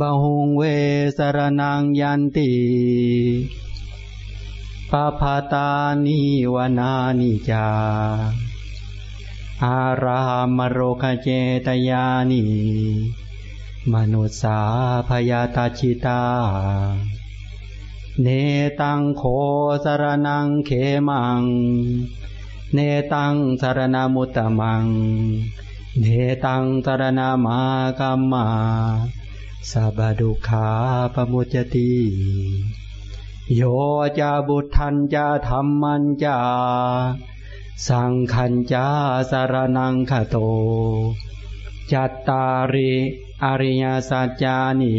บาหุงเวสรนังยันติปาพาตานิวนานิจา อารามโรคเจตยานิมนุษสาพยาตาชิตา เนตังโคสรนังเขมัง เนตังสารนามุตตมัง เนตังสารนามากัมมา สับดุขาปมุจติโยจาบุทันจาธรรมันจา สังขันจาสารนังขโต จัตตาริอริยสัจจานิ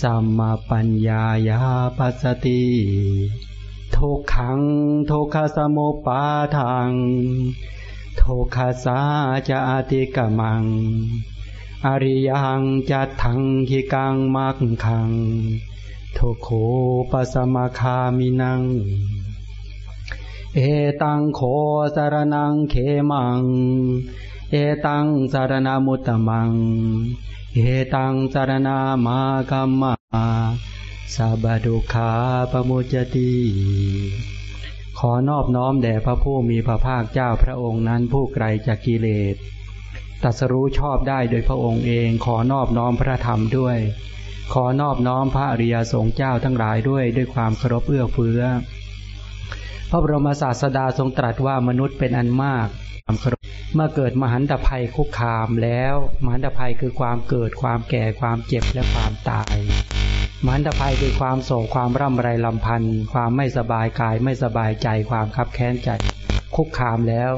สัมมาปัญญายาปัสสติทุกขังทุกขสมุปาทังทุกขสาจะอติกมัง อริยังจัตถังขิกังมักขังทุโขปสมาคามินัง เอตังโคสารนังเขมัง เอตังสารนามุตตมัง เอตังสารนามากัมมาสับดุขาปมุจติขอนอบน้อมแด่พระผู้มีพระภาคเจ้าพระองค์นั้นผู้ไกลจากกิเลส ตัสรู้ชอบได้โดยพระองค์เองขอนอบน้อมพระธรรมด้วย ขอนอบน้อมพระอริยสงฆ์เจ้าทั้งหลายด้วยด้วยความเคารพเอื้อเฟื้อ พระบรมศาสดาทรงตรัสว่ามนุษย์เป็นอันมากความเคารพเมื่อเกิดมหันตภัยคุกคามแล้ว มหันตภัยคือความเกิดความแก่ความเจ็บและความตายมหันตภัยคือความโศกความร่ำไรลำพันธ์ความไม่สบายกายไม่สบายใจความคับแค้นใจ คุกคามแล้ว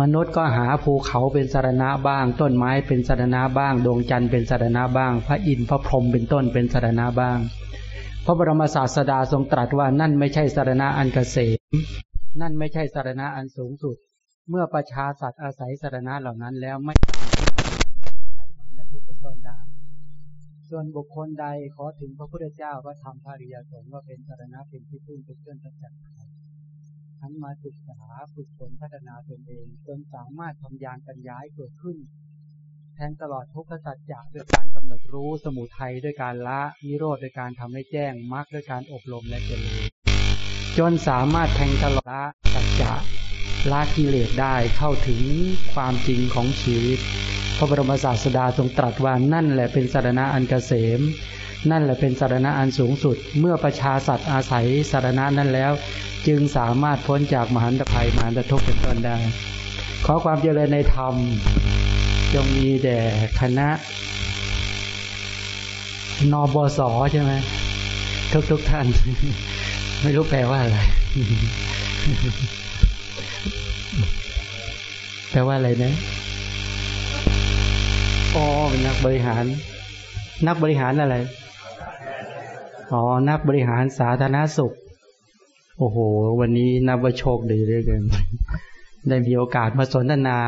มนุษย์ก็หาภูเขาเป็นสารณะบ้าง ต้นไม้เป็นสารณะบ้าง ดวงจันทร์เป็นสารณะบ้าง พระอินทร์พระพรหมเป็นต้นเป็นสารณะบ้าง พระบรมศาสดาทรงตรัสว่านั่นไม่ใช่สารณะอันเกษมนั่นไม่ใช่สารณะอันสูงสุด เมื่อประชาสัตว์อาศัยสารณะเหล่านั้นแล้วไม่ใครมันจะทุกข์ต้นได้ส่วนบุคคลใดขอถึงพระพุทธเจ้าก็ทำภาริยสงฆ์ว่าเป็นสารณะเป็นที่พึ่งเป็นเครื่องตัดจัด ทั้นมาศึกษาฝึกฝนพัฒนาตนเอง จนสามารถทำยานปัญญาให้เกิดขึ้น แทงตลอดทุกขสัจจะด้วยการกำหนดรู้สมุทัยด้วยการละนิโรธด้วยการทำให้แจ้งมรรคด้วยการอบรมและเจริญจนสามารถแทงตลอดละสัจจะละกิเลสได้เข้าถึงความจริงของชีวิต พระบรมศาสดาทรงตรัสว่านั่นแหละเป็นสารณะอันเกษม นั่นแหละเป็นสารณะอันสูงสุด เมื่อประชาสัตว์อาศัยสารณะนั้นแล้ว จึงสามารถพ้นจากมหันตภัยมหันตทุกข์เป็นต้นได้ ขอความเจริญในธรรม จงมีแด่คณะ นบสใช่ไหมทุกทุกท่าน ไม่รู้แปลว่าอะไรแปลว่าอะไรนะอ๋อเป็นนักบริหาร นักบริหารอะไร อ๋อ นักบริหารสาธารณสุข โอ้โห วันนี้นับว่าโชคดีเลยเกินได้มีโอกาสมาสนทนา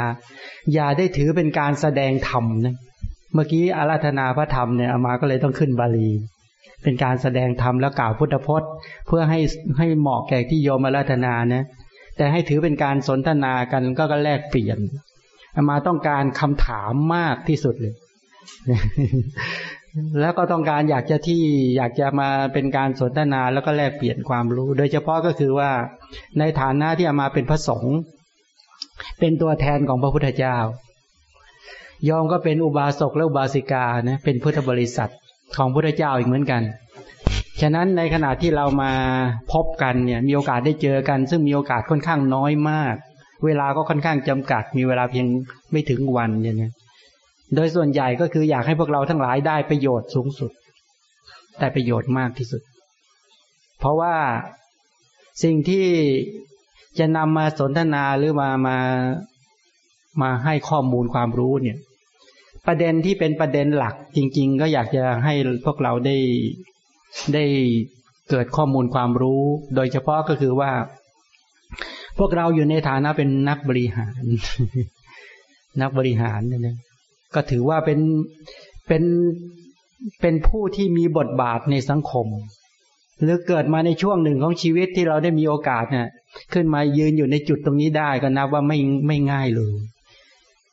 อย่าได้ถือเป็นการแสดงธรรมนะ เมื่อกี้อาราธนาพระธรรมเนี่ยอามาก็เลยต้องขึ้นบาลี เป็นการแสดงธรรมแล้วกล่าวพุทธพจน์ เพื่อให้ให้เหมาะแก่ที่โยมอาราธนานะ แต่ให้ถือเป็นการสนทนากันก็ก็แลกเปลี่ยนอามาต้องการคำถามมากที่สุดเลย แล้วก็ต้องการอยากจะที่อยากจะมาเป็นการสนทนาแล้วก็แลกเปลี่ยนความรู้ โดยเฉพาะก็คือว่าในฐานะที่มาเป็นพระสงฆ์เป็นตัวแทนของพระพุทธเจ้ายอมก็เป็นอุบาสกและอุบาสิกานะเป็นพุทธบริษัทของพระพุทธเจ้าอีกเหมือนกัน ฉะนั้นในขณะที่เรามาพบกันเนี่ยมีโอกาสได้เจอกัน ซึ่งมีโอกาสค่อนข้างน้อยมาก เวลาก็ค่อนข้างจำกัด มีเวลาเพียงไม่ถึงวันอย่างนี้ โดยส่วนใหญ่ก็คืออยากให้พวกเราทั้งหลายได้ประโยชน์สูงสุด ได้ประโยชน์มากที่สุด เพราะว่าสิ่งที่จะนำมาสนทนาหรือมามามาให้ข้อมูลความรู้เนี่ย ประเด็นที่เป็นประเด็นหลักจริง ๆ ก็อยากจะให้พวกเราได้ได้เกิดข้อมูลความรู้ โดยเฉพาะก็คือว่า พวกเราอยู่ในฐานะเป็นนักบริหาร นักบริหารเนี่ย ก็ถือว่าเป็นเป็นเป็นผู้ที่มีบทบาทในสังคม หรือเกิดมาในช่วงหนึ่งของชีวิตที่เราได้มีโอกาสเนี่ยขึ้นมายืนอยู่ในจุดตรงนี้ได้ก็นับว่าไม่ไม่ง่ายเลย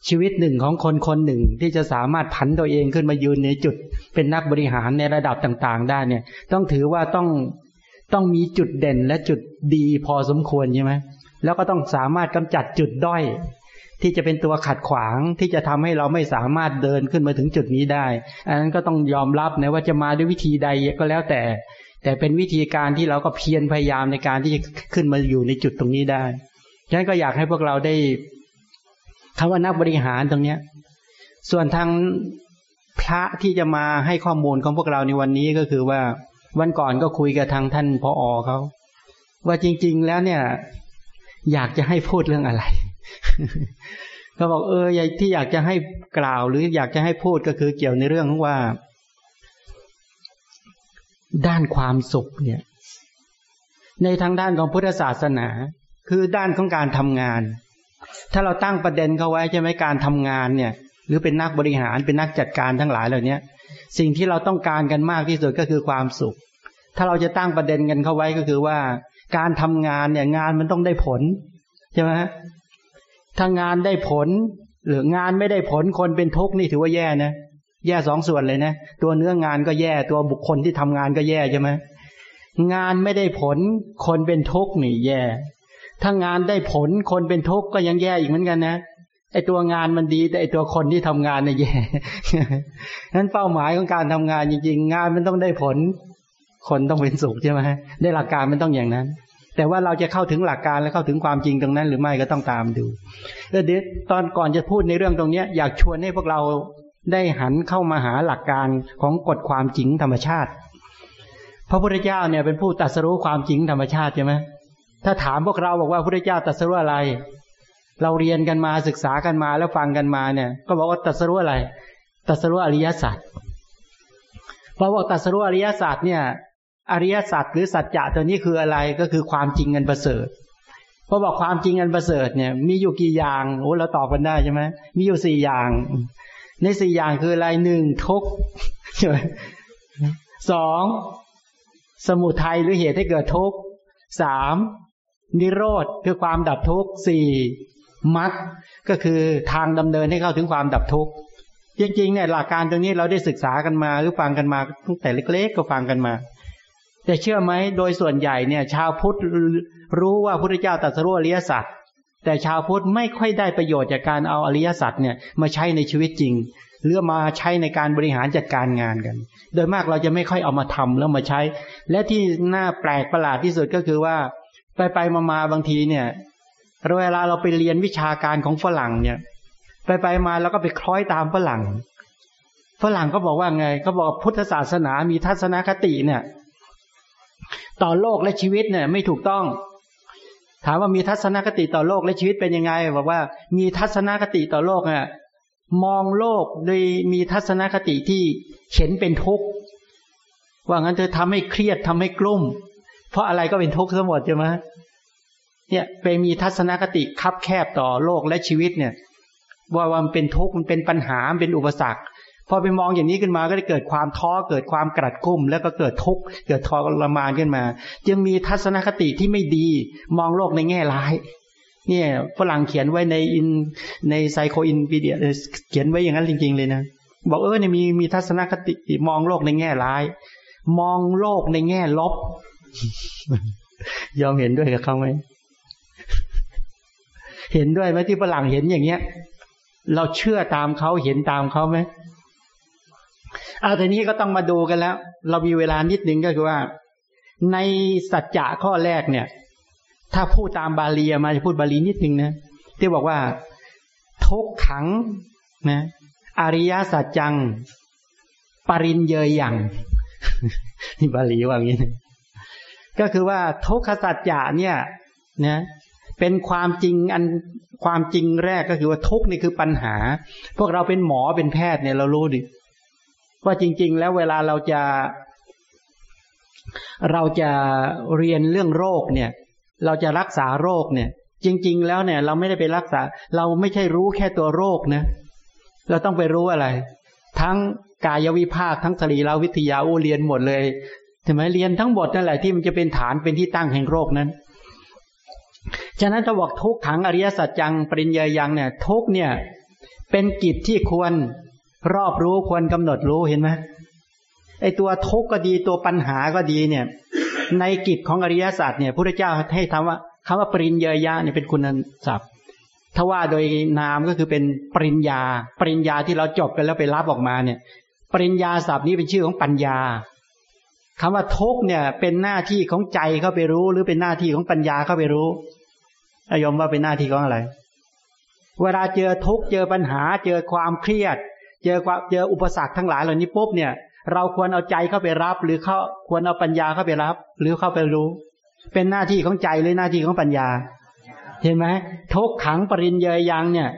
ชีวิตหนึ่งของคนคนหนึ่งที่จะสามารถผันตัวเองขึ้นมายืนในจุด เป็นนักบริหารในระดับต่างๆ ได้เนี่ย ต้องถือว่าต้องต้องมีจุดเด่นและจุดดีพอสมควรใช่ไหมแล้วก็ต้องสามารถกำจัดจุดด้อย ที่จะเป็นตัวขัดขวางที่จะทำให้เราไม่สามารถเดินขึ้นมาถึงจุดนี้ได้ อันนั้นก็ต้องยอมรับนะว่าจะมาด้วยวิธีใดก็แล้วแต่ แต่เป็นวิธีการที่เราก็เพียรพยายามในการที่จะขึ้นมาอยู่ในจุดตรงนี้ได้ฉะนั้นก็อยากให้พวกเราได้คำว่านักบริหารตรงเนี้ย ส่วนทางพระที่จะมาให้ข้อมูลของพวกเราในวันนี้ก็คือว่าวันก่อนก็คุยกับทางท่านพออเขาว่าจริง ๆ แล้วเนี่ย อยากจะให้พูดเรื่องอะไร เขาบอกเออที่อยากจะให้กล่าวหรืออยากจะให้พูดก็คือเกี่ยวในเรื่องว่า ด้านความสุขเนี่ย ในทางด้านของพุทธศาสนา คือด้านของการทำงาน ถ้าเราตั้งประเด็นเขาไว้ใช่ไหมการทำงานเนี่ย หรือเป็นนักบริหารเป็นนักจัดการทั้งหลายเหล่านี้สิ่งที่เราต้องการกันมากที่สุดก็คือความสุข ถ้าเราจะตั้งประเด็นกันเข้าไว้ก็คือว่า การทำงานเนี่ย งานมันต้องได้ผลใช่ไหม ถ้างานได้ผล หรืองานไม่ได้ผลคนเป็นทุกข์นี่ถือว่าแย่นะแย่สองส่วนเลยนะ ตัวเนื้องานก็แย่ตัวบุคคลที่ทำงานก็แย่ใช่ไหมงานไม่ได้ผล คนเป็นทุกข์นี่แย่ ถ้างานได้ผลคนเป็นทุกข์ก็ยังแย่อีกเหมือนกันนะไอตัวงานมันดี แต่ไอตัวคนที่ทำงานเนี่ยแย่นั้นเป้าหมายของการทำงานจริงๆ งานมันต้องได้ผล คนต้องเป็นสุขใช่ไหมได้หลักการมันต้องอย่างนั้น แต่ว่าเราจะเข้าถึงหลักการและเข้าถึงความจริงตรงนั้น หรือไม่ก็ต้องตามดูเดี๋ยวตอนก่อนจะพูดในเรื่องตรงเนี้ย อยากชวนให้พวกเราได้หันเข้ามาหาหลักการของกฎความจริงธรรมชาติ พระพุทธเจ้าเนี่ยเป็นผู้ตรัสรู้ความจริงธรรมชาติใช่ไหมถ้าถามพวกเราบอกว่าพระพุทธเจ้าตรัสรู้อะไร เราเรียนกันมาศึกษากันมาแล้วฟังกันมาเนี่ย ก็บอกว่าตัสรู้อะไรตัสรู้อริยสัจพอบอกตัสรู้อริยสัจเนี่ย อริยสัจหรือสัจจะตัวนี้คืออะไรก็คือความจริงเงินประเสริฐพอบอกความจริงเงินประเสริฐเนี่ย มีอยู่กี่อย่างโอ้เราตอบกันได้ใช่ไหมมีอยู่สี่อย่าง ในสี่อย่างคืออะไรหนึ่งทุกใช่ไหมสองสมุทัยหรือเหตุให้เกิดทุกข์สามนิโรธคือความดับทุกข์สี่มรรคก็คือทางดำเนินให้เข้าถึงความดับทุกข์จริงๆเนี่ยหลักการตรงนี้เราได้ศึกษากันมาหรือฟังกันมาตั้งแต่เล็ก ๆ ก็ฟังกันมา แต่เชื่อไหมโดยส่วนใหญ่เนี่ย ชาวพุทธรู้ว่าพระพุทธเจ้าตรัสรู้อริยสัจแต่ชาวพุทธไม่ค่อยได้ประโยชน์จากการเอาอริยสัจเนี่ยมาใช้ในชีวิตจริง หรือมาใช้ในการบริหารจัดการงานกัน โดยมากเราจะไม่ค่อยเอามาทำแล้วมาใช้ และที่น่าแปลกประหลาดที่สุดก็คือว่า ไปไปมามาบางทีเนี่ยเวลาเราไปเรียนวิชาการของฝรั่งเนี่ย ไปไปมาแล้วก็ไปคล้อยตามฝรั่ง ฝรั่งก็บอกว่าไงเขาบอกพุทธศาสนามีทัศนคติเนี่ย ต่อโลกและชีวิตเนี่ย ไม่ถูกต้อง ถามว่ามีทัศนคติต่อโลกและชีวิตเป็นยังไงบอกว่ามีทัศนคติต่อโลกเนี่ยมองโลกโดยมีทัศนคติที่เห็นเป็นทุกข์ว่างั้นเธอทำให้เครียดทำให้กลุ้มเพราะอะไรก็เป็นทุกข์ทั้งหมดใช่ไหมเนี่ยไปมีทัศนคติคับแคบต่อโลกและชีวิตเนี่ย ว่ามันเป็นทุกข์มันเป็นปัญหาเป็นอุปสรรค พอไปมองอย่างนี้ขึ้นมาก็จะเกิดความท้อเกิดความกลัดกลุ้ม แล้วก็เกิดทุกข์เกิดทรมานขึ้นมา จึงมีทัศนคติที่ไม่ดีมองโลกในแง่ร้าย เนี่ยฝรั่งเขียนไว้ใน encyclopedia เขียนไว้อย่างนั้นจริง ๆ เลยนะบอกเออเนี่ยมีมีทัศนคติมองโลกในแง่ร้าย มองโลกในแง่ลบ ยอมเห็นด้วยกับเขาไหมเห็นด้วยไหมที่ฝรั่งเห็นอย่างเงี้ย เราเชื่อตามเขาเห็นตามเขาไหม เอาทีนี้ก็ต้องมาดูกันแล้ว เรามีเวลานิดนึงก็คือว่า ในสัจจะข้อแรกเนี่ย ถ้าพูดตามบาลีมาจะพูดบาลีนิดนึงนะที่บอกว่า ทุกขังนะอริยสัจจัง ปรินเยยอย่างนี่บาลีว่าอย่างนี้ก็คือว่าทุกขสัจจะเนี่ยนะเป็นความจริงอันความจริงแรกก็คือว่าทุกนี่คือปัญหา พวกเราเป็นหมอเป็นแพทย์เนี่ยเรารู้ดิ ว่าจริง ๆ แล้วเวลาเราจะ เราจะเรียนเรื่องโรคเนี่ย เราจะรักษาโรคเนี่ย จริง ๆ แล้วเนี่ย เราไม่ได้ไปรักษา เราไม่ใช่รู้แค่ตัวโรคนะเราต้องไปรู้อะไร ทั้งกายวิภาคทั้งสรีรวิทยาอุเรียนหมดเลยใช่ไหมเรียนทั้งหมดนั่นแหละที่มันจะเป็นฐานเป็นที่ตั้งแห่งโรคนั้นฉะนั้นถ้าบอกทุกขังอริยสัจจังปริญญายังเนี่ย ทุกเนี่ย เป็นกิจที่ควร รอบรู้ควรกำหนดรู้เห็นไหมไอตัวทุกข์ก็ดีตัวปัญหาก็ดีเนี่ย ในกิจของอริยศาสัจเนี่ยพระเจ้าให้ทำว่าคำว่าปริญญายะเนี่ยเป็นคุณศัพท์ถ้าว่าโดยนามก็คือเป็นปริญญา ปริญญาที่เราจบกันแล้วไปรับออกมาเนี่ย ปริญญาศัพท์นี้เป็นชื่อของปัญญาคำว่าทุกเนี่ย เป็นหน้าที่ของใจเข้าไปรู้ หรือเป็นหน้าที่ของปัญญาเข้าไปรู้อยมว่าเป็นหน้าที่ของอะไร เวลาเจอทุกเจอปัญหา เจอความเครียด เจอความเจออุปสรรคทั้งหลายเหล่านี้ปุ๊บเนี่ย เราควรเอาใจเข้าไปรับ หรือเข้าควรเอาปัญญาเข้าไปรับ หรือเข้าไปรู้ เป็นหน้าที่ของใจหรือหน้าที่ของปัญญา เห็นไหมทุกขังปริญญายังเนี่ย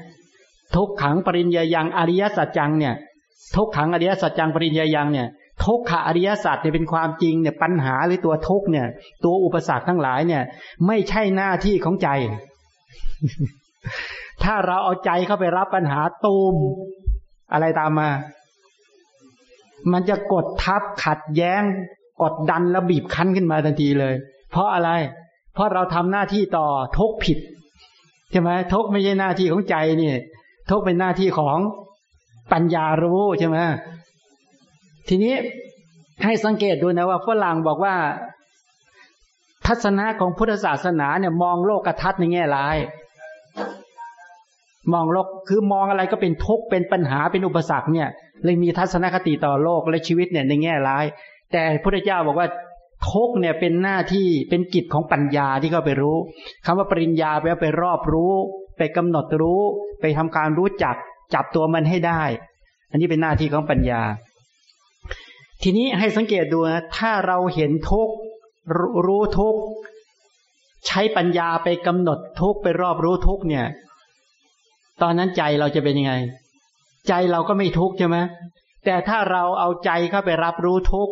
ทุกขังปริญญายังอริยสัจจังเนี่ย ทุกขังอริยสัจจังปริญญายังเนี่ยทุกขอริยสัจเนี่ยเป็นความจริงเนี่ยปัญหาหรือตัวทุกเนี่ย ตัวอุปสรรคทั้งหลายเนี่ย ไม่ใช่หน้าที่ของใจ ถ้าเราเอาใจเข้าไปรับปัญหาตูม อะไรตามมา มันจะกดทับขัดแย้ง กดดันแล้วบีบคั้นขึ้นมาทันทีเลย เพราะอะไร เพราะเราทำหน้าที่ต่อทกผิดใช่ไหมทกไม่ใช่หน้าที่ของใจนี่ทกเป็นหน้าที่ของปัญญารู้ใช่ไหมทีนี้ให้สังเกตดูนะว่าฝรั่งบอกว่า ทัศนะของพุทธศาสนาเนี่ยมองโลกกระทัดในแง่ร้าย มองโลกคือมองอะไรก็เป็นทุกข์เป็นปัญหาเป็นอุปสรรคเนี่ย เลยมีทัศนคติต่อโลกและชีวิตเนี่ยในแง่ร้าย แต่พระเจ้าบอกว่าทุกเนี่ยเป็นหน้าที่เป็นกิจของปัญญาที่เขาไปรู้คำว่าปริญญาแปลว่าไปรอบรู้ ไปกำหนดรู้ ไปทำการรู้จักจับตัวมันให้ได้ อันนี้เป็นหน้าที่ของปัญญา ทีนี้ให้สังเกตดูนะถ้าเราเห็นทุกรู้ทุกใช้ปัญญาไปกำหนดทุกไปรอบรู้ทุกเนี่ย ตอนนั้นใจเราจะเป็นยังไง ใจเราก็ไม่ทุกใช่ไหมแต่ถ้าเราเอาใจเข้าไปรับรู้ทุก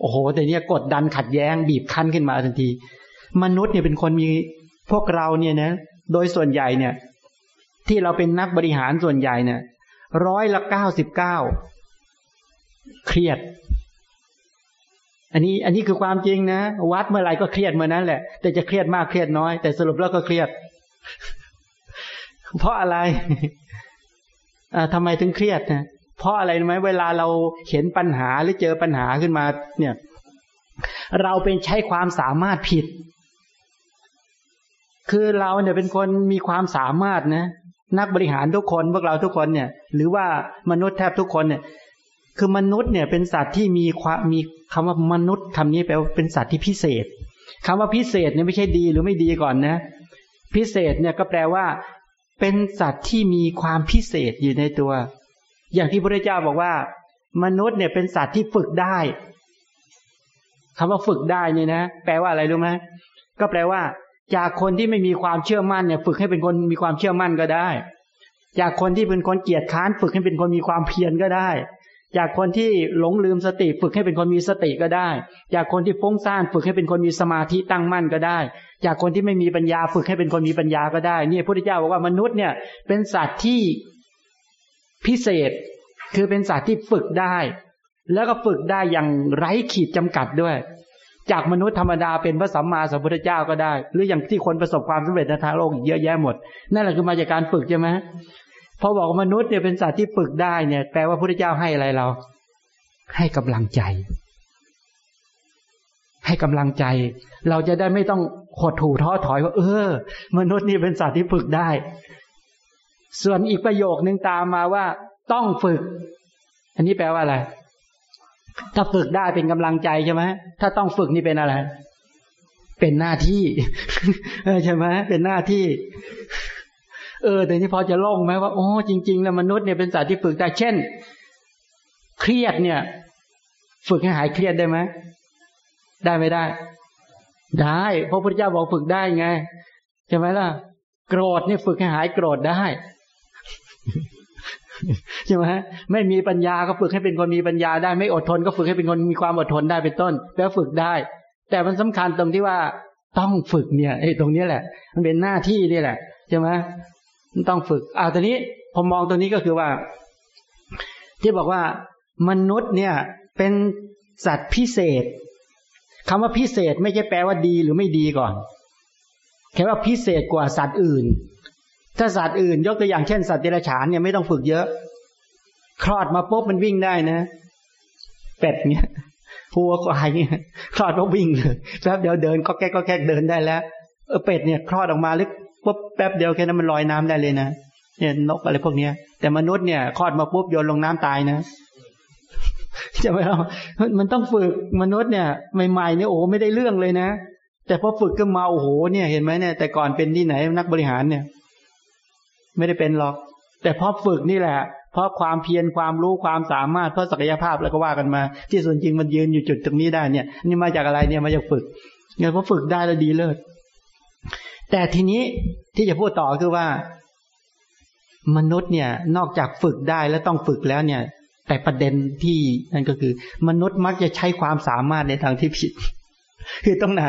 โอ้โห แต่เนี้ยกดดันขัดแย้งบีบคั้นขึ้นมาทันที มนุษย์เนี่ยเป็นคนมีพวกเราเนี่ยนะ โดยส่วนใหญ่เนี่ย ที่เราเป็นนักบริหารส่วนใหญ่เนี่ยร้อยละเก้าสิบเก้าเครียด อันนี้อันนี้คือความจริงนะ วัดเมื่อไหร่ก็เครียดเมื่อนั้นแหละ แต่จะเครียดมากเครียดน้อย แต่สรุปแล้วก็เครียด เพราะอะไรอ่าทำไมถึงเครียดนะเพราะอะไรไหมเวลาเราเห็นปัญหาหรือเจอปัญหาขึ้นมา เนี่ย เราเป็นใช้ความสามารถผิด คือเราเนี่ยเป็นคนมีความสามารถนะนักบริหารทุกคนพวกเราทุกคนเนี่ย หรือว่ามนุษย์แทบทุกคนเนี่ย คือมนุษย์เนี่ย เป็นสัตว์ที่มีความมีคำว่ามนุษย์คำนี้แปลว่าเป็นสัตว์ที่พิเศษคำว่าพิเศษเนี่ยไม่ใช่ดีหรือไม่ดีก่อนนะ พิเศษเนี่ยก็แปลว่า เป็นสัตว์ที่มีความพิเศษอยู่ในตัว อย่างที่พระเจ้าบอกว่า มนุษย์เนี่ยเป็นสัตว์ที่ฝึกได้คำว่าฝึกได้นี่นะ แปลว่าอะไรรู้ไหมก็แปลว่า จากคนที่ไม่มีความเชื่อมั่นเนี่ย ฝึกให้เป็นคนมีความเชื่อมั่นก็ได้ จากคนที่เป็นคนเกียจค้าน ฝึกให้เป็นคนมีความเพียรก็ได้ จากคนที่หลงลืมสติฝึกให้เป็นคนมีสติก็ได้ จากคนที่ฟุ้งซ่านฝึกให้เป็นคนมีสมาธิตั้งมั่นก็ได้ จากคนที่ไม่มีปัญญาฝึกให้เป็นคนมีปัญญาก็ได้นี่พระพุทธเจ้าบอกว่ามนุษย์เนี่ย เป็นสัตว์ที่พิเศษ คือเป็นสัตว์ที่ฝึกได้ แล้วก็ฝึกได้อย่างไร้ขีดจำกัดด้วย จากมนุษย์ธรรมดาเป็นพระสัมมาสัมพุทธเจ้าก็ได้ หรืออย่างที่คนประสบความสำเร็จในทางโลกเยอะแยะหมด นั่นแหละคือมาจากการฝึกใช่ไหม พอบอกมนุษย์เนี่ยเป็นสัตว์ที่ฝึกได้เนี่ย แปลว่าพระเจ้าให้อะไรเรา ให้กำลังใจ ให้กำลังใจ เราจะได้ไม่ต้องหดถูท้อถอยว่า เออ มนุษย์นี่เป็นสัตว์ที่ฝึกได้ ส่วนอีกประโยคนึงตามมาว่า ต้องฝึก อันนี้แปลว่าอะไร ถ้าฝึกได้เป็นกำลังใจใช่ไหมถ้าต้องฝึกนี่เป็นอะไร เป็นหน้าที่ใช่ไหมเป็นหน้าที่ เออแต่นี้พอจะล่องไหมว่าโอ้จริงๆแล้วมนุษย์เนี่ยเป็นสัตว์ที่ฝึกได้เช่น เครียดเนี่ย ฝึกให้หายเครียดได้ไหมได้ไม่ได้ ได้เพราะพระพุทธเจ้าบอกฝึกได้ไงใช่ไหมล่ะ โกรธเนี่ยฝึกให้หายโกรธได้ใช่ไหมไม่มีปัญญาก็ฝึกให้เป็นคนมีปัญญาได้ ไม่อดทนก็ฝึกให้เป็นคนมีความอดทนได้เป็นต้น แล้วฝึกได้ แต่มันสำคัญตรงที่ว่าต้องฝึกเนี่ยไอ้ตรงนี้แหละ มันเป็นหน้าที่นี่แหละใช่ไหม ต้องฝึกอ่าตอนนี้ผมมองตัวนี้ก็คือว่า ที่บอกว่ามนุษย์เนี่ย เป็นสัตว์พิเศษคำว่าพิเศษไม่ใช่แปลว่าดีหรือไม่ดีก่อน แค่ว่าพิเศษกว่าสัตว์อื่น ถ้าสัตว์อื่น ยกตัวอย่างเช่นสัตว์เดรัจฉานเนี่ยไม่ต้องฝึกเยอะ คลอดมาปุ๊บมันวิ่งได้นะ เป็ดเนี่ยพัวควายเนี่ยคลอดก็วิ่งเลยแป๊บเดียวเดินก็แก๊กก็แก๊กเดินได้แล้วเออเป็ดเนี่ย คลอดออกมาลึก ปุ๊บแป๊บเดียวแค่นั้นมันลอยน้ำได้เลยนะเนี่ยนกอะไรพวกเนี้ย แต่มนุษย์เนี่ยคลอดมาปุ๊บโยนลงน้ำตายนะจะไม่เอามันต้องฝึกมนุษย์เนี่ย ใหม่ๆเนี่ยโอ้ไม่ได้เรื่องเลยนะ แต่พอฝึกก็มาโอ้โหเนี่ยเห็นไหมเนี่ยแต่ก่อนเป็นที่ไหนนักบริหารเนี่ย ไม่ได้เป็นหรอก แต่พอฝึกนี่แหละ เพราะความเพียรความรู้ความสามารถเพราะศักยภาพแล้วก็ว่ากันมา ที่ส่วนจริงมันยืนอยู่จุดตรงนี้ได้เนี่ย นี่มาจากอะไรเนี่ยมาจากฝึกเนี่ยพอฝึกได้แล้วดีเลิศ แต่ทีนี้ที่จะพูดต่อคือว่า มนุษย์เนี่ย นอกจากฝึกได้แล้วต้องฝึกแล้วเนี่ย แต่ประเด็นที่นั่นก็คือ มนุษย์มักจะใช้ความสามารถในทางที่ผิด คือตรงไหน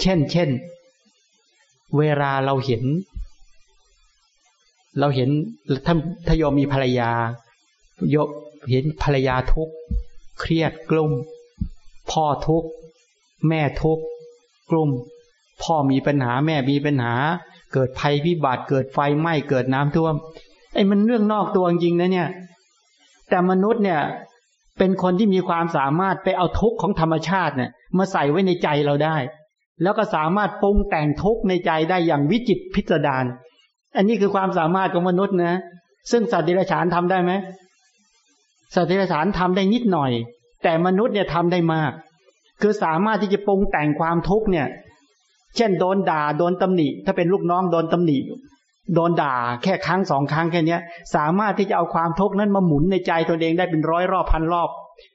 เช่น เช่น เวลาเราเห็น เราเห็นถ้าถ้าโยมมีภรรยาโยมเห็นภรรยาทุกข์เครียดกลุ้มพ่อทุกข์แม่ทุกข์กลุ้ม พ่อมีปัญหาแม่มีปัญหา เกิดภัยพิบัติเกิดไฟไหม้เกิดน้ำท่วมไอ้มันเรื่องนอกตัวจริงนะเนี่ย แต่มนุษย์เนี่ย เป็นคนที่มีความสามารถไปเอาทุกข์ของธรรมชาติเนี่ยมาใส่ไว้ในใจเราได้ แล้วก็สามารถปรุงแต่งทุกข์ในใจได้อย่างวิจิตพิสดารอันนี้คือความสามารถของมนุษย์นะ ซึ่งสัตว์เดรัจฉานทำได้ไหมสัตว์เดรัจฉานทำได้นิดหน่อย แต่มนุษย์เนี่ยทำได้มาก คือสามารถที่จะปรุงแต่งความทุกข์เนี่ย เช่นโดนด่าโดนตำหนิ ถ้าเป็นลูกน้องโดนตำหนิ โดนด่าแค่ครั้งสองครั้งแค่นี้สามารถที่จะเอาความทุกข์นั้นมาหมุนในใจตัวเองได้เป็นร้อยรอบพันรอบ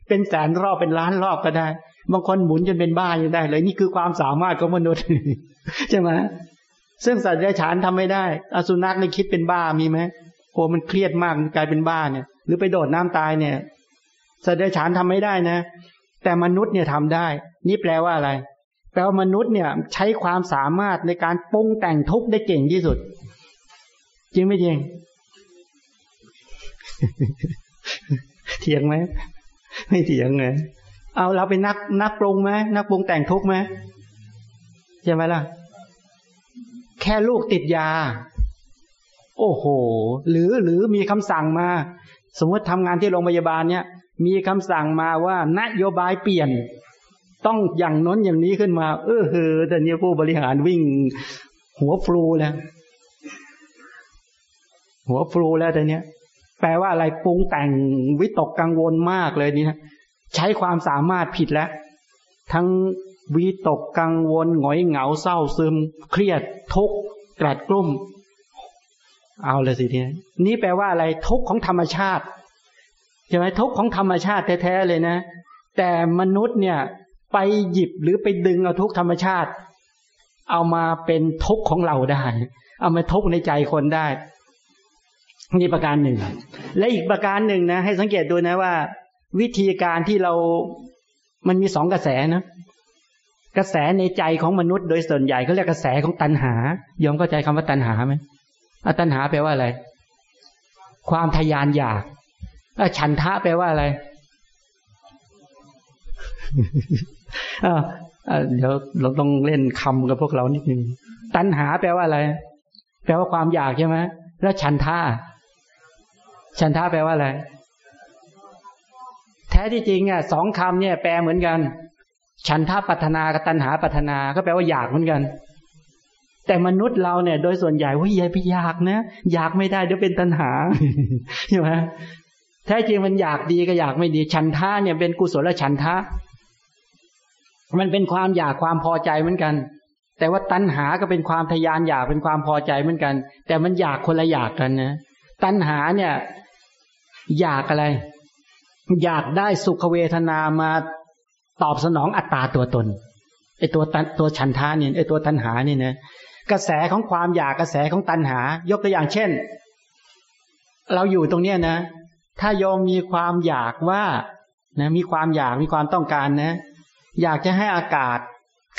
เป็นแสนรอบเป็นล้านรอบก็ได้บางคนหมุนจนเป็นบ้ายังได้ เลยนี่คือความสามารถของมนุษย์ใช่ไหมซึ่งสัตว์เดรัจฉานทำไม่ได้อสุนัขในคิดเป็นบ้ามีไหมโอ้มันเครียดมากกลายเป็นบ้าเนี่ย หรือไปโดดน้ำตายเนี่ยสัตว์เดรัจฉานทำไม่ได้นะ แต่มนุษย์เนี่ยทำได้ นี่แปลว่าอะไร แปลว่ามนุษย์เนี่ย ใช้ความสามารถในการปรุงแต่งทุกข์ได้เก่งที่สุด จริงไม่จริง เถียงไหมไม่เถียงไงเอาเราเป็นนักนักปรุงไหมนักปรุงแต่งทุกข์ไหมใช่ไหมล่ะ แค่ลูกติดยา โอ้โห หรือหรือมีคำสั่งมา สมมติทำงานที่โรงพยาบาลเนี่ย มีคำสั่งมาว่านโยบายเปลี่ยน ต้องอย่างน้นอย่างนี้ขึ้นมา เออเฮอแต่เนี้ยผู้บริหารวิ่ง หัวฟลูแล้วหัวฟลูแล้วแต่เนี้ย แปลว่าอะไรปรุงแต่งวิตกกังวลมากเลยนี่นะใช้ความสามารถผิดแล้ว ทั้งวิตกกังวลหงอยเหงาเศร้าซึม เครียดทุกข์กลัดกลุ้มเอาเลยสิทีนี้นี่แปลว่าอะไรทุกข์ของธรรมชาติใช่ไหมทุกข์ของธรรมชาติแท้ๆเลยนะ แต่มนุษย์เนี่ย ไปหยิบหรือไปดึงเอาทุกธรรมชาติ เอามาเป็นทุกของเราได้ เอามาทุกในใจคนได้นี่ประการหนึ่ง และอีกประการหนึ่งนะให้สังเกตดูนะว่า วิธีการที่เรามันมีสองกระแสนะ กระแสในใจของมนุษย์โดยส่วนใหญ่เขาเรียกกระแสของตัณหายอมเข้าใจคำว่าตัณหาไหมตัณหาแปลว่าอะไร ความทยานอยากฉันทะแปลว่าอะไร เดี๋ยวเราต้องเล่นคำกับพวกเรานิดนึงตัณหาแปลว่าอะไร แปลว่าความอยากใช่ไหมแล้วฉันท่าฉันท่าแปลว่าอะไร แท้ที่จริงอะสองคำเนี่ย แปลเหมือนกัน ฉันท่าปัฒนากับตัณหาปัฒนาก็แปลว่าอยากเหมือนกัน แต่มนุษย์เราเนี่ย โดยส่วนใหญ่ว่าอย่าไปอยากนะอยากไม่ได้เดี๋ยวเป็นตัณหาใช่ไหมแท้จริงมันอยากดีก็อยากไม่ดี ฉันท่าเนี่ยเป็นกุศลฉันท่า มันเป็นความอยากความพอใจเหมือนกัน แต่ว่าตัณหาก็เป็นความทยานอยากเป็นความพอใจเหมือนกัน แต่มันอยากคนละอยากกันนะตัณหาเนี่ย อยากอะไร อยากได้สุขเวทนามาตอบสนองอัตตาตัวตนไอตัวตันตัวฉันทาเนี่ยไอตัวตัณหาเนี่ยนะกระแสของความอยากกระแสของตัณหา ยกตัวอย่างเช่น เราอยู่ตรงเนี้ยนะ ถ้าโยมมีความอยากว่านะมีความอยากมีความต้องการนะ อยากจะให้อากาศ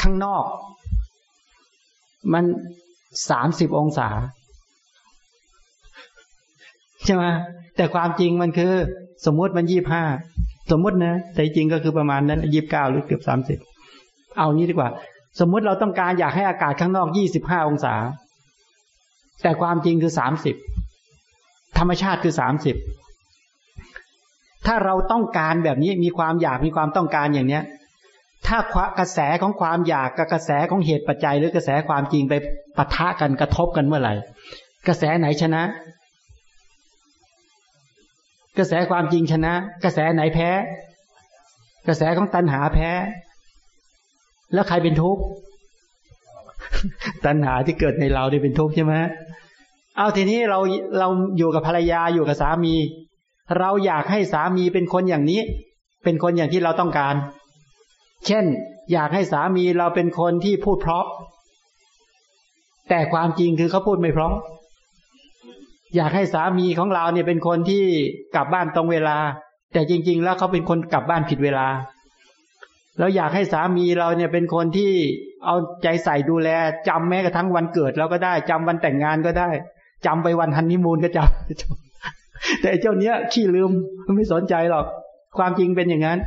ข้างนอก มันสามสิบองศาใช่ไหมแต่ความจริงมันคือ สมมติมันยี่ห้าสมมตินะแต่จริงก็คือประมาณนั้นยี่บเก้าหรือเกือบสามสิบเอางี้ดีกว่า สมมติเราต้องการอยากให้อากาศข้างนอกยี่สิบห้าองศา แต่ความจริงคือสามสิบธรรมชาติคือสามสิบถ้าเราต้องการแบบนี้มีความอยากมีความต้องการอย่างเนี้ย ถ้ากระแสของความอยากกับกระแสของเหตุปัจจัย หรือกระแสความจริงไปปะทะกันกระทบกันเมื่อไหร่ กระแสไหนชนะ กระแสความจริงชนะ กระแสไหนแพ้ กระแสของตัณหาแพ้ แล้วใครเป็นทุกข์ตัณหาที่เกิดในเราได้เป็นทุกข์ใช่ไหมเอาทีนี้เราเราอยู่กับภรรยาอยู่กับสามี เราอยากให้สามีเป็นคนอย่างนี้ เป็นคนอย่างที่เราต้องการ เช่น อยากให้สามีเราเป็นคนที่พูดเพราะ แต่ความจริงคือเขาพูดไม่เพราะ อยากให้สามีของเราเนี่ยเป็นคนที่กลับบ้านตรงเวลา แต่จริง ๆ แล้วเขาเป็นคนกลับบ้านผิดเวลาเราอยากให้สามีเราเนี่ยเป็นคนที่เอาใจใส่ดูแลจำแม้กระทั่งวันเกิดเราก็ได้จำวันแต่งงานก็ได้จำไปวันฮันนีมูนก็จำแต่เจ้าเนี้ยขี้ลืมไม่สนใจหรอก ความจริงเป็นอย่างนั้น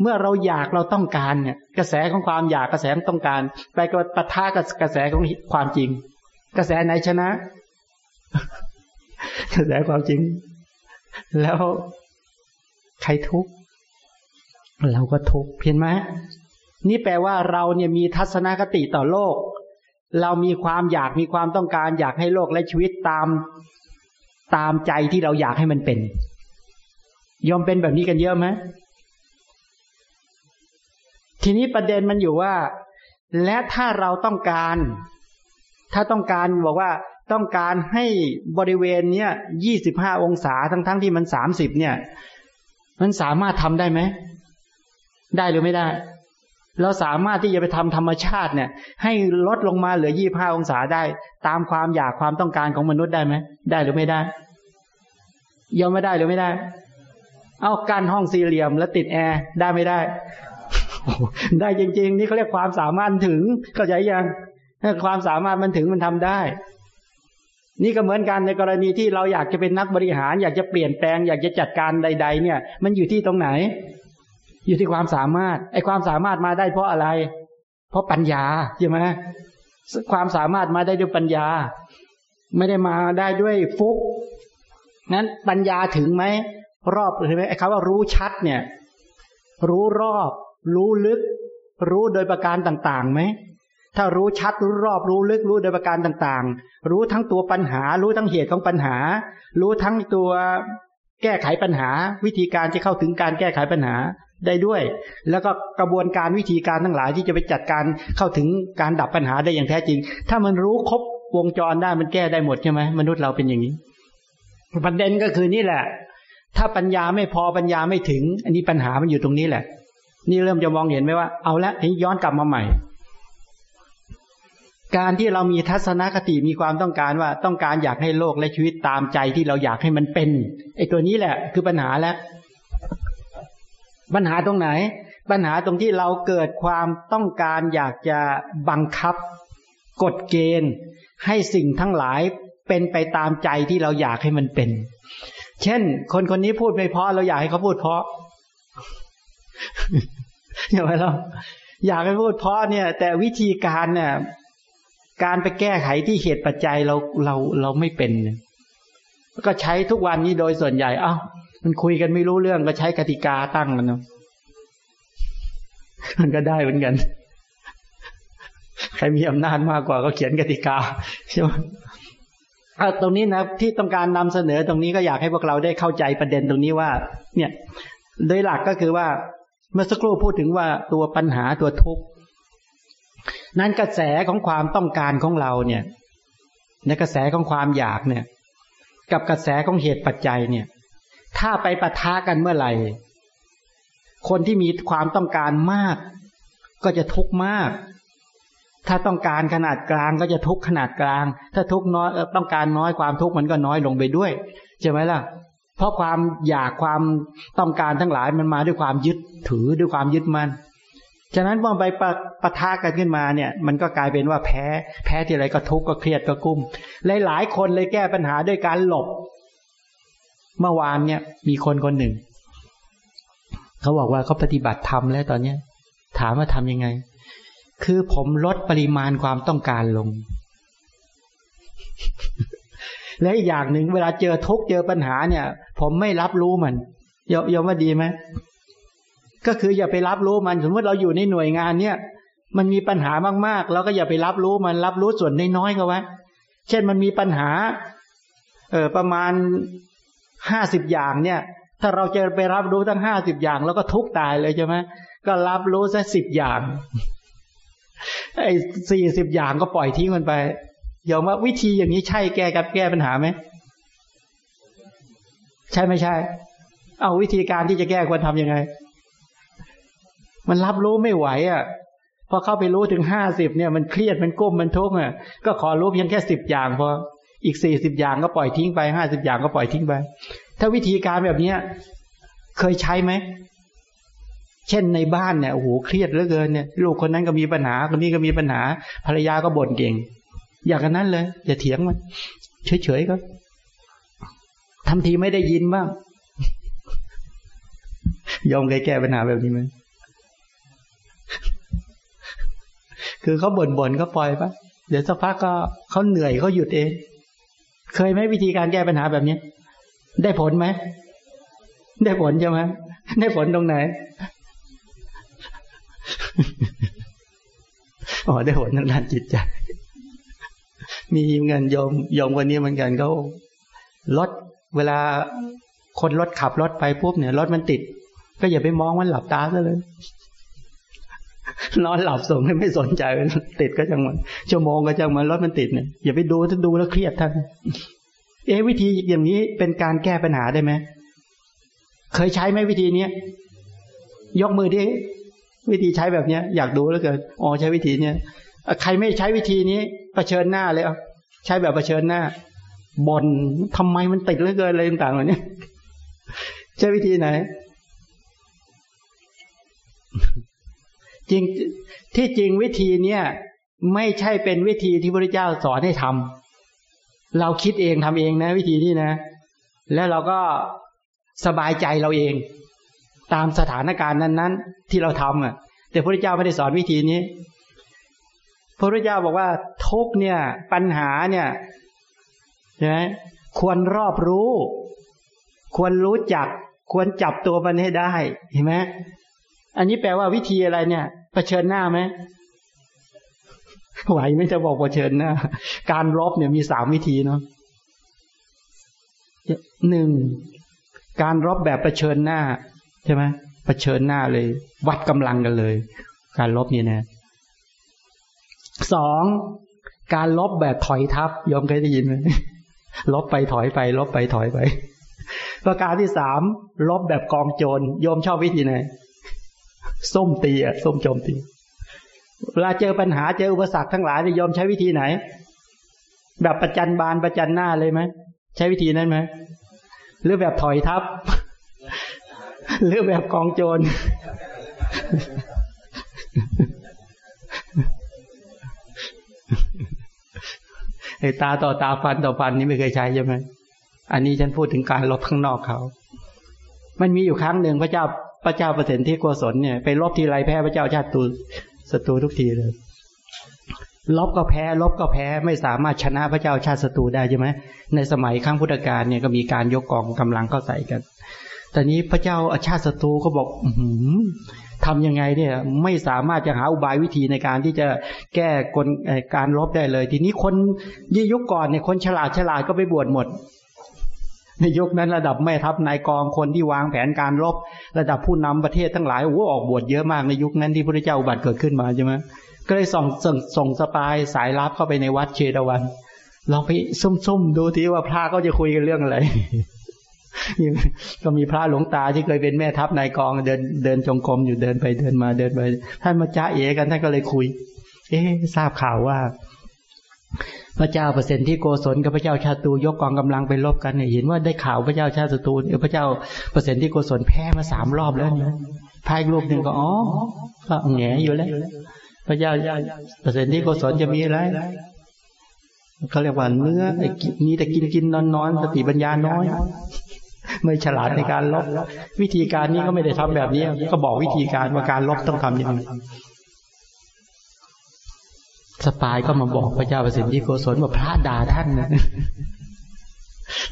เมื่อเราอยากเราต้องการเนี่ย กระแสของความอยากกระแสต้องการ ไปกับปะทะกับกระแสของความจริง กระแสไหนชนะ กระแสความจริง แล้วใครทุกข์เราก็ทุกข์เห็นไหมนี่แปลว่าเราเนี่ยมีทัศนคติต่อโลก เรามีความอยากมีความต้องการ อยากให้โลกและชีวิตตามตามใจที่เราอยากให้มันเป็น ยอมเป็นแบบนี้กันเยอะไหม ทีนี้ประเด็นมันอยู่ว่า และถ้าเราต้องการ ถ้าต้องการบอกว่าต้องการให้บริเวณเนี้ยยี่สิบห้าองศาทั้งๆทที่มันสามสิบเนี่ย มันสามารถทำได้ไหม ได้หรือไม่ได้ เราสามารถที่จะไปทำธรรมชาติเนี่ย ให้ลดลงมาเหลือยี่ห้าองศาได้ ตามความอยากความต้องการของมนุษย์ได้ไหม ได้หรือไม่ได้ ยอมไม่ได้หรือไม่ได้ เอาการห้องสี่เหลี่ยมแล้วติดแอร์ได้ไม่ได้ ได้จริง ๆ นี่เขาเรียกความสามารถถึงเข้าใจยังถ้าความสามารถมันถึงมันทำได้ นี่ก็เหมือนกันในกรณีที่เราอยากจะเป็นนักบริหาร อยากจะเปลี่ยนแปลง อยากจะจัดการใด ๆ เนี่ย มันอยู่ที่ตรงไหน อยู่ที่ความสามารถไอ้ความสามารถมาได้เพราะอะไร เพราะปัญญาใช่ไหมความสามารถมาได้ด้วยปัญญา ไม่ได้มาได้ด้วยฟุกนั้นปัญญาถึงไหมรอบเห็นไหมไอ้คำว่ารู้ชัดเนี่ย รู้รอบ รู้ลึก รู้โดยประการต่างๆไหมถ้ารู้ชัดรู้รอบรู้ลึกรู้โดยประการต่างๆ รู้ทั้งตัวปัญหา รู้ทั้งเหตุของปัญหา รู้ทั้งตัวแก้ไขปัญหา วิธีการที่เข้าถึงการแก้ไขปัญหาได้ด้วย แล้วก็กระบวนการวิธีการทั้งหลายที่จะไปจัดการเข้าถึงการดับปัญหาได้อย่างแท้จริง ถ้ามันรู้ครบวงจรได้มันแก้ได้หมดใช่ไหมมนุษย์เราเป็นอย่างนี้ประเด็นก็คือนี่แหละ ถ้าปัญญาไม่พอปัญญาไม่ถึง อันนี้ปัญหามันอยู่ตรงนี้แหละ นี่เริ่มจะมองเห็นไหมว่าเอาละทีย้อนกลับมาใหม่ การที่เรามีทัศนคติมีความต้องการว่าต้องการอยากให้โลกและชีวิตตามใจที่เราอยากให้มันเป็นไอ้ตัวนี้แหละ คือปัญหาแล้ว ปัญหาตรงไหน ปัญหาตรงที่เราเกิดความต้องการอยากจะบังคับกฎเกณฑ์ ให้สิ่งทั้งหลายเป็นไปตามใจที่เราอยากให้มันเป็น เช่น คนคนนี้พูดไม่เพราะเราอยากให้เขาพูดเพราะ อย่าไรเราอยากให้พูดเพราะเนี่ย แต่วิธีการเนี่ย การไปแก้ไขที่เหตุปัจจัยเราเราเราไม่เป็นก็ใช้ทุกวันนี้โดยส่วนใหญ่ เอ้ามันคุยกันไม่รู้เรื่องก็ใช้กติกาตั้งกันเนาะมันก็ได้เหมือนกัน ใครมีอำนาจมากกว่าก็เขียนกติกาใช่ไหมตรงนี้นะที่ต้องการนำเสนอตรงนี้ก็อยากให้พวกเราได้เข้าใจประเด็นตรงนี้ว่า เนี่ย โดยหลักก็คือว่า เมื่อสักครู่พูดถึงว่าตัวปัญหาตัวทุกข์นั้นกระแสของความต้องการของเราเนี่ย ในกระแสของความอยากเนี่ย กับกระแสของเหตุปัจจัยเนี่ย ถ้าไปปะทะกันเมื่อไหร่ คนที่มีความต้องการมาก ก็จะทุกข์มาก ถ้าต้องการขนาดกลางก็จะทุกข์ขนาดกลาง ถ้าทุกข์น้อยต้องการน้อยความทุกข์มันก็น้อยลงไปด้วยใช่ไหมล่ะ เพราะความอยากความต้องการทั้งหลายมันมาด้วยความยึดถือด้วยความยึดมัน่นฉะนั้นพอไปปะปะทะกันขึ้นมาเนี่ย มันก็กลายเป็นว่าแพ้แพ้ที่ไรก็ทุกข์ก็เครียดก็กุ้มหลายๆคนเลยแก้ปัญหาด้วยการหลบ เมื่อวานเนี่ย มีคนคนหนึ่ง เขาบอกว่าเขาปฏิบัติธรรมแล้วตอนเนี้ย ถามว่าทำยังไง คือผมลดปริมาณความต้องการลง และอีกอย่างหนึ่งเวลาเจอทุกเจอปัญหาเนี่ย ผมไม่รับรู้มันยอมยอมว่าดีไหมก็คืออย่าไปรับรู้มัน สมมติเราอยู่ในหน่วยงานเนี้ยมันมีปัญหามากๆเราก็อย่าไปรับรู้มันรับรู้ส่วนน้อยๆก็ไว้เช่นมันมีปัญหา เออประมาณห้าสิบอย่างเนี่ย ถ้าเราจะไปรับรู้ทั้งห้าสิบอย่าง แล้วก็ทุกตายเลยใช่ไหมก็รับรู้แค่สิบอย่างไอ้สี่สิบอย่างก็ปล่อยทิ้งมันไป ยอมว่าวิธีอย่างนี้ใช่แก้กับแก้ปัญหาไหมใช่ไม่ใช่ เอาวิธีการที่จะแก้ควรทำยังไง มันรับรู้ไม่ไหวอะพอเข้าไปรู้ถึงห้าสิบเนี่ยมันเครียดมันก้มมันทุกข์อะก็ขอรู้เพียงแค่สิบอย่างพออีกสี่สิบอย่างก็ปล่อยทิ้งไปห้าสิบอย่างก็ปล่อยทิ้งไป ถ้าวิธีการแบบเนี้ย เคยใช้ไหมเช่นในบ้านเนี่ยโอ้โหเครียดเหลือเกินเนี่ย ลูกคนนั้นก็มีปัญหาคนนี้ก็มีปัญหา ภรรยาก็บ่นเก่ง อย่างนั้นเลย อย่าเถียงมันเฉยๆก็ทำทีไม่ได้ยินบ้างยอมเคยแก้ปัญหาแบบนี้ไหมคือเขาบ่นบ่นก็ปล่อยปะเดี๋ยวสักพักก็เขาเหนื่อยเขาหยุดเอง เคยไหมวิธีการแก้ปัญหาแบบนี้ ได้ผลไหม ได้ผลใช่ไหมได้ผลตรงไหนอ๋อได้ผลทางด้านจิตใจ มีเงินยอมยอมวันนี้เหมือนกันเขารถเวลาคนรถขับรถไปปุ๊บเนี่ยรถมันติด ก็อย่าไปมองมันหลับตาซะเลยนอนหลับส่งไม่สนใจติดก็จังมันชั่วโมงก็จังมันรถมันติดเนี่ยอย่าไปดูถ้าดูแล้วเครียดท่านเอ๊วิธีอย่างนี้เป็นการแก้ปัญหาได้ไหมเคยใช้ไหมวิธีเนี้ยยกมือดิวิธีใช้แบบเนี้ย อยากดูแล้วเกินอ๋อใช้วิธีเนี้ย ใครไม่ใช้วิธีนี้เผชิญหน้าเลยอะใช้แบบเผชิญหน้าบนทำไมมันติดเหลือเกินอะไรต่างๆเหล่านี้ใช้วิธีไหน จริงที่จริงวิธีเนี้ยไม่ใช่เป็นวิธีที่พระเจ้าสอนให้ทำเราคิดเองทำเองนะ วิธีนี้นะ แล้วเราก็สบายใจเราเอง ตามสถานการณ์นั้น ๆ ที่เราทำอะ แต่พระเจ้าไม่ได้สอนวิธีนี้ พระเจ้าบอกว่าทุกเนี่ย ปัญหาเนี่ยใช่ไหมควรรอบรู้ ควรรู้จัก ควรจับตัวมันให้ได้เห็นไหมอันนี้แปลว่าวิธีอะไรเนี่ยเผชิญหน้าไหมไหวไม่จะบอกเผชิญหน้าการรบเนี่ยมีสามวิธีเนาะหนึ่งการรบแบบเผชิญหน้า ใช่ไหมเผชิญหน้าเลย วัดกำลังกันเลย การรบนี่นะ สองการลบแบบถอยทับยอมเคยได้ยินไหมลบไปถอยไป ลบไปถอยไป ประการที่สามลบแบบกองโจรโยมชอบวิธีไหนส้มตีอะส้มโจมตีเวลาเจอปัญหาเจออุปสรรคทั้งหลายนิยอมใช้วิธีไหน แบบประจันบานประจันหน้าเลยไหมใช้วิธีนั้นไหมหรือแบบถอยทับ หรือแบบกองโจร ตาต่อตาฟันต่อฟันนี่ไม่เคยใช้ใช่ไหมอันนี้ฉันพูดถึงการลบข้างนอกเขา มันมีอยู่ครั้งหนึ่งพระเจ้าพระเจ้าปรตที่โกศลเนี่ยไปลบทีไรแพ้พระเจ้าชาติตูศัตรูทุกทีเลยลบก็แพ้ลบก็แพ้ไม่สามารถชนะพระเจ้าชาติศัตรูได้ใช่ไหมในสมัยครั้งพุทธกาลเนี่ยก็มีการยกกองกำลังเข้าใส่กันแต่นี้พระเจ้าอาชาติศัตรูก็บอก อื ทำยังไงเนี่ยไม่สามารถจะหาอุบายวิธีในการที่จะแก้กลการลบได้เลย ทีนี้คนยี่ยุคก่อนเนี่ยคนฉลาดฉลาดก็ไปบวชหมด ในยุคนั้นระดับแม่ทัพนายกองคนที่วางแผนการรบ ระดับผู้นำประเทศทั้งหลายโอ้ออกบวชเยอะมากในยุคนั้นที่พระเจ้าอุบัติเกิดขึ้นมาใช่ไหมก็เลยส่งส่งส่งสปายสายลับเข้าไปในวัดเชตวันลองไปซุ่มๆดูทีว่าพระเขาจะคุยกันเรื่องอะไร ก็มีพระหลวงตาที่เคยเป็นแม่ทัพนายกองเดินเดินจงกรมอยู่เดินไปเดินมาเดินไปท่านมาจ้าเอกันท่านก็เลยคุย เอ๊ทราบข่าวว่า พระเจ้าเปอร์เซนที่โกศลกับพระเจ้าชาตูยกกองกำลังไปรบกันเนี่ยเห็นว่าได้ข่าวพระเจ้าชาตูพระเจ้าเปอร์เซนที่โกศลแพ้มาสามรอบแล้วนะพายรูปหนึ่งก็อ๋อก็แงอยู่แล้ว พระเจ้าเปอร์เซนที่โกศลจะมีอะไรเขาเรียกว่าเนื้อมีแต่กินกินนอนนอนสติปัญญาน้อย ไม่ฉลาดในการลบ วิธีการนี้ก็ไม่ได้ทำแบบนี้ ก็บอกวิธีการว่าการลบต้องทำยังไงสปายก็มาบอกพระเจ้าประสิทธิโกศลว่าพระด่าท่านนะ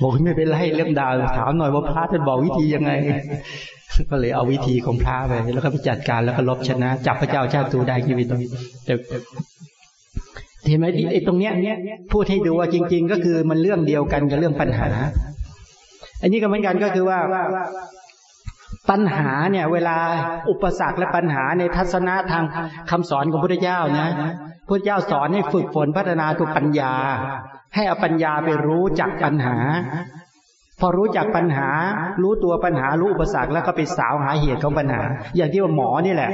บอกไม่เป็นไรเรื่องดาวถามหน่อยว่าพระท่านบอกวิธียังไง ก็เลยเอาวิธีของพระไป แล้วก็ไปจัดการแล้วก็ลบชนะ จับพระเจ้าชาติตูได้ชีวิตตรงนี้เห็นไหมไอ้ตรงเนี้ยพูดให้ดูว่าจริง ๆ ก็คือมันเรื่องเดียวกันกับเรื่องปัญหา อันนี้ก็เหมือนกันก็คือว่าปัญหาเนี่ย เวลาอุปสรรคและปัญหาในทัศนะทางคำสอนของพระพุทธเจ้านะพระเจ้าสอนให้ฝึกฝนพัฒนาตัวปัญญา ให้เอาปัญญาไปรู้จักปัญหา พอรู้จักปัญหา รู้ตัวปัญหารู้อุปสรรคแล้วก็ไปสาวหาเหตุของปัญหา อย่างที่ว่าหมอนี่แหละ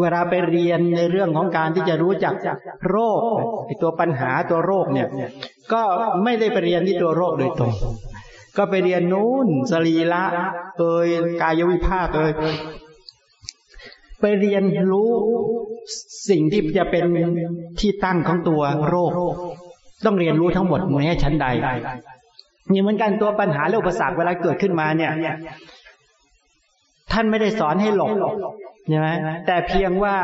เวลาไปเรียนในเรื่องของการที่จะรู้จักโรคตัวปัญหาตัวโรคเนี่ย ก็ไม่ได้ไปเรียนที่ตัวโรคโดยตรง ก็ไปเรียนนู้นสรีละเอยกายวิภาคเอยไปเรียนรู้สิ่งที่จะเป็นที่ตั้งของตัวโรค ต้องเรียนรู้ทั้งหมดแม้ชั้นใดนี่เหมือนกันตัวปัญหาเรื่องภาษาเวลาเกิดขึ้นมาเนี่ยท่านไม่ได้สอนให้หลบใช่ไหมแต่เพียงว่า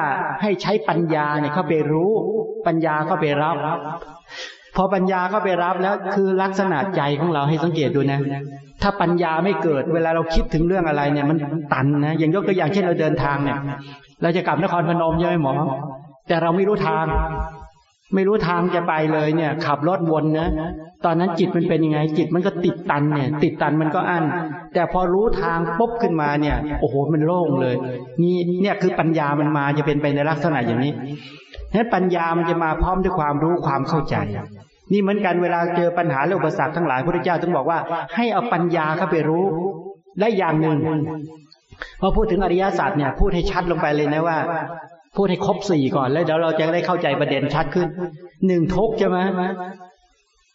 ให้ใช้ปัญญาเนี่ยเข้าไปรู้ ปัญญาเข้าไปรับ พอปัญญาเข้าไปรับแล้วคือลักษณะใจของเราให้สังเกตดูนะ ถ้าปัญญาไม่เกิดเวลาเราคิดถึงเรื่องอะไรเนี่ย มันตันนะอย่างยกตัวอย่างเช่นเราเดินทางเนี่ย เราจะกลับนครพนมใช่ไหมหมอ แต่เราไม่รู้ทาง ไม่รู้ทางจะไปเลยเนี่ย ขับรถวนนะตอนนั้นจิตมันเป็นยังไง จิตมันก็ติดตันเนี่ย ติดตันมันก็อั้นแต่พอรู้ทางปุ๊บขึ้นมาเนี่ย โอ้โหมันโล่งเลย นี่เนี่ยคือปัญญามันมาจะเป็นไปในลักษณะอย่างนี้นั้นปัญญามันจะมาพร้อมด้วยความรู้ความเข้าใจ นี่เหมือนกันเวลาเจอปัญหาเรื่องอุปสรรคทั้งหลายพระพุทธเจ้าต้องบอกว่า ให้เอาปัญญาเข้าไปรู้ได้อย่างหนึ่งพอพูดถึงอริยศาสัจเนี่ยพูดให้ชัดลงไปเลยนะว่า พูดให้ครบสี่ก่อนแล้วเดี๋ยวเราจะได้เข้าใจประเด็นชัดขึ้นหนึ่งทุกใช่ไหม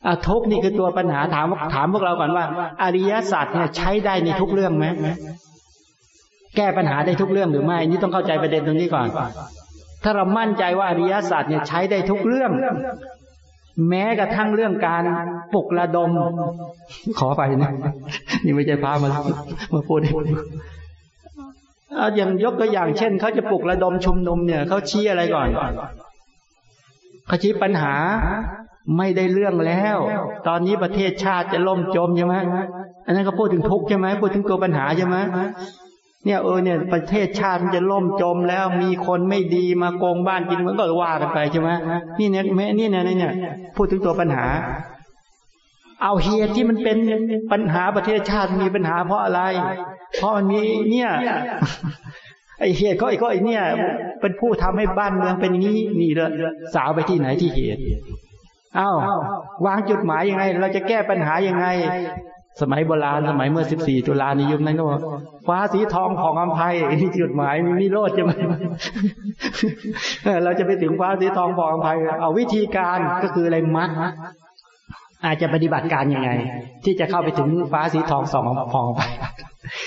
อาทุกนี่คือตัวปัญหาถามถามพวกเราก่อนว่า อริยศาสัจเนี่ยใช้ได้ในทุกเรื่องไหมแก้ปัญหาได้ทุกเรื่องหรือไม่ นี่ต้องเข้าใจประเด็นตรงนี้ก่อน ถ้าเรามั่นใจว่าอริยศาสัจเนี่ยใช้ได้ทุกเรื่อง แม้กระทั่งเรื่องการปลุกระดม ขอไปนะนี่ไม่ใช่พามามาพูดอย่างยกตัวอย่างเช่นเขาจะปลุกระดมชุมนุมเนี่ยเขาชี้อะไรก่อนเขาชี้ปัญหาไม่ได้เรื่องแล้ว ตอนนี้ประเทศชาติจะล่มจมใช่ไหมอันนั้นก็พูดถึงทุกข์ใช่ไหมพูดถึงตัวปัญหาใช่ไหม เนี่ยเออเนี่ยประเทศชาติมันจะล่มจมแล้วมีคนไม่ดีมาโกงบ้านกินมันก็ว่ากันไปใช่ไหมนี่เนี่ยแม่นี่เนี่ยเนี่ยพูดถึงตัวปัญหา เอาเหตุที่มันเป็นปัญหาประเทศชาติมีปัญหาเพราะอะไร เพราะมันมีเนี่ยไอเหตุก็ไอก็ไอเนี่ย เป็นผู้ทำให้บ้านเมืองเป็นงนี้นี่เลยสาวไปที่ไหนที่เหตุอ้าววางจุดหมายยังไง เราจะแก้ปัญหายังไง สมัยโบราณสมัยเมื่อสิบสี่ตุลาในยุคนั้นก็บอกฟ้าสีทองของอัมภัยนี่จุดหมายมีนิโรธจะไหมเราจะไปถึงฟ้าสีทองของอัมภัยเอาวิธีการก็คืออะไรมัดอาจจะปฏิบัติการยังไง ที่จะเข้าไปถึงฟ้าสีทองสองพองไป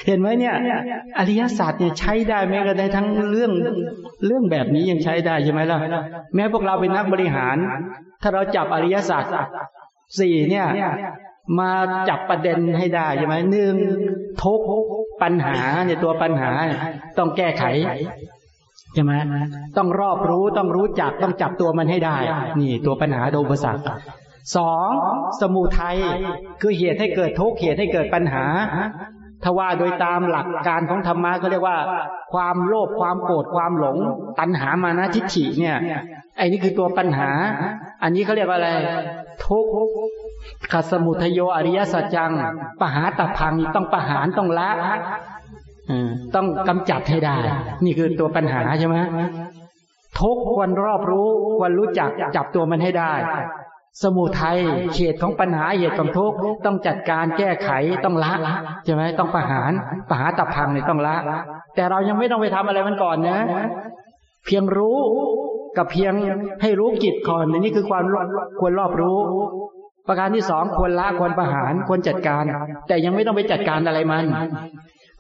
เห็นไหมเนี่ย อริยศาสตร์เนี่ยใช้ได้แม้ก็ได้ทั้งเรื่องเรื่องแบบนี้ยังใช้ได้ใช่ไหมล่ะแม้พวกเราเป็นนักบริหาร ถ้าเราจับอริยศาสตร์สี่เนี่ย มาจับประเด็นให้ได้ใช่ไหมหนึ่งทุกปัญหาเนี่ยตัวปัญหาต้องแก้ไขใช่ไหมต้องรอบรู้ต้องรู้จักต้องจับตัวมันให้ได้ นี่ ตัวปัญหาโดยภาษาสองสมุทัยคือเหตุให้เกิดทุกข์เหตุให้เกิดปัญหาถ้าว่าโดยตามหลักการของธรรมะก็เรียกว่า ความโลภความโกรธความหลง ตัณหามานะทิฏฐิเนี่ยไอ้นี่คือตัวปัญหา อันนี้เขาเรียกว่าอะไร ทุก ขัสมุทโยอริยสัจจังปหาตพังต้องประหารต้องละต้องกำจัดให้ได้ นี่คือตัวปัญหาใช่ไหมทุกควรรอบรู้ควรรู้จักจับตัวมันให้ได้ สมุทัยเขตของปัญหาเหตุของทุกต้องจัดการแก้ไขต้องละใช่ไหมต้องประหารประหารตับพังเนี่ยต้องละ แต่เรายังไม่ต้องไปทำอะไรมันก่อนนะ เพียงรู้กับเพียงให้รู้กิจก่อนนี่คือความควรรอบรู้ ประการที่สองควรละควรประหารควรจัดการ แต่ยังไม่ต้องไปจัดการอะไรมัน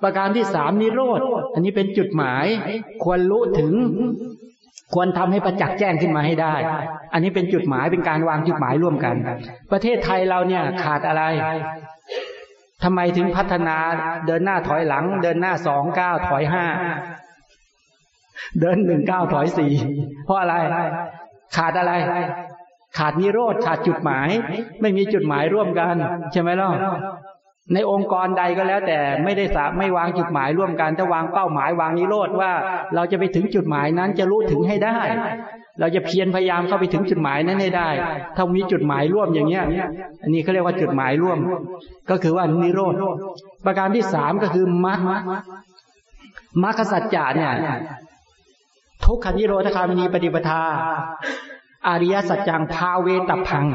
ประการที่สามนิโรธอันนี้เป็นจุดหมาย ควรรู้ถึง ควรทำให้ประจักษ์แจ้งขึ้นมาให้ได้ อันนี้เป็นจุดหมายเป็นการวางจุดหมายร่วมกัน ประเทศไทยเราเนี่ยขาดอะไรทำไมถึงพัฒนาเดินหน้าถอยหลัง เดินหน้าสองเก้าถอยห้าเดินหนึ่งเก้าถอยสี่เพราะอะไร ขาดอะไร ขาดนิโรธขาดจุดหมาย ไม่มีจุดหมายร่วมกัน ใช่ไหมล่ะในองค์กรใดก็แล้ว แต่ไม่ได้สาไม่วางจุดหมายร่วมกันถ้าวางเป้าหมายวางนิโรธว่า เราจะไปถึงจุดหมายนั้นจะรู้ถึงให้ได้ เราจะเพียรพยายามเข้าไปถึงจุดหมายนั้นให้ได้ ถ้ามีจุดหมายร่วมอย่างเงี้ย อันนี้เขาเรียกว่าจุดหมายร่วม ก็คือว่านิโรธประการที่สามก็คือมรรคมรรคสัจจะเนี่ยทุกขนิโรธคามินีปฏิปทา อริยสัจจังพาเวตพัง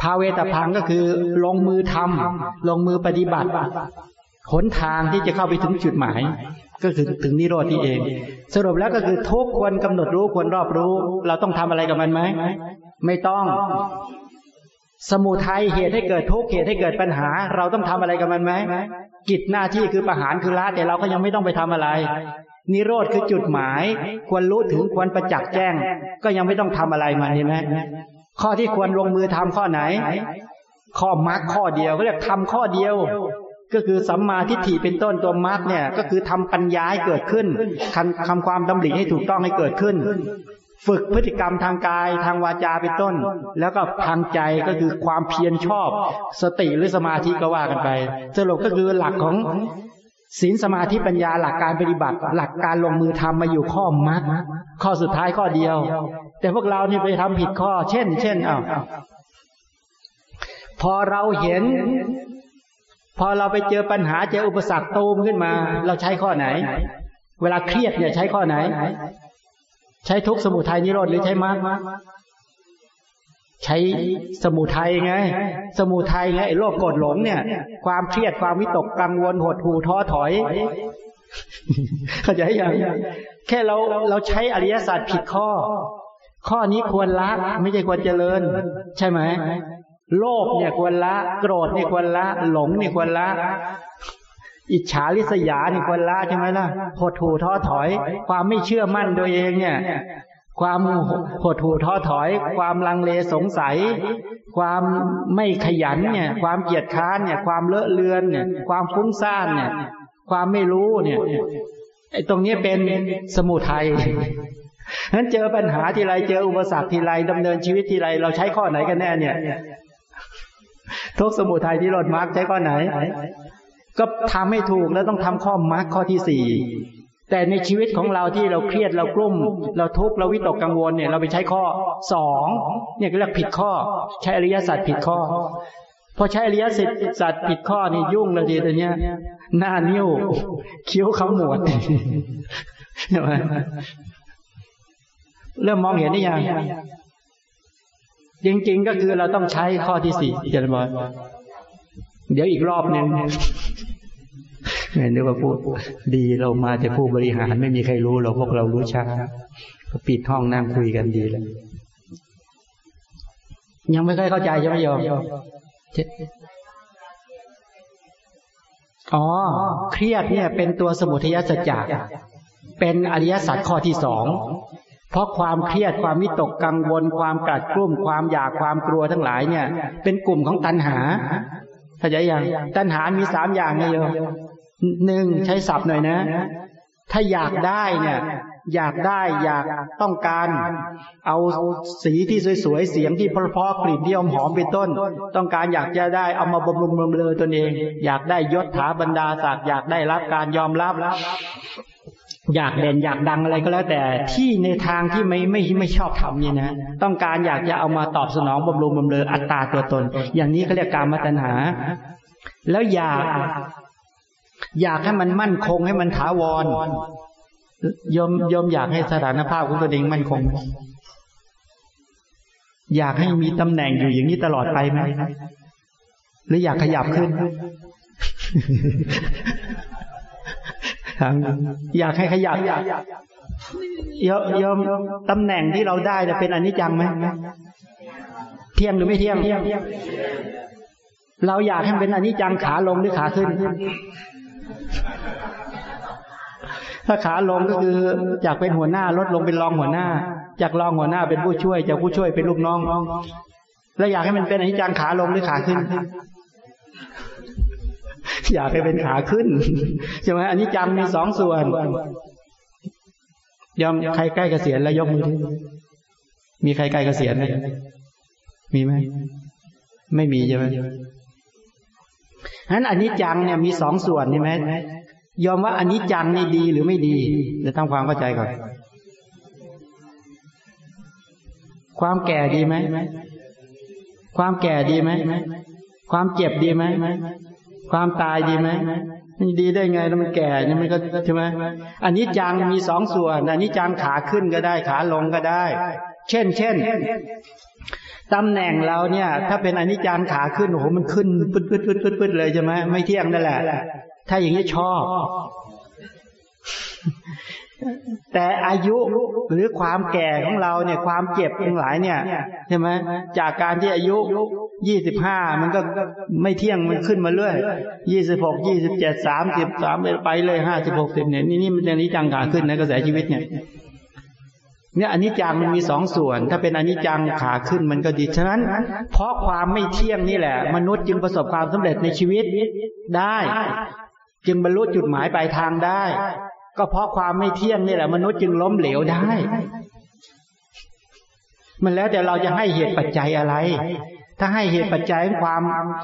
พาเวตพังก็คือลงมือทำลงมือปฏิบัติหนทางที่จะเข้าไปถึงจุดหมาย ก็คือถึงนิโรธที่เอง สรุปแล้วก็คือทุกควรกำหนดรู้ควรรอบรู้ เราต้องทำอะไรกับมันไหมไม่ต้อง สมุทัยเหตุให้เกิดทุกข์เหตุให้เกิดปัญหา เราต้องทำอะไรกับมันไหมกิจหน้าที่คือประหารคือละแต่เราก็ยังไม่ต้องไปทำอะไร นิโรธคือจุดหมาย ควรรู้ถึงควรประจักษ์แจ้ง ก็ยังไม่ต้องทำอะไรมันเห็นไหมข้อที่ควรลงมือทำข้อไหน ข้อมรรคข้อเดียวก็เรียกทำข้อเดียว ก็คือสัมมาทิฏฐิเป็นต้นตัวมรรคเนี่ย ก็คือทำปัญญาให้เกิดขึ้นทำความดำริให้ถูกต้องให้เกิดขึ้น ฝึกพฤติกรรมทางกายทางวาจาเป็นต้น แล้วก็ทางใจก็คือความเพียรชอบ สติหรือสมาธิก็ว่ากันไปสรุปก็คือหลักของ ศีลสมาธิปัญญาหลักการปฏิบัติ หลักการลงมือทำมาอยู่ข้อมรรคข้อสุดท้ายข้อเดียว แต่พวกเรานี่ไปทำผิดข้อ เช่น เช่นอ้าวพอเราเห็น พอเราไปเจอปัญหาเจออุปสรรคตูมขึ้นมา เราใช้ข้อไหน เวลาเครียดเนี่ยใช้ข้อไหน ใช้ทุกสมุทัยนิโรธหรือใช้มรรค ใช้สมุทัยไง สมุทัยไงไอ้โลภโกรธหลงเนี่ย ความเครียดความวิตกกังวลหดหู่ท้อถอย เข้าใจยังแค่เราเราใช้อริยศาสตร์ผิดข้อ ข้อนี้ควรละไม่ใช่ควรเจริญ ใช่ไหมโลภเนี่ยควรละ โกรธเนี่ยควรละ หลงเนี่ยควรละ อิจฉาริษยาเนี่ยควรละใช่ไหมล่ะหดหู่ท้อถอย ความไม่เชื่อมั่นโดยเองเนี่ย ความหดหู่ท้อถอย ความลังเลสงสัย ความไม่ขยันเนี่ย ความเกียจค้านเนี่ย ความเลอะเลือนเนี่ย ความฟุ้งซ่านเนี่ย ความไม่รู้เนี่ยไอ้ตรงนี้เป็นสมุทัยนั้นเจอปัญหาทีไรเจออุปสรรคทีไรดำเนินชีวิตทีไรเราใช้ข้อไหนกันแน่เนี่ย ทุกข์สมุทัยนิโรธมรรคใช้ข้อไหน ก็ทำให้ถูกแล้วต้องทำข้อมรรคข้อที่สี่ แต่ในชีวิตของเราที่เราเครียดเรากลุ้มเราทุกข์เราวิตกกังวลเนี่ยเราไปใช้ข้อสองเนี่ยก็เรียกผิดข้อ ใช้อริยสัจผิดข้อพอใช้อริยสัจผิดข้อนี่ยุ่งเลยทีตัวเนี้ย หน้านิ้วคิ้วขมวดใช่ไหมเริ่มมองเห็นได้ยังจริงๆก็คือเราต้องใช้ข้อที่สี่เจริญบอลเดี๋ยวอีกรอบหนึ่ง นึกว่าพูดดีเรามาแต่ผู้บริหารไม่มีใครรู้เราพวกเรารู้ช้าก็ปิดห้องนั่งคุยกันดีแล้วยังไม่ค่อยเข้าใจใช่ไหมโยมอ๋อ เครียดเนี่ย เป็นตัวสมุทัยสัจจะเป็นอริยสัจข้อที่สองเพราะความเครียดความวิตกกังวล ความกัดกลุ่มความอยากความกลัวทั้งหลายเนี่ย เป็นกลุ่มของตัณหาเข้าใจยังตัณหามีสามอย่างไงโยม หนึ่งใช้ศัพท์หน่อยนะ ถ้าอยากได้เนี่ย อยากได้อยากต้องการ เอาสีที่สวยๆเสียงที่เพราะๆกลิ่นที่หอมเป็นต้น ต้องการอยากจะได้เอามาบำรุงบำเรอตนเอง อยากได้ยศถาบรรดาศักดิ์อยากได้รับการยอมรับอยากเด่นอยากดังอะไรก็แล้วแต่ที่ในทางที่ไม่ไม่ไม่ชอบทำนี่นะ ต้องการอยากจะเอามาตอบสนองบำรุงบำเรออัตตาตัวตน อย่างนี้เขาเรียกการมัตนาแล้วอยาก อยากให้มันมั่นคงให้มันถาวรยมยมอยากให้สถานภาพของตัวเองมั่นคง อยากให้มีตำแหน่งอยู่อย่างนี้ตลอดไปไหมหรืออยากขยับขึ้นอยากให้ขยับยมยมตำแหน่งที่เราได้จะเป็นอนิจจังไหมเที่ยงหรือไม่เที่ยง เราอยากให้เป็นอนิจจังขาลงหรือขาขึ้น ถ้าขาลงก็คืออยากเป็นหัวหน้าลดลงเป็นรองหัวหน้าจากรองหัวหน้าเป็นผู้ช่วยจากผู้ช่วยเป็นลูกน้อง แล้วอยากให้มันเป็นอนิจจังขาลงหรือขาขึ้น อยากให้เป็นขาขึ้นใช่ไหมอันนี้จังมีสองส่วนยอมใครใกล้เกษียณแล้วยกมือมีใครใกล้เกษียณไหมมีไหมไม่มีใช่ไหม นั้นอันนี้จังเนี่ยมีสองส่วนใช่ไหมยอมว่าอันนี้จังนี่ดีหรือไม่ดีเดี๋ยวทำความเข้าใจก่อน ความแก่ดีไหมความแก่ดีไหมความเจ็บดีไหมความตายดีไหมมันดีได้ไงแล้วมันแก่เนี่ยมันก็ใช่ไหมอันนี้จังมีสองส่วนอันนี้จังขาขึ้นก็ได้ ขาลงก็ได้ เช่น เช่น ตำแหน่งเราเนี่ย ถ้าเป็นอนิจจังขาขึ้นโอ้โหมันขึ้นปึดปึดปึดปึดปึดเลยใช่ไหมไม่เที่ยงนั่นแหละ ถ้าอย่างนี้ชอบ แต่อายุหรือความแก่ของเราเนี่ย ความเจ็บทั้งหลายเนี่ยใช่ไหมจากการที่อายุยี่สิบห้ามันก็ไม่เที่ยงมันขึ้นมาเรื่อยยี่สิบหกยี่สิบเจ็ดสามสิบสามไปเลยห้าสิบหกสิบเนี่ยนี่นี่มันจะนี้จังขาขึ้นในกระแสชีวิตเนี่ย เนี่ยอันนี้จังมันมีสองส่วน ถ้าเป็นอันนี้จังขาขึ้นมันก็ดี ฉะนั้น เพราะความไม่เที่ยงนี่แหละ มนุษย์จึงประสบความสำเร็จในชีวิตได้ จึงบรรลุจุดหมายปลายทางได้ ก็เพราะความไม่เที่ยงนี่แหละ มนุษย์จึงล้มเหลวได้ มันแล้วแต่เราจะให้เหตุปัจจัยอะไร ถ้าให้เหตุปัจจัยความ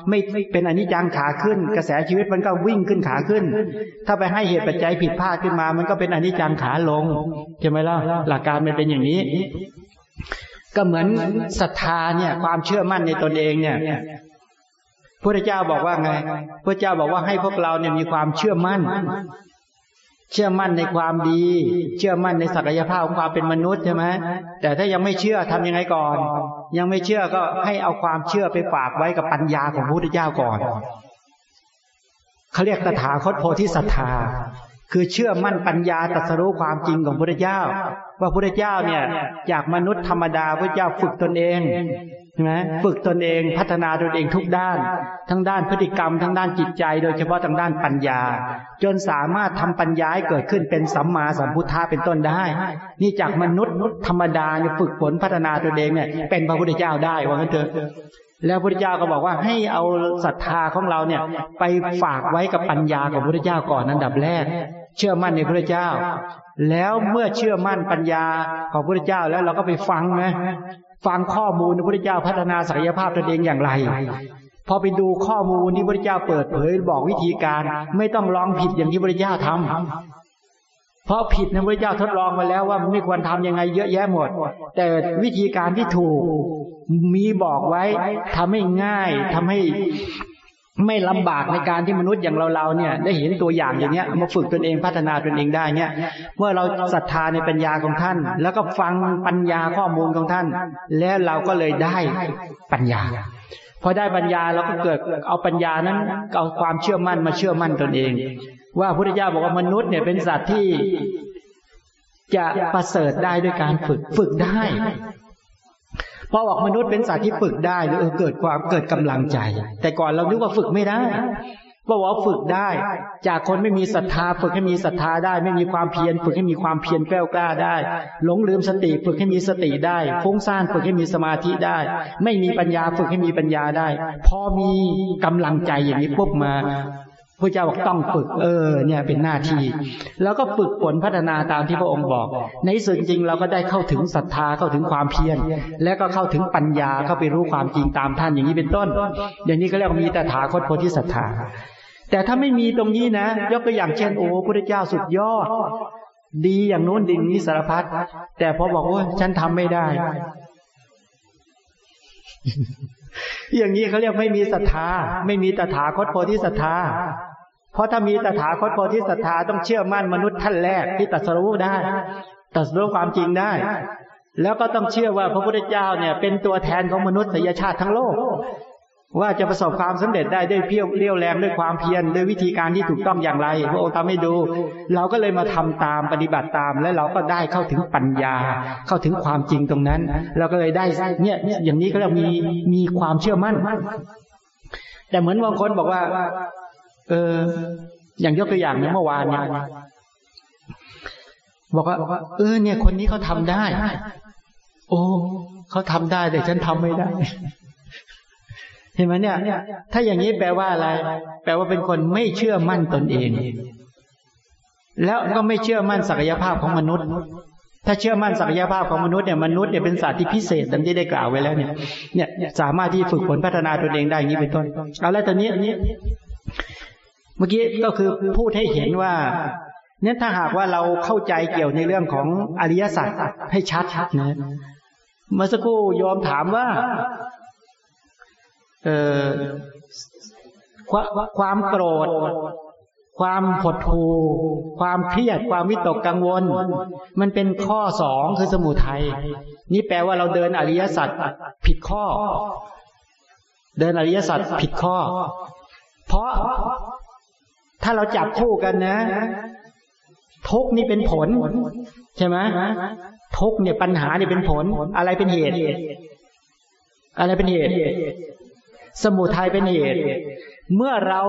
ไม่เป็นอนิจจังขาขึ้น กระแสชีวิตมันก็วิ่งขึ้นขาขึ้น ถ้าไปให้เหตุปัจจัยผิดพลาดขึ้นมา มันก็เป็นอนิจจังขาลงใช่ไหมล่ะหลักการมันเป็นอย่างนี้ ก็เหมือนศรัทธาเนี่ย ความเชื่อมั่นในตนเองเนี่ยพระเจ้าบอกว่าไงพระเจ้าบอกว่าให้พวกเราเนี่ยมีความเชื่อมั่น เชื่อมั่นในความดี เชื่อมั่นในศักยภาพของความเป็นมนุษย์ใช่ไหมแต่ถ้ายังไม่เชื่อทำยังไงก่อน ยังไม่เชื่อก็ให้เอาความเชื่อไปฝากไว้กับปัญญาของพระพุทธเจ้าก่อนเขาเรียกตถาคตโพธิศรัทธาคือเชื่อมั่นปัญญาตรัสรู้ความจริงของพระพุทธเจ้า ว่าพระพุทธเจ้าเนี่ย จากมนุษย์ธรรมดาพระเจ้าฝึกตนเอง ใช่ไหมฝึกตนเองพัฒนาตนเองทุกด้าน ทั้งด้านพฤติกรรม ทั้งด้านจิตใจ โดยเฉพาะทางด้านปัญญา จนสามารถทำปัญญาให้เกิดขึ้นเป็นสัมมาสัมพุทธะเป็นต้นได้ นี่จากมนุษย์ธรรมดาเนี่ยฝึกฝนพัฒนาตนเองเนี่ยเป็นพระพุทธเจ้าได้ว่างั้นเถอะแล้วพระพุทธเจ้าก็บอกว่าให้เอาศรัทธาของเราเนี่ย ไปฝากไว้กับปัญญาของพระพุทธเจ้าก่อนอันดับแรก เชื่อมั่นในพระพุทธเจ้า แล้วเมื่อเชื่อมั่นปัญญาของพระพุทธเจ้าแล้วเราก็ไปฟังนะ ฟังข้อมูลพระพุทธเจ้าพัฒนาศักยภาพตนเองอย่างไร พอไปดูข้อมูลที่พระพุทธเจ้าเปิดเผยบอกวิธีการไม่ต้องลองผิดอย่างที่พระพุทธเจ้าทำเพราะผิดนะพระเจ้าทดลองมาแล้วว่ามันไม่ควรทำยังไงเยอะแยะหมด แต่วิธีการที่ถูกมีบอกไว้ทำให้ง่ายทำให้ ไม่ลำบากในการที่มนุษย์อย่างเราเราเนี่ย ได้เห็นตัวอย่างอย่างเนี้ยมาฝึกตนเองพัฒนาตนเองได้เนี่ย เมื่อเราศรัทธาในปัญญาของท่าน แล้วก็ฟังปัญญาข้อมูลของท่าน แล้วเราก็เลยได้ปัญญาพอได้ปัญญาเราก็เกิดเอาปัญญานั้นเอาความเชื่อมั่นมาเชื่อมั่นตนเอง ว่าพระพุทธเจ้าบอกว่ามนุษย์เนี่ยเป็นสัตว์ที่จะประเสริฐได้ด้วยการฝึกฝึกได้ พอบอกมนุษย์เป็นสัตว์ที่ฝึกได้หรือเกิดความเกิดกำลังใจ แต่ก่อนเรานึกว่าฝึกไม่ได้บอกว่าฝึกได้ จากคนไม่มีศรัทธาฝึกให้มีศรัทธาได้ ไม่มีความเพียรฝึกให้มีความเพียรแกล้วกล้าได้ หลงลืมสติฝึกให้มีสติได้ฟุ้งซ่านฝึกให้มีสมาธิได้ ไม่มีปัญญาฝึกให้มีปัญญาได้ พอมีกำลังใจอย่างนี้ปุ๊บมา พระเจ้าบอกต้องฝึก เออ เนี่ยเป็นหน้าที่ แล้วก็ฝึกฝนพัฒนาตามที่พระองค์บอก ในส่วนจริงเราก็ได้เข้าถึงศรัทธาเข้าถึงความเพียรและก็เข้าถึงปัญญาเข้าไปรู้ความจริงตามท่านอย่างนี้เป็นต้น อย่างนี้ก็เรียกว่ามีแต่ถาคตโพธิศรัทธา แต่ถ้าไม่มีตรงนี้นะ ยกตัวอย่างเช่นโอ้พระเจ้าสุดยอด ดีอย่างโน้นดิ่งนี้สารพัดแต่พอบอกว่าฉันทำไม่ได้ อย่างนี้เขาเรียกไม่มีศรัทธา ไม่มีตถาคตโพธิศรัทธา เพราะถ้ามีตถาคตโพธิศรัทธาต้องเชื่อมั่นมนุษย์ท่านแรกที่ตัดสรู้ได้ตัดสรู้ความจริงได้ แล้วก็ต้องเชื่อว่าพระพุทธเจ้าเนี่ย เป็นตัวแทนของมนุษยชาติทั้งโลก ว่าจะประสบความสำเร็จได้ด้วยเพียวเรียวแรงด้วยความเพียรด้วยวิธีการที่ถูกต้องอย่างไรพระองค์ทำให้ดู เราก็เลยมาทำตามปฏิบัติตาม และเราก็ได้เข้าถึงปัญญา เข้าถึงความจริงตรงนั้น เราก็เลยได้เนี่ยอย่างนี้ก็เรามีมีความเชื่อมั่น แต่เหมือนบางคนบอกว่า เออ อย่างยกตัวอย่างเมื่อวานเนี่ยบอกว่าเออเนี่ย คนนี้เขาทาได้ โอ้เขาทำได้แต่ฉันทำไม่ได้ เห็นไหมเนี่ย ถ้าอย่างนี้แปลว่าอะไร แปลว่าเป็นคนไม่เชื่อมั่นตนเอง แล้วก็ไม่เชื่อมั่นศักยภาพของมนุษย์ ถ้าเชื่อมั่นศักยภาพของมนุษย์เนี่ยมนุษย์เนี่ยเป็นสัตว์ที่พิเศษดังที่ได้กล่าวไว้แล้วเนี่ย เนี่ยสามารถที่ฝึกฝนพัฒนาตนเองได้อย่างนี้เป็นต้น เอาแล้วตอนนี้ เมื่อกี้ก็คือพูดให้เห็นว่าเนี่ยถ้าหากว่าเราเข้าใจเกี่ยวในเรื่องของอริยสัจให้ชัดนะเมื่อสักครู่ยอมถามว่า เออความโกรธ ความหดหู่ความเครียด ความวิตกกังวล มันเป็นข้อสองคือสมุทัยนี่แปลว่าเราเดินอริยสัจผิดข้อ เดินอริยสัจผิดข้อ เพราะถ้าเราจับคู่กันนะ ทุกนี่เป็นผล ใช่ไหมทุกเนี่ยปัญหาเนี่ยเป็นผล อะไรเป็นเหตุ อะไรเป็นเหตุ สมุทัยเป็นเหตุ เมื่อเรา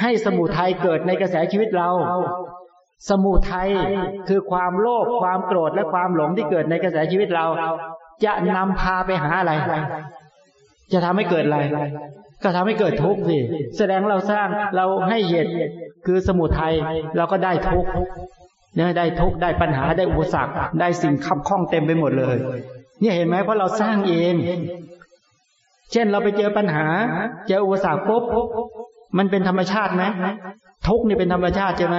ให้สมุทัยเกิดในกระแสชีวิตเรา สมุทัยคือความโลภความโกรธและความหลงที่เกิดในกระแสชีวิตเรา จะนำพาไปหาอะไร จะทำให้เกิดอะไร ก็ทำให้เกิดทุกข์สิแสดงเราสร้างเราให้เหตุคือสมุทัยเราก็ได้ทุกข์เนี่ยได้ทุกข์ได้ปัญหาได้อุปสรรค ได้สิ่งขับข้องเต็มไปหมดเลย เนี่ยเห็นไหมเพราะเราสร้างเอง เช่นเราไปเจอปัญหา เจออุปสรรคปุ๊บมันเป็นธรรมชาติไหมทุกนี่เป็นธรรมชาติใช่ไหม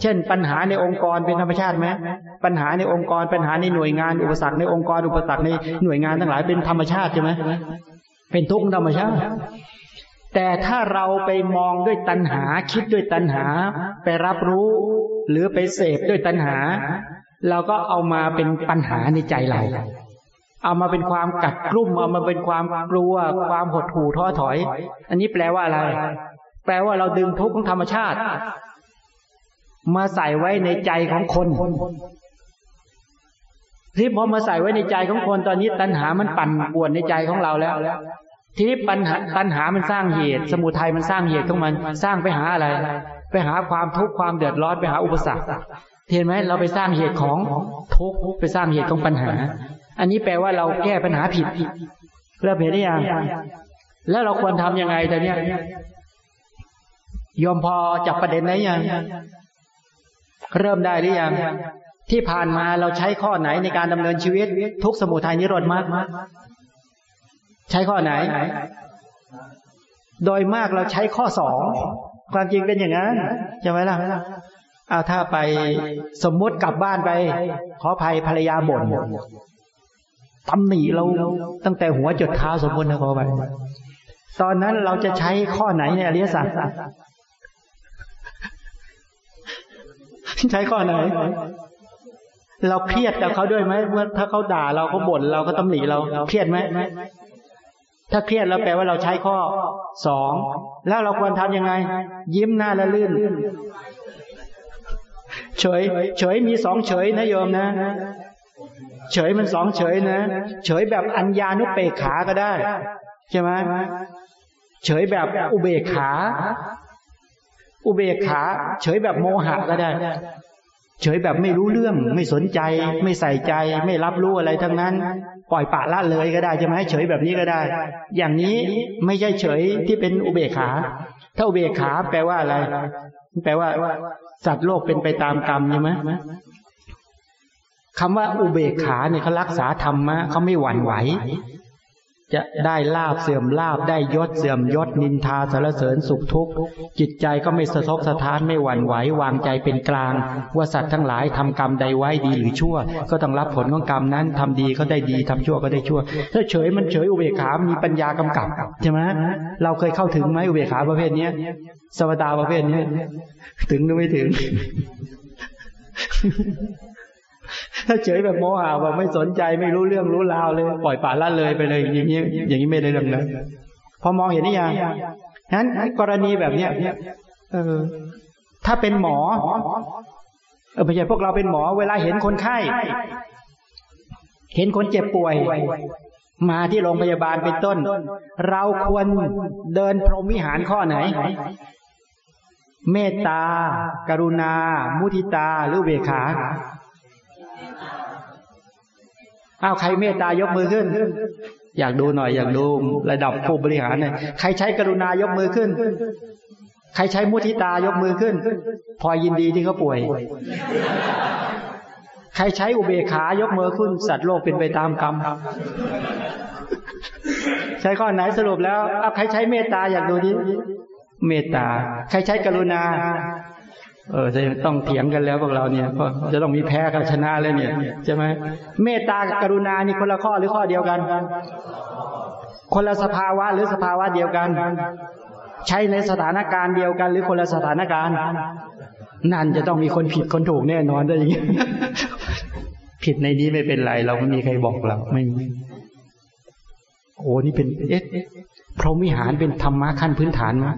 เช่น ปัญหาในองค์กรเป็นธรรมชาติไหมปัญหาในองค์กรปัญหาในหน่วยงานอุปสรรคในองค์กรอุปสรรคในหน่วยงานทั้งหลายเป็นธรรมชาติใช่ไหมเป็นทุกข์ธรรมชาติ แต่ถ้าเราไปมองด้วยตัณหาคิดด้วยตัณหา ไปรับรู้ หรือไปเสพด้วยตัณหา เราก็เอามาเป็นปัญหาในใจเรา เอามาเป็นความกัดกลุ่มเอามาเป็นความกลัว ความหดหู่ท้อถอย อันนี้แปลว่าอะไร แปลว่าเราดึงทุกข์ของธรรมชาติ มาใส่ไว้ในใจของคนที่พอมาใส่ไว้ในใจของคนตอนนี้ตัณหามันปั่นป่วนในใจของเราแล้วทีนี้ปัญหาปัญหามันสร้างเหตุ สมุทัยมันสร้างเหตุของมันสร้างไปหาอะไร ไปหาความทุกข์ความเดือดร้อนไปหาอุปสรรคเห็นไหมเราไปสร้างเหตุของทุกข์ไปสร้างเหตุของปัญหา อันนี้แปลว่าเราแก้ปัญหาผิดเราเห็นได้ยังแล้วเราควรทํำยังไงต่เนี้ยยอมพอจับประเด็นไหนยังเริ่มได้หรือยังที่ผ่านมาเราใช้ข้อไหนในการดำเนินชีวิต ทุกสมุทัยนิโรธมากใช้ข้อไหน โดยมากเราใช้ข้อสองความจริงเป็นอย่างนั้นใช่ไหมล่ะเอาถ้าไปสมมติกลับบ้านไป ขอภัยภรรยาบ่น ตำหนิเราตั้งแต่หัวจดเท้าสมมตินะขอไปตอนนั้นเราจะใช้ข้อไหนในอริยสัจใช้ข้อไหน เราเครียดกับเขาด้วยไหมเมื่อถ้าเขาด่าเราเขาบ่นเราก็ตำหนิเราเครียดไหมถ้าเครียดแล้วแปลว่าเราใช้ข้อสองแล้วเราควรทำยังไง ยิ้มหน้าละลื่น เฉย เฉยมีสองเฉยนะโยมนะ เฉยมันสองเฉยนะ เฉยแบบอัญญานุเปกขาก็ได้ ใช่ไหมเฉยแบบอุเบกขา อุเบกขา เฉยแบบโมหะก็ได้ เฉยแบบไม่รู้เรื่อง ไม่สนใจ ไม่ใส่ใจ ไม่รับรู้อะไรทั้งนั้น ปล่อยปะละเลยก็ได้ใช่ไหมเฉยแบบนี้ก็ได้ อย่างนี้ไม่ใช่เฉยที่เป็นอุเบกขา ถ้าอุเบกขาแปลว่าอะไร แปลว่าสัตว์โลกเป็นไปตามกรรมใช่ไหม คำว่าอุเบกขาเนี่ยเขารักษาธรรมะเขาไม่หวั่นไหว จะได้ลาบเสื่อมลาบได้ยศเสื่อมยศนินทาสารเสริญสุขทุกข์ จิตใจก็ไม่สะทกสะท้านไม่หวั่นไหววางใจเป็นกลาง ว่าสัตว์ทั้งหลายทำกรรมใดไว้ดีหรือชั่ว ก็ต้องรับผลของกรรมนั้นทำดีก็ได้ดีทำชั่วก็ได้ชั่ว ถ้าเฉยมันเฉยอุเบกขามีปัญญากำกับใช่ไหมเราเคยเข้าถึงไหมอุเบกขาประเภทนี้สวดาประเภทนี้ถึงหรือไม่ถึง ถ้าเฉยแบบโมหะแบบไม่สนใจไม่รู้เรื่องรู้ราวเลย ปล่อยป่าละเลยไปเลย อย่างนี้อย่างนี้ไม่ได้เรื่องเลยพอมองเห็นนี่ยังนั้นกรณีแบบเนี้ยเออ ถ้าเป็นหมอ เออไม่ใช่พวกเราเป็นหมอ เวลาเห็นคนไข้ เห็นคนเจ็บป่วย มาที่โรงพยาบาลเป็นต้น เราควรเดินพรหมวิหารข้อไหน เมตตา กรุณา มุทิตา หรือเวขา อ้าวใครเมตตายกมือขึ้น อยากดูหน่อยอยากดูระดับผู้บริหารเนี่ยใครใช้กรุณายกมือขึ้น ใครใช้มุทิตายกมือขึ้น พอยินดีที่เขาป่วย ใครใช้อุเบกขายกมือขึ้น สัตว์โลกเป็นไปตามกรรมใช้ข้อไหนสรุปแล้วเอาใครใช้เมตตาอยากดูดิเมตตา ใครใช้กรุณา เออจะต้องเถียงกันแล้วพวกเราเนี่ยเพราะจะต้องมีแพ้กับชนะเลยเนี่ยใช่ไหมเมตตากับกรุณานี่คนละข้อหรือข้อเดียวกัน คนละสภาวะหรือสภาวะเดียวกัน ใช้ในสถานการณ์เดียวกัน หรือคนละสถานการณ์ นั่นจะต้องมีคนผิดคนถูกแน่นอนได้ยังผิดในนี้ไม่เป็นไร เราไม่มีใครบอกเราไม่โอ้นี่เป็นเอ๊ะพรหมิหารเป็นธรรมะขั้นพื้นฐานมั้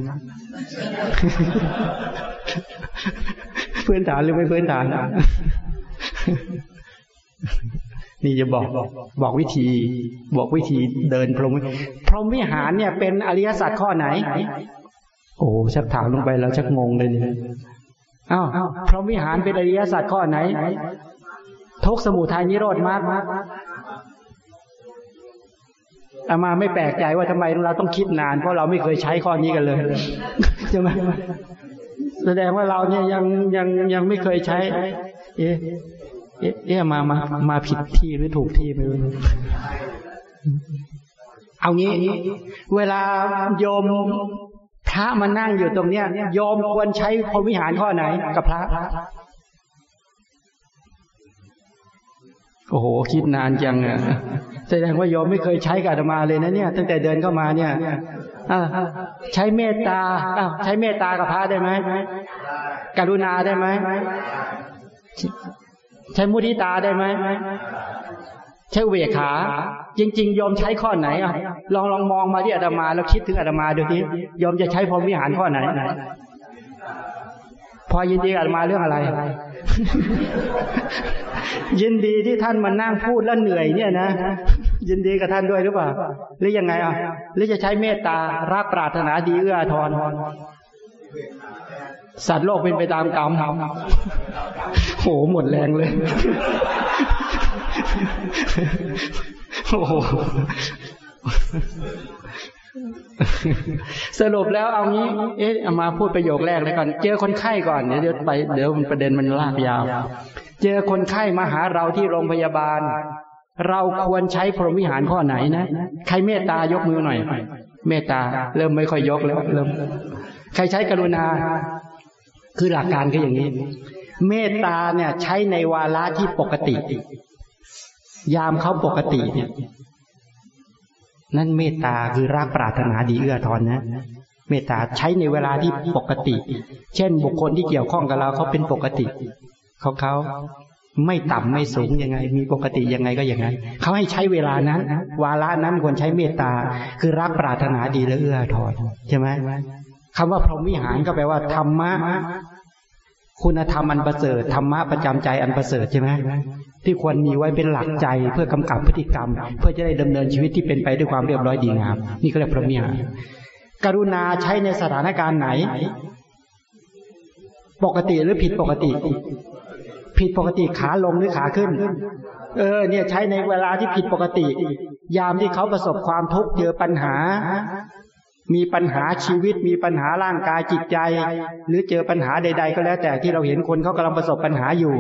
พื้นฐานหรือไม่พื้นฐานนี่จะบอกบอกวิธีบอกวิธีเดินพรหมพรหมวิหารเนี่ยเป็นอริยสัจข้อไหน โอ้ชักถามลงไปแล้วชักงงเลยเนี่ยอ้าวพรหมวิหารเป็นอริยสัจข้อไหนทุกสมุทัยนิโรธมากอามาไม่แปลกใจว่าทำไมเราต้องคิดนานเพราะเราไม่เคยใช้ข้อนี้กันเลยใช่ไหม แสดงว่าเราเนี่ยยังยังยังไม่เคยใช้ เอ๊ะเอ๊ะมามามาผิดที่หรือถูกที่ไม่รู้เอางี้ เวลาโยมพระมานั่งอยู่ตรงเนี้ยโยมควรใช้พรวิหารข้อไหน กับพระโอ้โห คิดนานจังอะแสดงว่าโยมไม่เคยใช้กับธรรมาเลยนะเนี่ย ตั้งแต่เดินเข้ามาเนี่ย ใช้เมตตาใช้เมตตากับพระได้ไหมกรุณาได้ไหมใช้มุทิตาได้ไหมใช้เวขา จริงๆโยมใช้ข้อไหนอะลองลองมองมาที่อาตมาแล้วคิดถึงอาตมาดูทีโยมจะใช้พรหมวิหารข้อไหน พอยินดีอาตมาเรื่องอะไร ยินดีที่ท่านมานั่งพูดแล้วเหนื่อยเนี่ยนะ ยินดีกับท่านด้วยหรือเปล่า หรือยังไงอะ หรือจะใช้เมตตารักปรารถนาดีเอื้อทอนสัตว์โลกเป็นไปตามกรรมทำโหหมดแรงเลย โอ้โห สรุปแล้วเอางี้ เอ๊ะมาพูดประโยคแรกเลยก่อน เจอคนไข้ก่อนเดี๋ยวไปเดี๋ยวมันประเด็นมันลากยาว เจอคนไข้มาหาเราที่โรงพยาบาล เราควรใช้พรหมวิหารข้อไหนนะใครเมตตายกมือหน่อย เมตตา เริ่มไม่ค่อยยกแล้วเริ่ม ใครใช้กรุณา คือหลักการก็อย่างนี้ เมตตาเนี่ย ใช้ในวาระที่ปกติ ยามเขาปกติเนี่ย นั่นเมตตาคือรักปรารถนาดีเอื้อทอนนะ เมตตาใช้ในเวลาที่ปกติ เช่น บุคคลที่เกี่ยวข้องกับเราเขาเป็นปกติเขาเขาไม่ต่ำไม่สูงยังไง มีปกติยังไงก็อย่างนั้นเขาให้ใช้เวลานั้น วาระนั้นควรใช้เมตตา คือรักปรารถนาดีและเอื้อทอนใช่ไหมคำว่าพรหมวิหารก็แปลว่าธรรมะคุณธรรมอันประเสริฐธรรมะประจำใจอันประเสริฐใช่ไหม ที่ควรมีไว้เป็นหลักใจเพื่อกำกับพฤติกรรม เพื่อจะได้ดำเนินชีวิตที่เป็นไปด้วยความเรียบร้อยดีงาม นี่ก็เรียกพระเมียกรุณาใช้ในสถานการณ์ไหน ปกติหรือผิดปกติ ผิดปกติขาลงหรือขาขึ้น เออ เนี่ยใช้ในเวลาที่ผิดปกติ ยามที่เขาประสบความทุกข์เจอปัญหา มีปัญหาชีวิต มีปัญหาร่างกายจิตใจ หรือเจอปัญหาใด ๆ ก็แล้วแต่ที่เราเห็นคนเขากำลังประสบปัญหาอยู่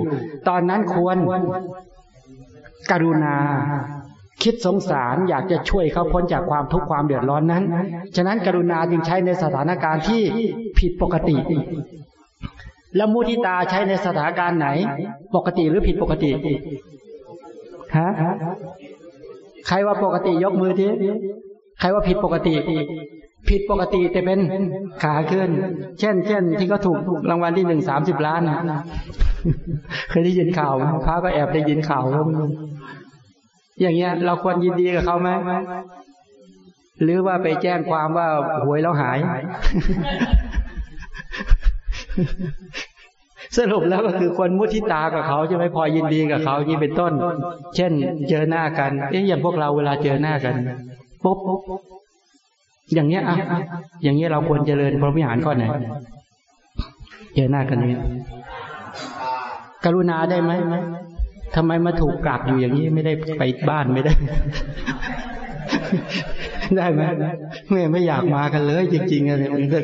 ตอนนั้นควรกรุณา คิดสงสารอยากจะช่วยเขาพ้นจากความทุกข์ความเดือดร้อนนั้น ฉะนั้นกรุณาจึงใช้ในสถานการณ์ที่ผิดปกติแล้วมุทิตาใช้ในสถานการณ์ไหน ปกติหรือผิดปกติฮะใครว่าปกติยกมือทีใครว่าผิดปกติ ผิดปกติแต่เป็นขาขึ้น เช่น เช่น ที่เขาถูกรางวัลที่หนึ่งสามสิบล้านเคยได้ยินข่าวพระก็แอบได้ยินข่าวอย่างเงี้ย เราควรยินดีกับเขาไหมหรือว่าไปแจ้งความว่าหวยแล้วหาย สรุปแล้วก็คือคนมุทิตากับเขาใช่ไหมพอยินดีกับเขานี่เป็นต้น เช่น เจอหน้ากันเอ๊ะอย่างพวกเราเวลาเจอหน้ากันปุ๊บ อย่างเนี้ยอะอย่างเนี้ยเราควรเจริญพรหมิหารข้อไหนเจอหน้ากันนี้กรุณาได้ไหมทำไมมาถูกกักอยู่อย่างนี้ไม่ได้ไปบ้านไม่ได้ ได้ไหมแม่ไม่อยากมากันเลย จริงๆอะไรมันก็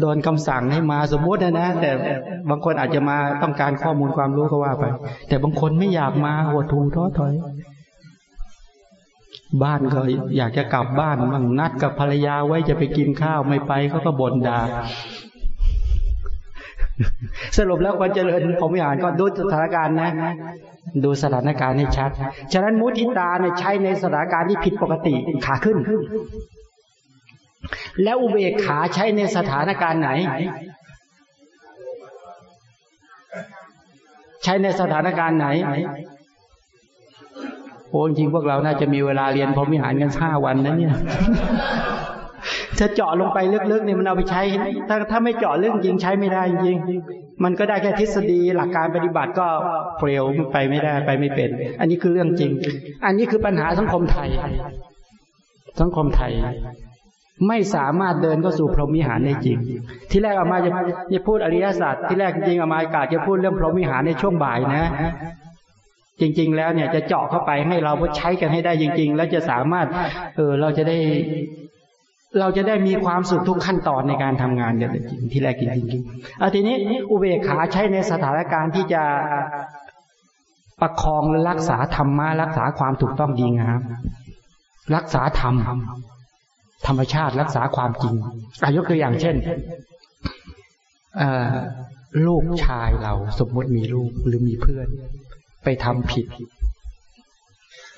โดนคำสั่งให้มาสมมตินะนะแต่บางคนอาจจะมาต้องการข้อมูลความรู้ก็ว่าไป แต่บางคนไม่อยากมาหดทูท้อถอย บ้านก็อยากจะกลับบ้านบางนัดกับภรรยาไว้จะไปกินข้าวไม่ไปเขาก็บ่นด่าสรุปแล้วควรเจริญผมอ่านก็ดูสถานการณ์นะ ดูสถานการณ์ให้ชัด ฉะนั้นมุทิตาเนี่ยใช้ในสถานการณ์ที่ผิดปกติขาขึ้น แล้วอุเบกขาใช้ในสถานการณ์ไหน ใช้ในสถานการณ์ไหน โอ้จริงพวกเราน่าจะมีเวลาเรียนพรหมิหารกันห้าวันนะเนี่ยถ้าเจาะลงไปลึกๆเนี่ยมันเอาไปใช้ ถ้าถ้าไม่เจาะลึกจริงใช้ไม่ได้จริง มันก็ได้แค่ทฤษฎีหลักการปฏิบัติก็เปลวไปไม่ได้ไปไม่เป็น อันนี้คือเรื่องจริง อันนี้คือปัญหาสังคมไทย สังคมไทย ไม่สามารถเดินก็สู่พรหมิหารได้จริง ที่แรกอามาจะจะพูดอริยศาสตร์ที่แรกจริงอามากาศจะพูดเรื่องพรหมิหารในช่วงบ่ายนะ จริง ๆ แล้วเนี่ยจะเจาะเข้าไปให้เราใช้กันให้ได้จริง ๆ แล้วจะสามารถ เออเราจะได้ เราจะได้มีความสุขทุกขั้นตอนในการทำงานอย่างจริงที่แรกจริงๆเอาทีนี้อุเบกขาใช้ในสถานการณ์ที่จะประคองและรักษาธรรมะรักษาความถูกต้องดีงามรักษาธรรมธรรมชาติรักษาความจริงอายกตัวอย่างเช่นลูกชายเราสมมติมีลูกหรือมีเพื่อน ไปทำผิด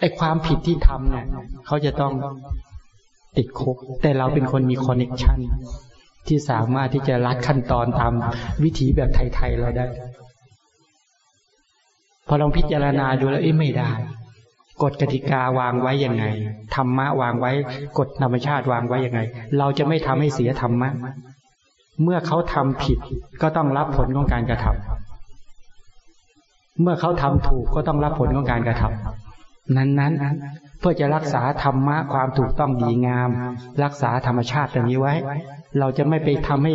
ไอ้ความผิดที่ทำเนี่ยเขาจะต้องติดคุก แต่เราเป็นคนมีคอนเน็ชันที่สามารถที่จะรัดขั้นตอนตามวิถีแบบไทยๆเราได้ พอลองพิจารณาดูแล้วเอ้ไม่ได้ กฎกติกาวางไว้ยังไงธรรมะวางไว้ กฎธรรมชาติวางไว้ยังไง เราจะไม่ทำให้เสียธรรมะ เมื่อเขาทำผิดก็ต้องรับผลของการกระทำ เมื่อเขาทำถูกก็ต้องรับผลของการกระทำนั้นๆ เพื่อจะรักษาธรรมะความถูกต้องดีงาม รักษาธรรมชาติตรงนี้ไว้ เราจะไม่ไปทำให้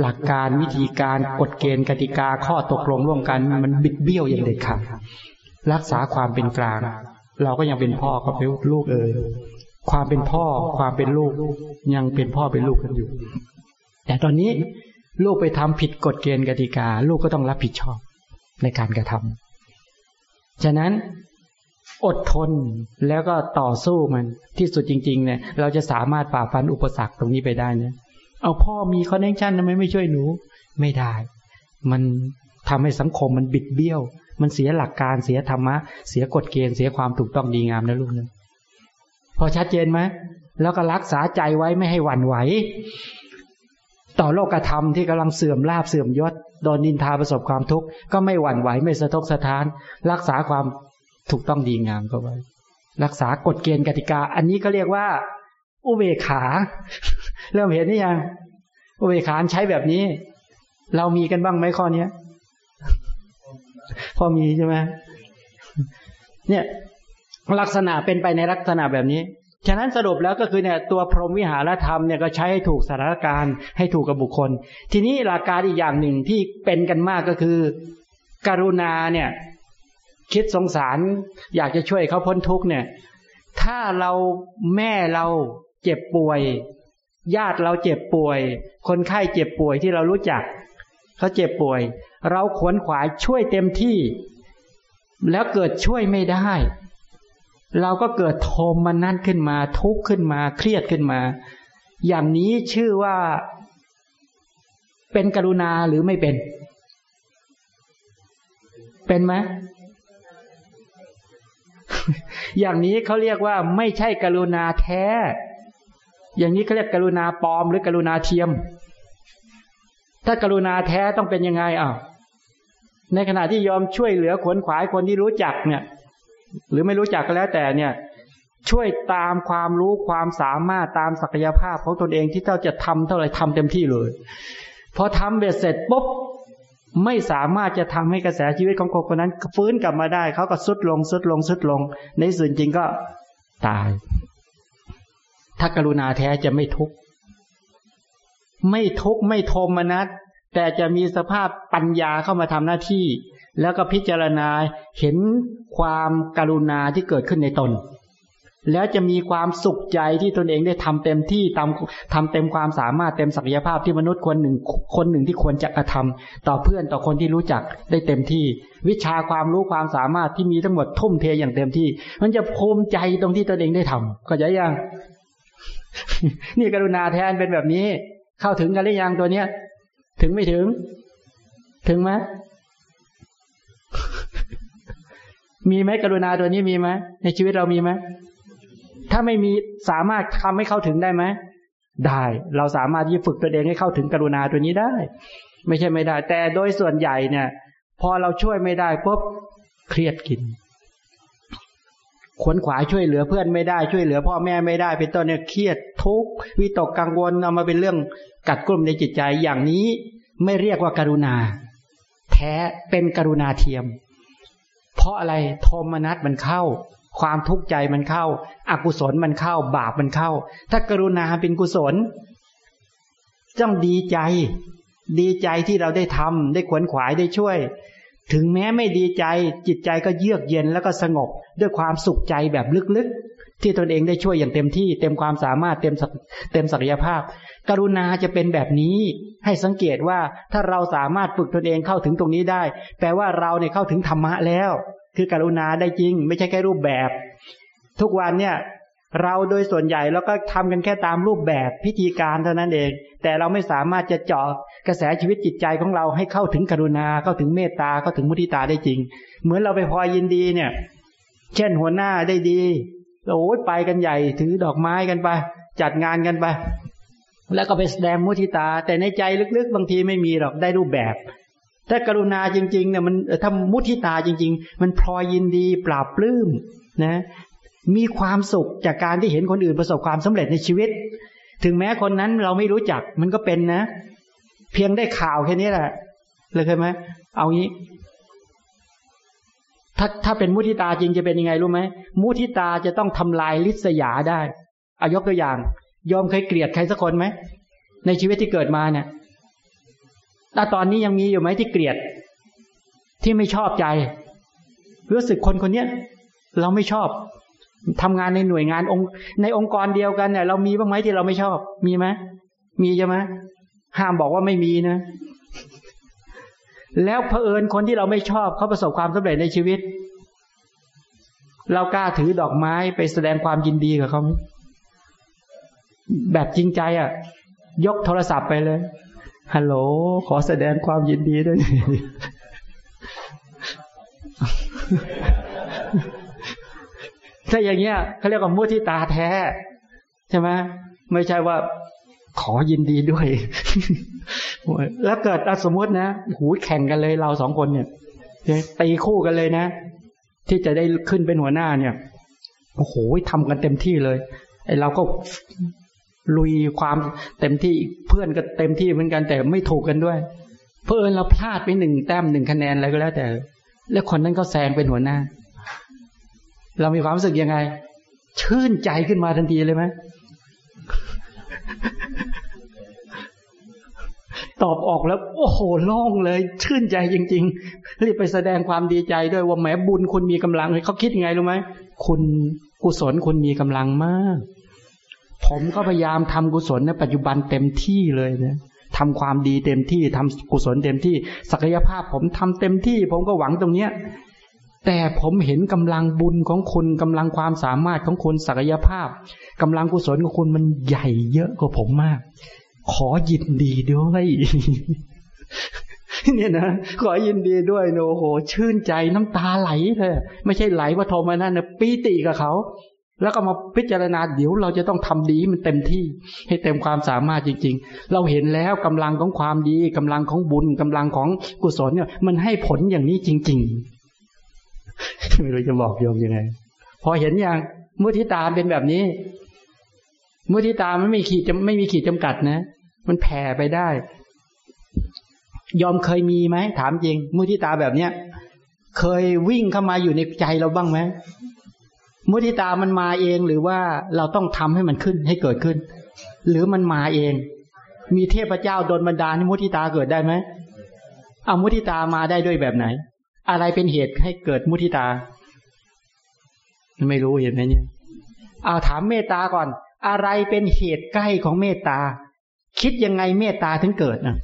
หลักการวิธีการกฎเกณฑ์กติกาข้อตกลงร่วมกันมันบิดเบี้ยวอย่างเด็ดขาดรักษาความเป็นกลาง เราก็ยังเป็นพ่อกับลูกเอ๋ยความเป็นพ่อความเป็นลูก ยังเป็นพ่อเป็นลูกกันอยู่ แต่ตอนนี้ลูกไปทำผิดกฎเกณฑ์กติกา ลูกก็ต้องรับผิดชอบ ในการกระทำฉะนั้นอดทนแล้วก็ต่อสู้มันที่สุดจริง ๆ เนี่ย เราจะสามารถฝ่าฟันอุปสรรคตรงนี้ไปได้เนี่ยเอาพ่อมีคอนเนคชันทำไมไม่ช่วยหนู ไม่ได้ มันทำให้สังคมมันบิดเบี้ยว มันเสียหลักการเสียธรรมะ เสียกฎเกณฑ์เสียความถูกต้องดีงามนะลูกนะพอชัดเจนไหมแล้วก็รักษาใจไว้ไม่ให้หวั่นไหว ต่อโลกธรรมที่กำลังเสื่อมลาบเสื่อมยศ โดนนินทาประสบความทุกข์ก็ไม่หวั่นไหวไม่สะทกสะท้าน รักษาความถูกต้องดีงามเข้าไว้ รักษากฎเกณฑ์กติกา อันนี้ก็เรียกว่า อุเบกขา เริ่มเห็นนี่ยังอุเบกขาใช้แบบนี้ เรามีกันบ้างไหมข้อเนี้ยพอมีใช่ไหมเนี่ย ลักษณะเป็นไปในลักษณะแบบนี้ ฉะนั้นสรุปแล้วก็คือเนี่ยตัวพรหมวิหารธรรมเนี่ยก็ใช้ให้ถูกสถานการณ์ให้ถูกกับบุคคล ทีนี้หลักการอีกอย่างหนึ่งที่เป็นกันมากก็คือ กรุณาเนี่ย คิดสงสารอยากจะช่วยเขาพ้นทุกเนี่ย ถ้าเราแม่เราเจ็บป่วย ญาติเราเจ็บป่วย คนไข้เจ็บป่วยที่เรารู้จักเขาเจ็บป่วย เราขวนขวายช่วยเต็มที่ แล้วเกิดช่วยไม่ได้ เราก็เกิดโทมันนั่นขึ้นมา ทุกข์ขึ้นมาเครียดขึ้นมา อย่างนี้ชื่อว่าเป็นกรุณาหรือไม่เป็น เป็นไหมอย่างนี้เขาเรียกว่าไม่ใช่กรุณาแท้ อย่างนี้เขาเรียกกรุณาปลอมหรือกรุณาเทียม ถ้ากรุณาแท้ต้องเป็นยังไงอะในขณะที่ยอมช่วยเหลือขวนขวายคนที่รู้จักเนี่ย หรือไม่รู้จักก็แล้วแต่เนี่ย ช่วยตามความรู้ความสามารถตามศักยภาพของตนเองที่เจ้าจะทำเท่าไหร่ทำเต็มที่เลยพอทำเบ็ดเสร็จปุ๊บไม่สามารถจะทำให้กระแสชีวิตของคนคนนั้น ฟื้นกลับมาได้เขาก็สุดลงสุดลงสุดลง ในส่วนจริงก็ตาย ถ้ากรุณาแท้จะไม่ทุกข์ไม่ทุกข์ไม่โทมนัสแต่จะมีสภาพปัญญาเข้ามาทำหน้าที่ แล้วก็พิจารณาเห็นความกรุณาที่เกิดขึ้นในตน แล้วจะมีความสุขใจที่ตนเองได้ทำเต็มที่ทำทำเต็มความสามารถเต็มศักยภาพที่มนุษย์คนหนึ่งคนหนึ่งที่ควรจะกระทำต่อเพื่อนต่อคนที่รู้จักได้เต็มที่ วิชาความรู้ความสามารถที่มีทั้งหมดทุ่มเทอย่างเต็มที่ มันจะภูมิใจตรงที่ตนเองได้ทำเข้าใจยังนี่กรุณาแทนเป็นแบบนี้ เข้าถึงกันหรือยังตัวเนี้ย ถึงไม่ถึง ถึงไหม มีไหมกรุณาตัวนี้มีไหมในชีวิตเรามีไหมถ้าไม่มีสามารถทำให้เข้าถึงได้ไหมได้ เราสามารถที่ฝึกตัวเองให้เข้าถึงกรุณาตัวนี้ได้ ไม่ใช่ไม่ได้ แต่โดยส่วนใหญ่เนี่ย พอเราช่วยไม่ได้ปุ๊บเครียดกิน ขวนขวายช่วยเหลือเพื่อนไม่ได้ช่วยเหลือพ่อแม่ไม่ได้เป็นต้นเนี่ยเครียดทุกข์วิตกกังวลเอามาเป็นเรื่องกัดกลุ่มในจิตใจอย่างนี้ ไม่เรียกว่าการุณา แท้เป็นกรุณาเทียม เพราะอะไรโทมนัสมันเข้า ความทุกข์ใจมันเข้าอากุศลมันเข้า บาปมันเข้า ถ้ากรุณาเป็นกุศลต้องดีใจ ดีใจที่เราได้ทำได้ขวนขวายได้ช่วย ถึงแม้ไม่ดีใจจิตใจก็เยือกเย็นแล้วก็สงบด้วยความสุขใจแบบลึกๆ ที่ตนเองได้ช่วยอย่างเต็มที่ เต็มความสามารถเต็มเต็มศักยภาพ กรุณาจะเป็นแบบนี้ ให้สังเกตว่าถ้าเราสามารถฝึกตนเองเข้าถึงตรงนี้ได้ แปลว่าเราเนี่ยเข้าถึงธรรมะแล้ว คือกรุณาได้จริง ไม่ใช่แค่รูปแบบ ทุกวันเนี่ยเราโดยส่วนใหญ่แล้วก็ทำกันแค่ตามรูปแบบพิธีการเท่านั้นเอง แต่เราไม่สามารถจะเจาะกระแสชีวิตจิตใจของเราให้เข้าถึงกรุณาเข้าถึงเมตตาเข้าถึงมุทิตาได้จริง เหมือนเราไปพอยินดีเนี่ย เช่นหัวหน้าได้ดี โอ้ยไปกันใหญ่ถือดอกไม้กันไป จัดงานกันไป แล้วก็ไปแสดงมุทิตา แต่ในใจลึกๆ บางทีไม่มีหรอกได้รูปแบบ ถ้ากรุณาจริงๆเนี่ยมันทำมุทิตาจริง ๆ มันพลอยยินดีปราบปลื้มนะ มีความสุขจากการที่เห็นคนอื่นประสบความสำเร็จในชีวิต ถึงแม้คนนั้นเราไม่รู้จักมันก็เป็นนะ เพียงได้ข่าวแค่นี้แหละเลยเคยไหมเอางี้ ถ้าถ้าเป็นมุทิตาจริงจะเป็นยังไงรู้ไหมมุทิตาจะต้องทำลายลิษยาได้อายกตัวอย่างยอมเคยเกลียดใครสักคนไหมในชีวิตที่เกิดมาเนี่ยแต่ตอนนี้ยังมีอยู่ไหมที่เกลียด ที่ไม่ชอบใจ รู้สึกคนคนนี้เราไม่ชอบทำงานในหน่วยงานองค์ในองค์กรเดียวกันเนี่ยเรามีบ้างไหมที่เราไม่ชอบ มีไหมมีใช่ไหมห้ามบอกว่าไม่มีนะ แล้วเผอิญคนที่เราไม่ชอบเขาประสบความสำเร็จในชีวิต เรากล้าถือดอกไม้ไปแสดงความยินดีกับเขาแบบจริงใจอะ ยกโทรศัพท์ไปเลยฮัลโหล ขอแสดงความยินดีด้วยถ้าอย่างเงี้ยเขาเรียกว่ามุทิตาแท้ ใช่ไหมไม่ใช่ว่าขอยินดีด้วย แล้วเกิดสมมตินะหูแข่งกันเลยเราสองคนเนี่ยตีคู่กันเลยนะ ที่จะได้ขึ้นเป็นหัวหน้าเนี่ยโอ้โหทำกันเต็มที่เลยไอเราก็ลุยความเต็มที่เพื่อนก็เต็มที่เหมือนกันแต่ไม่ถูกกันด้วย เพื่อนเราพลาดไปหนึ่งแต้มหนึ่งคะแนนอะไรก็แล้วแต่ แล้วคนนั้นก็แซงเป็นหัวหน้า เรามีความรู้สึกยังไง ชื่นใจขึ้นมาทันทีเลยไหม ตอบออกแล้ว โอ้โหโล่งเลย ชื่นใจจริง ๆ รีบไปแสดงความดีใจด้วยว่าแม้บุญคุณมีกำลังเขาคิดยังไงรู้ไหมคุณกุศลคุณมีกำลังมาก ผมก็พยายามทำกุศลในปัจจุบันเต็มที่เลยนะทำความดีเต็มที่ทำกุศลเต็มที่ ศักยภาพผมทำเต็มที่ ผมก็หวังตรงเนี้ย แต่ผมเห็นกำลังบุญของคุณกำลังความสามารถของคุณศักยภาพกำลังกุศลของคุณมันใหญ่เยอะกว่าผมมาก ขอยินดีด้วยเนี่ยนะขอยินดีด้วยโอ้โห ชื่นใจน้ำตาไหลเลยไม่ใช่ไหลว่าโทมานั่นนะปีติกับเขา แล้วก็มาพิจารณาเดี๋ยวเราจะต้องทำดีมันเต็มที่ ให้เต็มความสามารถจริง ๆ เราเห็นแล้วกำลังของความดีกำลังของบุญกำลังของกุศลเนี่ย มันให้ผลอย่างนี้จริง ๆ ไม่รู้จะบอกโยมยังไง พอเห็นอย่างมุทิตาเป็นแบบนี้ มุทิตามันไม่ขีดจะไม่มีขีดจำกัดนะ มันแผ่ไปได้ ยอมเคยมีไหมถามจริง มุทิตาแบบเนี้ย เคยวิ่งเข้ามาอยู่ในใจเราบ้างไหมมุทิตามันมาเองหรือว่าเราต้องทำให้มันขึ้นให้เกิดขึ้น หรือมันมาเอง มีเทพเจ้าโดนบันดาลให้มุทิตาเกิดได้ไหมเอามุทิตามาได้ด้วยแบบไหน อะไรเป็นเหตุให้เกิดมุทิตา ไม่รู้เห็นไหมเนี่ยเอาถามเมตตาก่อน อะไรเป็นเหตุใกล้ของเมตตา คิดยังไงเมตตาถึงเกิดนะ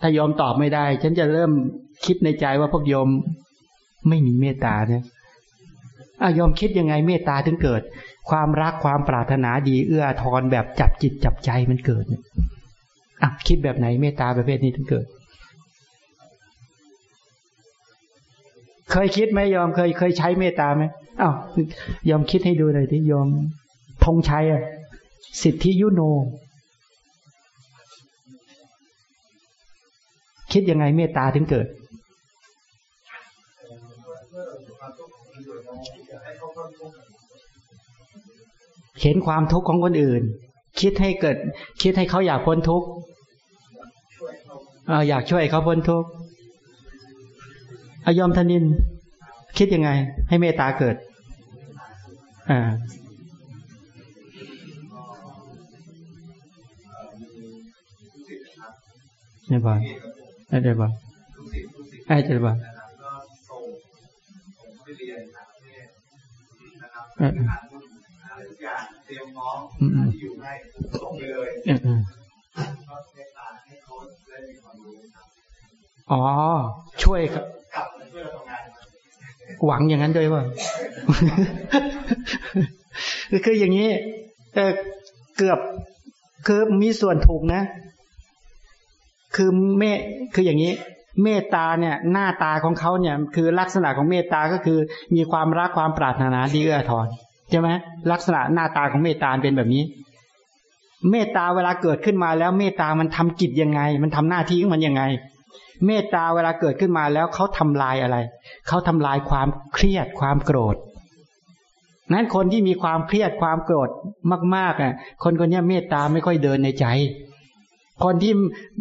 ถ้ายอมตอบไม่ได้ ฉันจะเริ่มคิดในใจว่าพวกโยมไม่มีเมตตาเนี่ยอายอมคิดยังไงเมตตาถึงเกิด ความรักความปรารถนาดีเอื้อทอนแบบจับจิตจับใจมันเกิดเนี่ยอะคิดแบบไหนเมตตาประเภทนี้ถึงเกิด เคยคิดไหมยอมเคยเคยใช้เมตตาไหม อ้าวยอมคิดให้ดูหน่อยที่ยอมธงชัยอะสิทธิยุโน คิดยังไงเมตตาถึงเกิด เห็นความทุกข์ของคนอื่น คิดให้เกิด คิดให้เขาอยากพ้นทุกข์อยากช่วยเขาพ้นทุกข์อยอมทนิน คิดยังไง ให้เมตตาเกิด อ่าเนี่ยบ่ได้ได้บ่ไอ้จะบ่เออเตรียมพร้อมอยู่ให้ส่งไปเลยก็เมตตาให้เขาได้มีความรู้อ๋อ ช่วยครับ หวังอย่างนั้นด้วยว่าคืออย่างนี้เออเกือบคือมีส่วนถูกนะ คือเมคืออย่างนี้ เมตตาเนี่ย หน้าตาของเขาเนี่ย คือลักษณะของเมตตาก็คือ มีความรักความปรารถนาดีเอื้อทอนใช่ไหมลักษณะหน้าตาของเมตตาเป็นแบบนี้ เมตตาเวลาเกิดขึ้นมาแล้วเมตตามันทำกิจยังไง มันทำหน้าที่ของมันยังไง เมตตาเวลาเกิดขึ้นมาแล้วเขาทำลายอะไร เขาทำลายความเครียดความโกรธ นั้นคนที่มีความเครียดความโกรธมากๆอะ คนคนนี้เมตตาไม่ค่อยเดินในใจ คนที่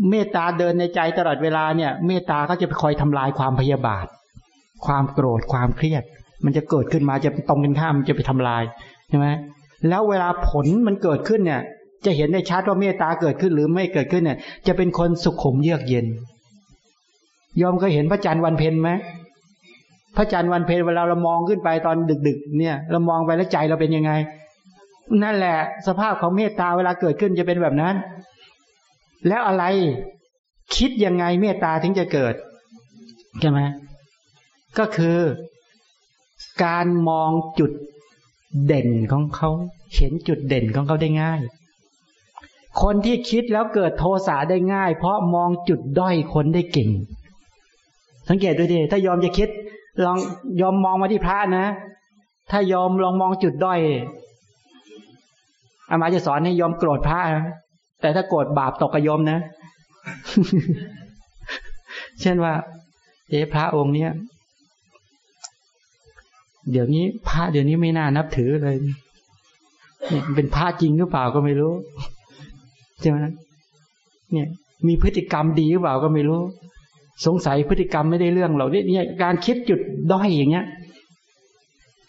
เมตตาเดินในใจตลอดเวลาเนี่ย เมตตาเขาจะไปคอยทำลายความพยาบาท ความโกรธความเครียด มันจะเกิดขึ้นมาจะตรงกันข้ามมันจะไปทำลายใช่ไหมแล้วเวลาผลมันเกิดขึ้นเนี่ย จะเห็นได้ชัดว่าเมตตาเกิดขึ้นหรือไม่เกิดขึ้นเนี่ย จะเป็นคนสุขุมเยือกเย็น ยอมเคยเห็นพระจันทร์วันเพ็ญไหมพระจันทร์วันเพ็ญเวลาเรามองขึ้นไปตอนดึก ๆ เนี่ย เรามองไปแล้วใจเราเป็นยังไง นั่นแหละ สภาพของเมตตาเวลาเกิดขึ้นจะเป็นแบบนั้น แล้วอะไรคิดยังไงเมตตาถึงจะเกิดใช่ไหมก็คือการมองจุดเด่นของเขา เห็นจุดเด่นของเขาได้ง่าย คนที่คิดแล้วเกิดโทสะได้ง่าย เพราะมองจุดด้อยคนได้เก่ง สังเกตดูดิถ้ายอมจะคิด ลองยอมมองมาที่พระนะ ถ้ายอมลองมองจุดด้อยอามาจะสอนให้ยอมโกรธพระนะแต่ถ้าโกรธบาปตกกระยมนะ เช่นว่าเอ๊พระองค์เนี้ยเดี๋ยวนี้พระเดี๋ยวนี้ไม่น่านับถือเลยเนี่ยเป็นพระจริงหรือเปล่าก็ไม่รู้ใช่ไหมเนี่ย มีพฤติกรรมดีหรือเปล่าก็ไม่รู้ สงสัยพฤติกรรมไม่ได้เรื่องเราเนี่ยการคิดจุดด้อยอย่างเงี้ย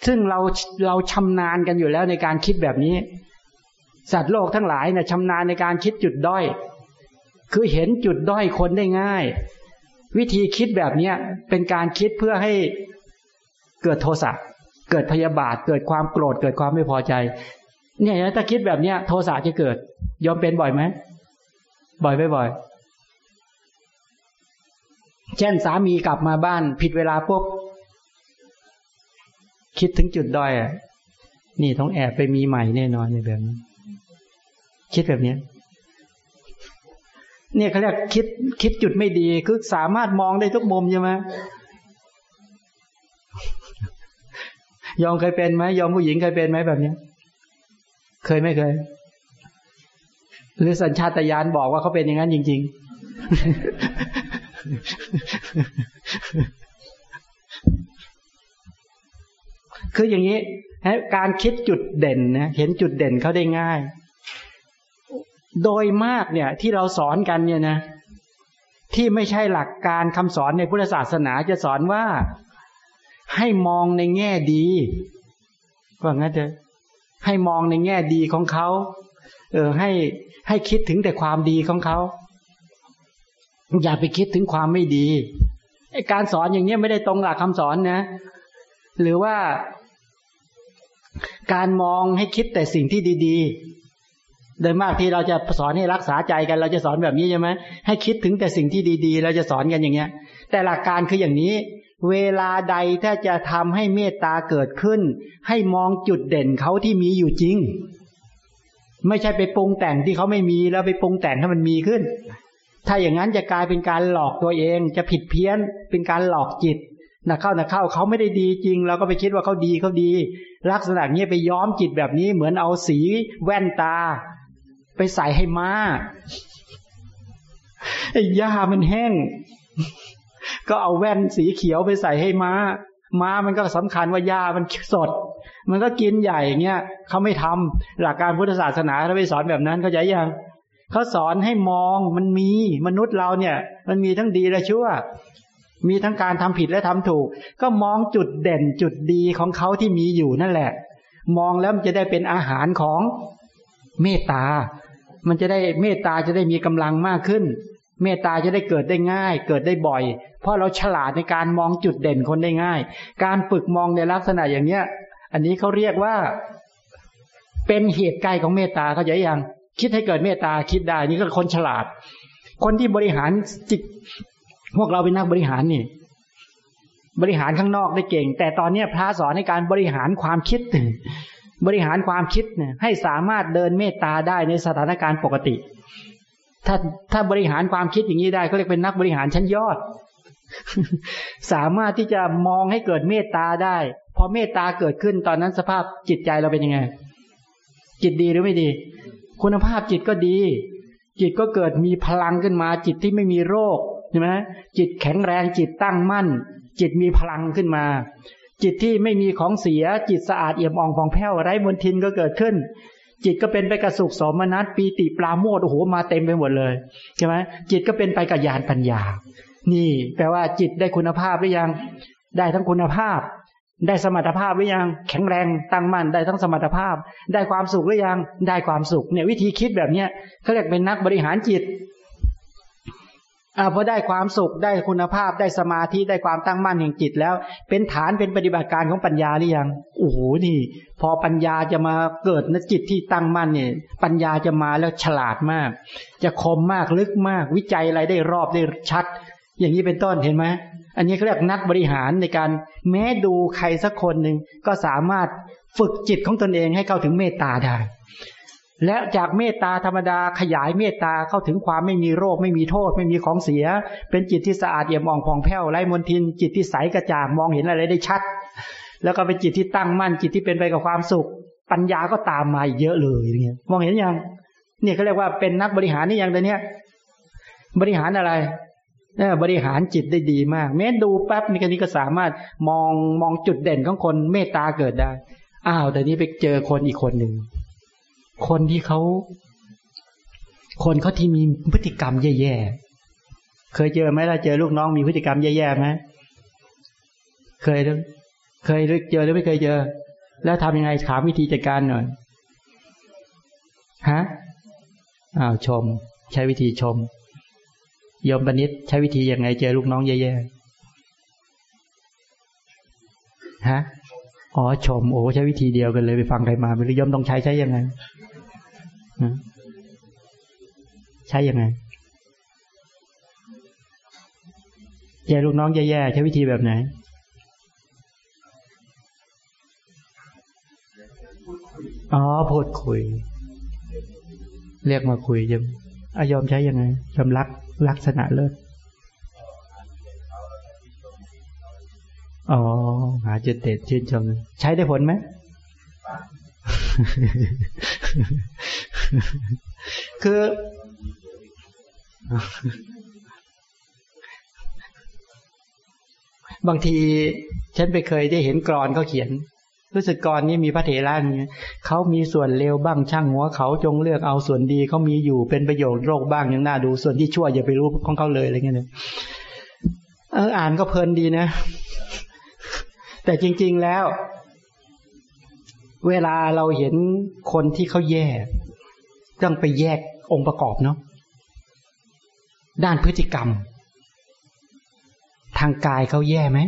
ซึ่งเราเราชำนาญกันอยู่แล้วในการคิดแบบนี้ สัตว์โลกทั้งหลายเนี่ยชำนาญในการคิดจุดด้อย คือเห็นจุดด้อยคนได้ง่าย วิธีคิดแบบเนี้ยเป็นการคิดเพื่อให้เกิดโทสะเกิดพยาบาทเกิดความโกรธเกิดความไม่พอใจ เนี่ยถ้าคิดแบบเนี้ย โทสะจะเกิด ยอมเป็นบ่อยไหมบ่อยไม่บ่อย เช่นสามีกลับมาบ้านผิดเวลาปุ๊บคิดถึงจุดด้อยนี่ต้องแอบไปมีใหม่แน่นอนในแบบนี้คิดแบบนี้เนี่ยเขาเรียกคิดคิดจุดไม่ดีคือสามารถมองได้ทุกมุมใช่ไหมยอมเคยเป็นไหมยอมผู้หญิงเคยเป็นไหมแบบนี้เคยไม่เคย หรือสัญชาตญาณบอกว่าเขาเป็นอย่างนั้นจริง ๆ คืออย่างนี้การคิดจุดเด่นนะเห็นจุดเด่นเขาได้ง่าย โดยมากเนี่ย ที่เราสอนกันเนี่ยนะที่ไม่ใช่หลักการคำสอนในพุทธศาสนาจะสอนว่าให้มองในแง่ดีว่างั้นจะให้มองในแง่ดีของเขา เออให้ให้คิดถึงแต่ความดีของเขา อย่าไปคิดถึงความไม่ดีไอการสอนอย่างนี้ไม่ได้ตรงหลักคำสอนนะ หรือว่าการมองให้คิดแต่สิ่งที่ดีๆ โดยมากที่เราจะสอนให้รักษาใจกัน เราจะสอนแบบนี้ใช่ไหมให้คิดถึงแต่สิ่งที่ดีๆ เราจะสอนกันอย่างเงี้ย แต่หลักการคืออย่างนี้ เวลาใดถ้าจะทำให้เมตตาเกิดขึ้น ให้มองจุดเด่นเขาที่มีอยู่จริง ไม่ใช่ไปปรุงแต่งที่เขาไม่มีแล้วไปปรุงแต่งให้มันมีขึ้น ถ้าอย่างนั้นจะกลายเป็นการหลอกตัวเอง จะผิดเพี้ยนเป็นการหลอกจิตนะเข้านะเข้าเขาไม่ได้ดีจริง เราก็ไปคิดว่าเขาดีเขาดี ลักษณะนี้ไปย้อมจิตแบบนี้ เหมือนเอาสีแว่นตา ไปใส่ให้ม้าไอ้หญ้ามันแห้ง ก็เอาแว่นสีเขียวไปใส่ให้ม้า ม้ามันก็สำคัญว่าหญ้ามันสด มันก็กินใหญ่เงี้ยเขาไม่ทำหลักการพุทธศาสนาเขาไปสอนแบบนั้นเขาใจยัง เขาสอนให้มองมันมีมนุษย์เราเนี่ย มันมีทั้งดีและชั่ว มีทั้งการทำผิดและทำถูก ก็มองจุดเด่นจุดดีของเขาที่มีอยู่นั่นแหละ มองแล้วมันจะได้เป็นอาหารของเมตตา มันจะได้เมตตาจะได้มีกำลังมากขึ้น เมตตาจะได้เกิดได้ง่าย เกิดได้บ่อย เพราะเราฉลาดในการมองจุดเด่นคนได้ง่าย การฝึกมองในลักษณะอย่างเนี้ย อันนี้เขาเรียกว่า เป็นเหตุใกล้ของเมตตาเขาใจะยัง คิดให้เกิดเมตตาคิดได้ นี่ก็คนฉลาด คนที่บริหารจิตพวกเราเป็นนักบริหารนี่ บริหารข้างนอกได้เก่ง แต่ตอนนี้พระสอนในการบริหารความคิด บริหารความคิดเนี่ยให้สามารถเดินเมตตาได้ในสถานการณ์ปกติ ถ้าถ้าบริหารความคิดอย่างนี้ได้ก็เรียกเป็นนักบริหารชั้นยอด สามารถที่จะมองให้เกิดเมตตาได้พอเมตตาเกิดขึ้นตอนนั้นสภาพจิตใจเราเป็นยังไง จิตดีหรือไม่ดี คุณภาพจิตก็ดี จิตก็เกิดมีพลังขึ้นมา จิตที่ไม่มีโรคใช่ไหมจิตแข็งแรงจิตตั้งมั่น จิตมีพลังขึ้นมา จิตที่ไม่มีของเสีย จิตสะอาดเอี่ยมอ่องผ่องแผ้วไร้มลทินก็เกิดขึ้น จิตก็เป็นไปกับสุขสมนัตปีติปราโมทโอ้โหมาเต็มไปหมดเลยใช่ไหมจิตก็เป็นไปกับญาณปัญญา นี่แปลว่าจิตได้คุณภาพหรือยัง ได้ทั้งคุณภาพ ได้สมรรถภาพหรือยัง แข็งแรงตั้งมั่นได้ทั้งสมรรถภาพ ได้ความสุขหรือยังได้ความสุข เนี่ยวิธีคิดแบบเนี้ยเขาเรียกเป็นนักบริหารจิตอ่าพอได้ความสุขได้คุณภาพได้สมาธิได้ความตั้งมั่นแห่งจิตแล้ว เป็นฐานเป็นปฏิบัติการของปัญญาหรือยังโอ้โหนี่ พอปัญญาจะมาเกิดนจิตที่ตั้งมั่นเนี่ย ปัญญาจะมาแล้วฉลาดมาก จะคมมากลึกมาก วิจัยอะไรได้รอบได้ชัด อย่างนี้เป็นต้นเห็นไหมอันนี้เขาเรียกนักบริหารในการแม้ดูใครสักคนหนึ่งก็สามารถฝึกจิตของตนเองให้เข้าถึงเมตตาได้ และจากเมตตาธรรมดาขยายเมตตาเข้าถึงความไม่มีโรค ไม่มีโทษ ไม่มีของเสีย เป็นจิตที่สะอาดเอี่ยมอ่องผ่องแผ้วไร้มลทิน จิตที่ใสกระจ่างมองเห็นอะไรได้ชัด แล้วก็เป็นจิตที่ตั้งมั่นจิตที่เป็นไปกับความสุข ปัญญาก็ตามมาเยอะเลยเนี่ยมองเห็นยังเนี่ยเขาเรียกว่าเป็นนักบริหารนี่ยังแต่เนี้ยบริหารอะไร บริหารจิตได้ดีมาก แม้ดูแป๊บนี่ก็นี้ก็สามารถมองมองจุดเด่นของคนเมตตาเกิดได้ อ้าวแต่นี้ไปเจอคนอีกคนหนึ่ง คนที่เขา คนเขาที่มีพฤติกรรมแย่ๆ เคยเจอไหมล่ะเจอลูกน้องมีพฤติกรรมแย่ๆไหมเคยเคยเจอหรือไม่เคยเจอ แล้วทำยังไงถามวิธีจัดการหน่อยฮะอ้าวชม ใช้วิธีชม ยมปณิษใช้วิธียังไงเจอลูกน้องแย่ๆฮะอ๋อชมโอ้ใช้วิธีเดียวกันเลยไปฟังใครมาไม่รู้ยมต้องใช้ใช้ยังไงใช้ยังไงแย่ลูกน้องแย่ๆใช้วิธีแบบไหนอ๋อพูดคุย เรียกมาคุยยมอายอมใช้ยังไงยอมรัก ลักษณะเลิศอ๋อ หาจุดเด็ดชื่นชม ใช้ได้ผลไหมคือ บางที ฉันไปเคยได้เห็นกรอนเขาเขียน รู้สึกกรอนนี้มีพระเถระเนี่ยเขามีส่วนเลวบ้างช่างหัวเขาจงเลือกเอาส่วนดีเขามีอยู่เป็นประโยชน์โรคบ้างยังน่าดูส่วนที่ชั่วอย่าไปรู้ของเขาเลยอะไรเงี้ยเอออ่านก็เพลินดีนะ แต่จริง ๆแล้ว เวลาเราเห็นคนที่เขาแย่ต้องไปแยกองค์ประกอบเนาะด้านพฤติกรรม ทางกายเขาแย่ไหม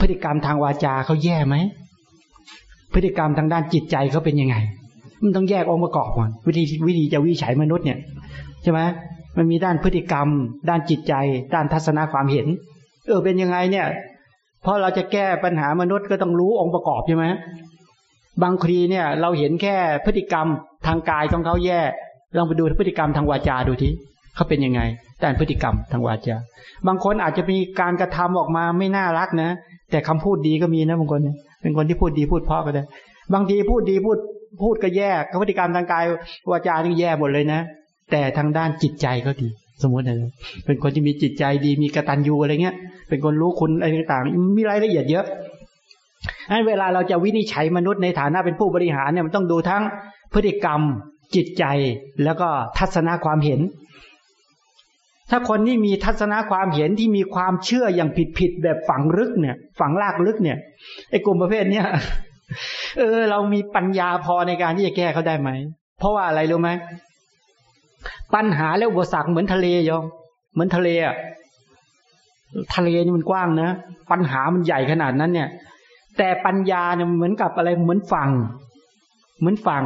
พฤติกรรมทางวาจาเขาแย่ไหม พฤติกรรมทางด้านจิตใจเขาเป็นยังไง มันต้องแยกองค์ประกอบก่อนวิธีวิธีจะวิจัยมนุษย์เนี่ยใช่ไหมมันมีด้านพฤติกรรม ด้านจิตใจ ด้านทัศนความเห็น เออเป็นยังไงเนี่ยเพราะเราจะแก้ปัญหามนุษย์ก็ต้องรู้องค์ประกอบใช่ไหมบางทีเนี่ย เราเห็นแค่พฤติกรรมทางกายของเขาแย่ลองไปดูพฤติกรรมทางวาจาดูที เขาเป็นยังไงด้านพฤติกรรมทางวาจาบางคนอาจจะมีการกระทำออกมาไม่น่ารักนะ แต่คำพูดดีก็มีนะบางคนเป็นคนที่พูดดีพูดเพราะก็ได้ บางทีพูดดีพูดพูดก็แย่พฤติกรรมทางกายวาจานี่แย่หมดเลยนะ แต่ทางด้านจิตใจก็ดี สมมตินะเป็นคนที่มีจิตใจดีมีกระตันยูอะไรเงี้ย เป็นคนรู้คุณอะไรต่างๆมีรายละเอียดเยอะให้เวลาเราจะวินิจฉัยมนุษย์ในฐานะเป็นผู้บริหารเนี่ยมันต้องดูทั้งพฤติกรรมจิตใจแล้วก็ทัศนะความเห็น ถ้าคนที่มีทัศนะความเห็นที่มีความเชื่ออย่างผิดๆแบบฝังลึกเนี่ย ฝังลากลึกเนี่ยไอ้กลุ่มประเภทเนี้ยเออ เรามีปัญญาพอในการที่จะแก้เขาได้ไหม เพราะว่าอะไรรู้ไหมปัญหาและอุปสรรคเหมือนทะเลยอมเหมือนทะเลอะทะเลนี่มันกว้างนะปัญหามันใหญ่ขนาดนั้นเนี่ย แต่ปัญญาเนี่ยเหมือนกับอะไรเหมือนฝั่ง เหมือนฝั่ง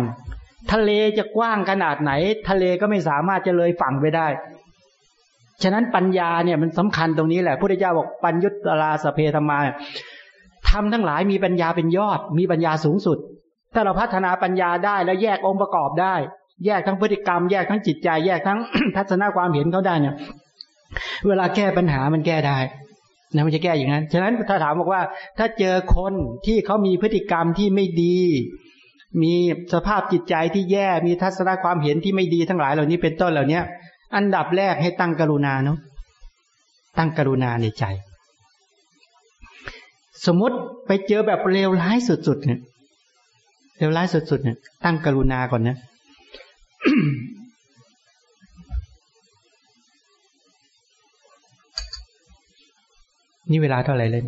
ทะเลจะกว้างขนาดไหน ทะเลก็ไม่สามารถจะเลยฝั่งไปได้ ฉะนั้นปัญญาเนี่ยมันสำคัญตรงนี้แหละพระพุทธเจ้าบอกปัญญุตลาสเพธรรมาทำทั้งหลายมีปัญญาเป็นยอด มีปัญญาสูงสุด ถ้าเราพัฒนาปัญญาได้แล้วแยกองค์ประกอบได้ แยกทั้งพฤติกรรม แยกทั้งจิตใจ แยกทั้งทัศนความเห็นเขาได้เนี่ย เวลาแก้ปัญหามันแก้ได้นะมันจะแก้อย่างนั้น ฉะนั้นถ้าถามบอกว่า ถ้าเจอคนที่เขามีพฤติกรรมที่ไม่ดี มีสภาพจิตใจที่แย่ มีทัศนความเห็นที่ไม่ดีทั้งหลายเหล่านี้เป็นต้นเหล่านี้ อันดับแรกให้ตั้งกรุณาเนาะตั้งกรุณาในใจ สมมติไปเจอแบบเลวร้ายสุดๆเนี่ยเลวร้ายสุดๆเนี่ยตั้งกรุณาก่อนนะนี่เวลาเท่าไหร่เลย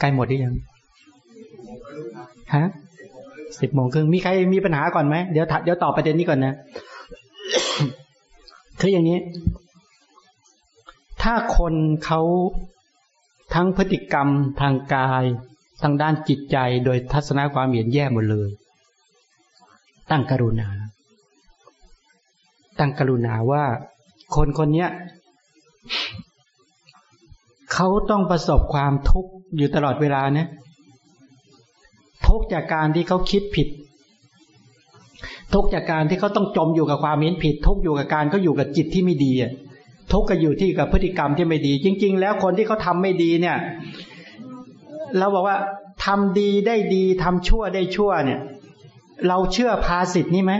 ใกล้หมดหรือยังฮะสิบโมงครึ่งมีใครมีปัญหาก่อนไหมเดี๋ยวเดี๋ยวตอบประเด็นนี้ก่อนนะ คืออย่างนี้ ถ้าคนเขาทั้งพฤติกรรมทางกาย ทางด้านจิตใจโดยทัศนความเห็นแย่หมดเลย ตั้งกรุณา ตั้งกรุณาว่าคนคนนี้เขาต้องประสบความทุกข์อยู่ตลอดเวลาเนี่ยทุกจากการที่เขาคิดผิด ทุกจากการที่เขาต้องจมอยู่กับความเห็นผิด ทุกอยู่กับการเขาอยู่กับจิตที่ไม่ดีทุกก็อยู่ที่กับพฤติกรรมที่ไม่ดี จริง ๆ แล้วคนที่เขาทาไม่ดีเนี่ยเราบอกว่าทำดีได้ดีทำชั่วได้ชั่วเนี่ย เราเชื่อภาสิทธินี้ไหม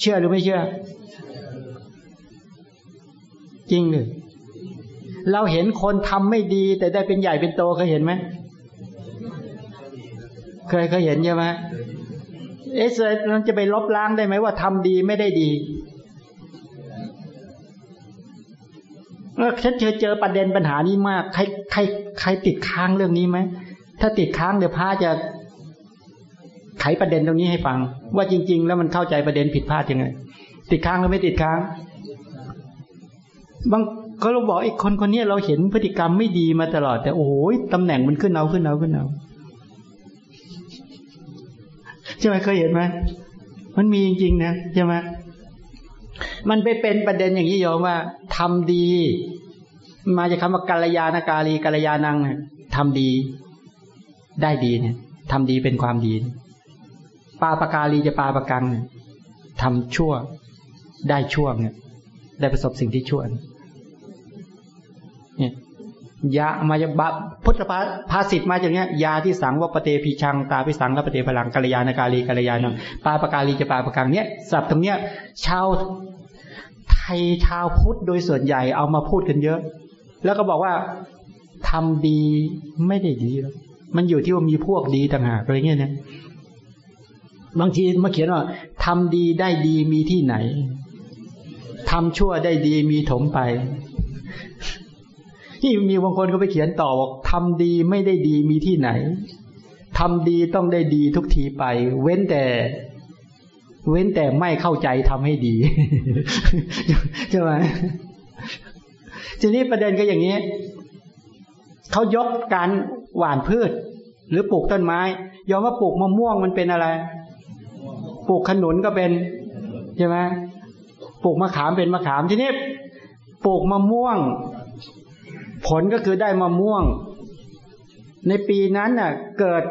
เชื่อหรือไม่เชื่อ จริงเลยเราเห็นคนทำไม่ดี แต่ได้เป็นใหญ่เป็นโตเคยเห็นไหมเคยเคยเห็นใช่ไหม เอ๊ะมันจะไปลบล้างได้ไหมว่าทำดีไม่ได้ดีฉันเจอเจอประเด็นปัญหานี้มาก ใครใครใครติดค้างเรื่องนี้ไหมถ้าติดค้างเดี๋ยวพาจะไขประเด็นตรงนี้ให้ฟัง ว่าจริง ๆ แล้วมันเข้าใจประเด็นผิดพลาดยังไง ติดค้างหรือไม่ติดค้าง บางก็เราบอกไอ้คนคนนี้เราเห็นพฤติกรรมไม่ดีมาตลอด แต่โอ้ยตำแหน่งมันขึ้นเอาขึ้นเอาขึ้นเอา ใช่ไหมเคยเห็นไหมมันมีจริงๆนะใช่ไหมมันไปเป็นประเด็นอย่างนี้โยมว่าทำดี มาจากคำว่ากัลยาณกาลีกัลยาณังเนี่ยทำดี ได้ดีเนี่ยทำดีเป็นความดี ปาปกาลีจะปาปกังเนี่ยทำชั่ว ได้ชั่วเนี่ยได้ประสบสิ่งที่ชั่วเนี่ย ยามาจากพุทธภาษิตมาจากเนี้ยยาที่สังว่าปเตพีชังตาพิสังและปเตพลังกัลยาณกาลีกัลยาณังปาปกาลีจะปาปกังเนี้ยสับตรงเนี้ยชาวไทยชาวพุทธโดยส่วนใหญ่เอามาพูดกันเยอะ แล้วก็บอกว่าทำดีไม่ได้ดี มันอยู่ที่ว่ามีพวกดีต่างหากอะไรเงี้ยเนี่ยบางทีมาเขียนว่าทำดีได้ดีมีที่ไหนทำชั่วได้ดีมีถมไป ที่มีบางคนก็ไปเขียนต่อบอกทำดีไม่ได้ดีมีที่ไหนทำดีต้องได้ดีทุกทีไป เว้นแต่ เว้นแต่ไม่เข้าใจทำให้ดีใช่ไหมทีนี้ประเด็นก็อย่างนี้เขายกการหว่านพืช หรือปลูกต้นไม้ ยอมว่าปลูกมะม่วงมันเป็นอะไร ปลูกขนุนก็เป็นใช่ไหมปลูกมะขามเป็นมะขามทีนี้ปลูกมะม่วง ผลก็คือได้มะม่วง ในปีนั้นน่ะ เกิด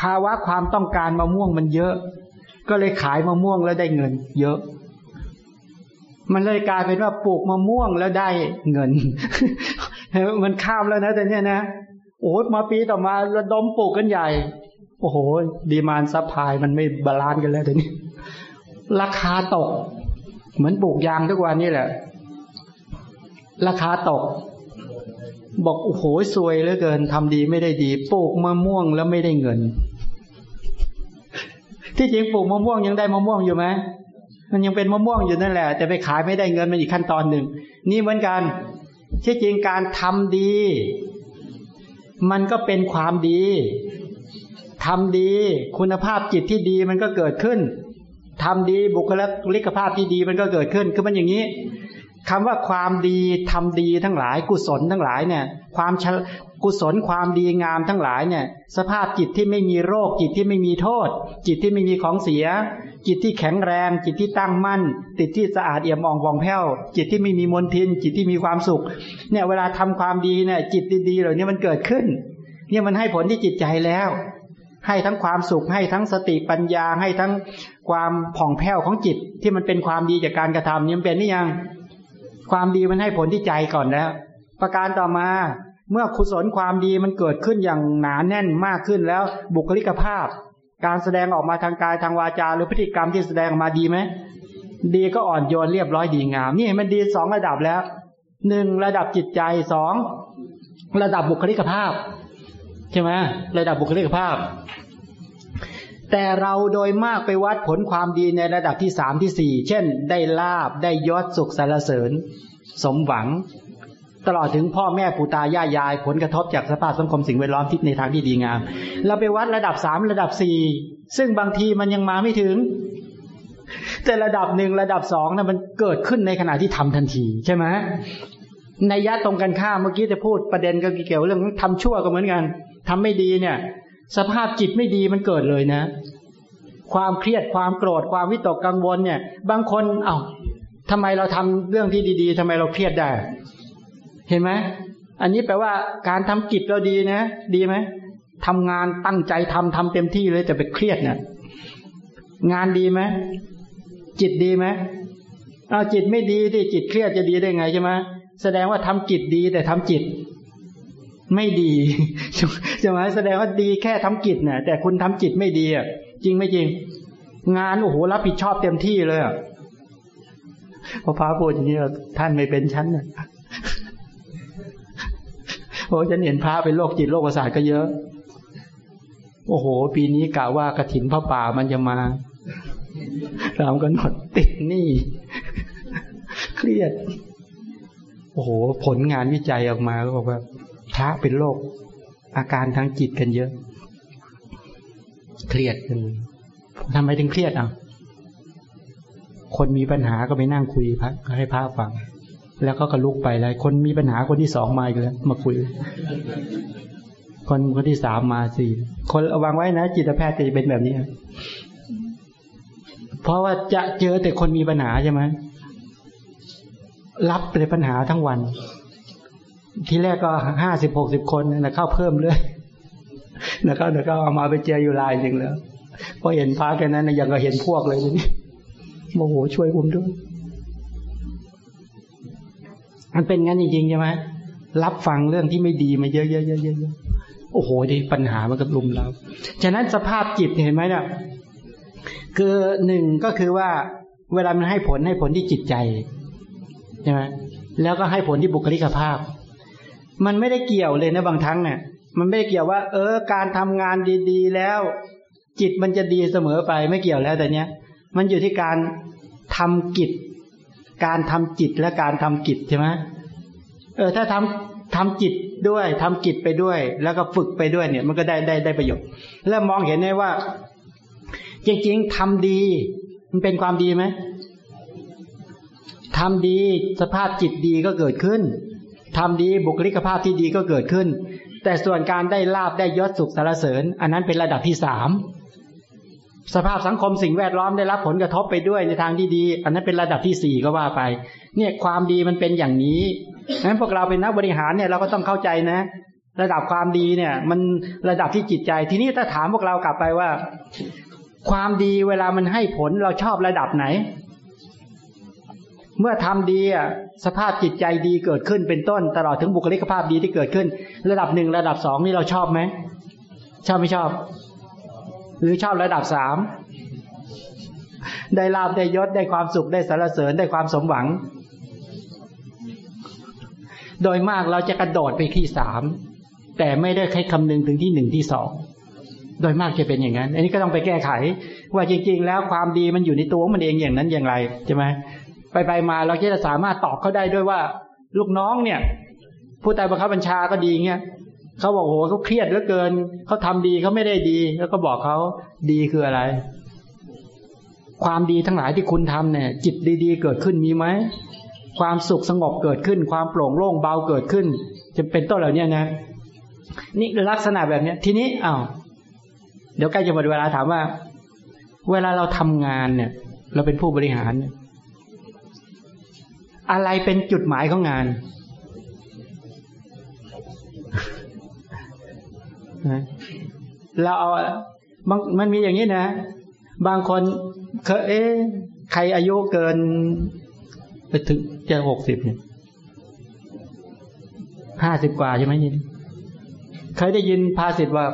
ภาวะความต้องการมะม่วงมันเยอะ ก็เลยขายมะม่วงแล้วได้เงิน เยอะ มันเลยกลายเป็นว่าปลูกมะม่วงแล้วได้เงิน มันข้ามแล้วนะ แต่เนี้ยนะโอ้มาปีต่อมาระดมปลูกกันใหญ่ โอ้โห demand supply มันไม่ balance กันแล้วแต่นี้ ราคาตก เหมือนปลูกยางทุกวันนี้แหละ ราคาตก บอกโอ้โหซวยเหลือเกินทำดีไม่ได้ดีปลูกมะม่วงแล้วไม่ได้เงิน ที่จริงปลูกมะม่วงยังได้มะม่วงอยู่ไหมมันยังเป็นมะม่วงอยู่นั่นแหละ แต่ไปขายไม่ได้เงินมันอีกขั้นตอนหนึ่ง นี่เหมือนกันที่จริงการทำดี มันก็เป็นความดีทำดี คุณภาพจิตที่ดีมันก็เกิดขึ้นทำดีบุคลิกภาพที่ดีมันก็เกิดขึ้น คือมันอย่างนี้ คำว่าความดีทำดีทั้งหลาย กุศลทั้งหลายเนี่ย ความกุศลความดีงามทั้งหลายเนี่ย สภาพจิตที่ไม่มีโรคจิตที่ไม่มีโทษ จิตที่ไม่มีของเสีย จิตที่แข็งแรง จิตที่ตั้งมั่นติดที่สะอาดเอี่ยมอ่องว่องแผ้วจิตที่ไม่มีมลทิน จิตที่มีความสุข เนี่ยเวลาทำความดีเนี่ย จิตดีๆเหล่านี้มันเกิดขึ้น เนี่ยมันให้ผลที่จิตใจแล้ว ให้ทั้งความสุขให้ทั้งสติปัญญาให้ทั้งความผ่องแผ้วของจิตที่มันเป็นความดีจากการกระทำนี่มันเป็นนี่ยัง ความดีมันให้ผลที่ใจก่อนแล้ว ประการต่อมาเมื่อกุศลความดีมันเกิดขึ้นอย่างหนาแน่นมากขึ้นแล้ว บุคลิกภาพ การแสดงออกมาทางกายทางวาจา หรือพฤติกรรมที่แสดงออกมาดีไหมดีก็อ่อนโยนเรียบร้อยดีงาม นี่มันดีสองระดับแล้วหนึ่งระดับจิตใจสองระดับบุคลิกภาพ ใช่ไหมระดับบุคลิกภาพ แต่เราโดยมากไปวัดผลความดีในระดับที่สามที่สี่เช่น ได้ลาบได้ยศสุขสารเสริญ สมหวัง ตลอดถึงพ่อแม่ปู่ตายายยาย ผลกระทบจากสภาพสังคมสิ่งแวดล้อมที่ในทางที่ดีงาม เราไปวัดระดับสามระดับสี่ซึ่งบางทีมันยังมาไม่ถึง แต่ระดับหนึ่งระดับสองนะ่ะมันเกิดขึ้นในขณะที่ทำทันทีใช่ไหมในยะตรงกันข้ามเมื่อกี้จะพูดประเด็นก็เกี่ยวเรื่องทำชั่วก็เหมือนกันทำไม่ดีเนี่ย สภาพจิตไม่ดีมันเกิดเลยนะ ความเครียดความโกรธความวิตกกังวลเนี่ย บางคนเอา้าทำไมเราทำเรื่องที่ดี ๆทำไมเราเครียดได้ เห็นไหมอันนี้แปลว่าการทำกิจเราดีนะ ดีไหมทำงานตั้งใจทำทำเต็มที่เลยแต่ไปเครียดเนี่ยงานดีไหมจิตดีไหมเอาจิตไม่ดีที่จิตเครียดจะดีได้ไงใช่ไหมแสดงว่าทำจิตดีแต่ทำจิต ไม่ดีใช่ไหมแสดงว่าดีแค่ทำกิจเนี่ยแต่คุณทำจิตไม่ดีอะจริงไม่จริง งานโอ้โหรับผิดชอบเต็มที่เลยอะพอพระพูดอย่างนี้ท่านไม่เป็นชั้นน่ะโอ้ฉันเห็นพระเป็นโรคจิตโรคประสาทก็เยอะ โอ้โห ปีนี้กล่าวว่ากระถินพระป่ามันจะมาตามกันหมดติดหนี้เครียด โอ้โห ผลงานวิจัยออกมาก็บอกว่า พระเป็นโรคอาการทางจิตกันเยอะ เครียดกันทำไมถึงเครียดอะ คนมีปัญหาก็ไปนั่งคุยพระให้พระฟัง แล้วก็กระลุกไปเลยคนมีปัญหาคนที่สองมาอีกแล้วมาคุย คนคนที่สามมาสี่คนระวังไว้นะจิตแพทย์จะเป็นแบบนี้เพราะว่าจะเจอแต่คนมีปัญหาใช่ไหมรับเลยปัญหาทั้งวัน ทีแรกก็ห้าสิบหกสิบคนนะเข้าเพิ่มเลยแล้วก็แล้วก็เอามาไปเจออยู่ลายจริงแล้วพอเห็นพระแค่นั้นยังก็เห็นพวกเลยทีนี้โมโหช่วยผมด้วย มันเป็นงั้นจริงๆใช่ไหมรับฟังเรื่องที่ไม่ดีมาเยอะๆๆๆโอ้โหดีปัญหามันก็ลุมเราฉะนั้นสภาพจิตเห็นไหมเนี่ยคือหนึ่งก็คือว่า เวลามันให้ผลให้ผลที่จิตใจใช่ไหมแล้วก็ให้ผลที่บุคลิกภาพ มันไม่ได้เกี่ยวเลยนะบางครั้งเนี่ยมันไม่ได้เกี่ยวว่า เออ การทำงานดีๆแล้ว จิตมันจะดีเสมอไปไม่เกี่ยวแล้วแต่เนี้ย มันอยู่ที่การทำกิจ การทำจิตและการทำกิจใช่ไหมเออ ถ้าทำทำจิตด้วยทำกิจไปด้วย แล้วก็ฝึกไปด้วยเนี่ย มันก็ได้ได้ได้ประโยชน์แล้วมองเห็นได้ว่า จริงๆทำดี มันเป็นความดีไหมทำดีสภาพจิตดีก็เกิดขึ้น ทำดีบุคลิกภาพที่ดีก็เกิดขึ้น แต่ส่วนการได้ลาบได้ยศสุขสารเสริญ อันนั้นเป็นระดับที่สามสภาพสังคมสิ่งแวดล้อมได้รับผลกระทบไปด้วยในทางที่ดี อันนั้นเป็นระดับที่สี่ก็ว่าไป เนี่ยความดีมันเป็นอย่างนี้งั้นพวกเราเป็นนักบริหารเนี่ยเราก็ต้องเข้าใจนะ ระดับความดีเนี่ย มันระดับที่จิตใจ ทีนี้ถ้าถามพวกเรากลับไปว่า ความดีเวลามันให้ผลเราชอบระดับไหน เมื่อทำดีอะสภาพจิตใจดีเกิดขึ้นเป็นต้น ตลอดถึงบุคลิกภาพดีที่เกิดขึ้น ระดับหนึ่งระดับสองนี่เราชอบไหมชอบไม่ชอบ หรือชอบระดับสามได้ลาบได้ยศได้ความสุขได้สารเสริญได้ความสมหวัง โดยมากเราจะกระโดดไปที่สามแต่ไม่ได้ใครคำนึงถึงที่หนึ่งที่สองโดยมากจะเป็นอย่างนั้น อันนี้ก็ต้องไปแก้ไข ว่าจริง ๆ แล้วความดีมันอยู่ในตัวมันเองอย่างนั้นอย่างไรใช่ไหม ไปไปมาเราจะสามารถตอบเขาได้ด้วยว่า ลูกน้องเนี่ย ผู้ใต้บังคับบัญชาก็ดีเงี้ยเขาบอกโหเขาเครียดเหลือเกินเขาทำดีเขาไม่ได้ดี แล้วก็บอกเขาดีคืออะไร ความดีทั้งหลายที่คุณทำเนี่ย จิตดีๆ เกิดขึ้นมีไหมความสุขสงบเกิดขึ้น ความโปร่งโล่งเบาเกิดขึ้น จะเป็นต้นเหล่านี้นะนี่ลักษณะแบบเนี้ย ทีนี้อ้าวเดี๋ยวใกล้จะหมดเวลาถามว่า เวลาเราทำงานเนี่ย เราเป็นผู้บริหารเนี่ย อะไรเป็นจุดหมายของงานเราเอามันมีอย่างนี้นะ บางคนเคยเอ๊ใครอายุเกิน ไปถึงจะหกสิบเนี่ยห้าสิบกว่าใช่ไหมนี่เคยได้ยินภาษิตว่า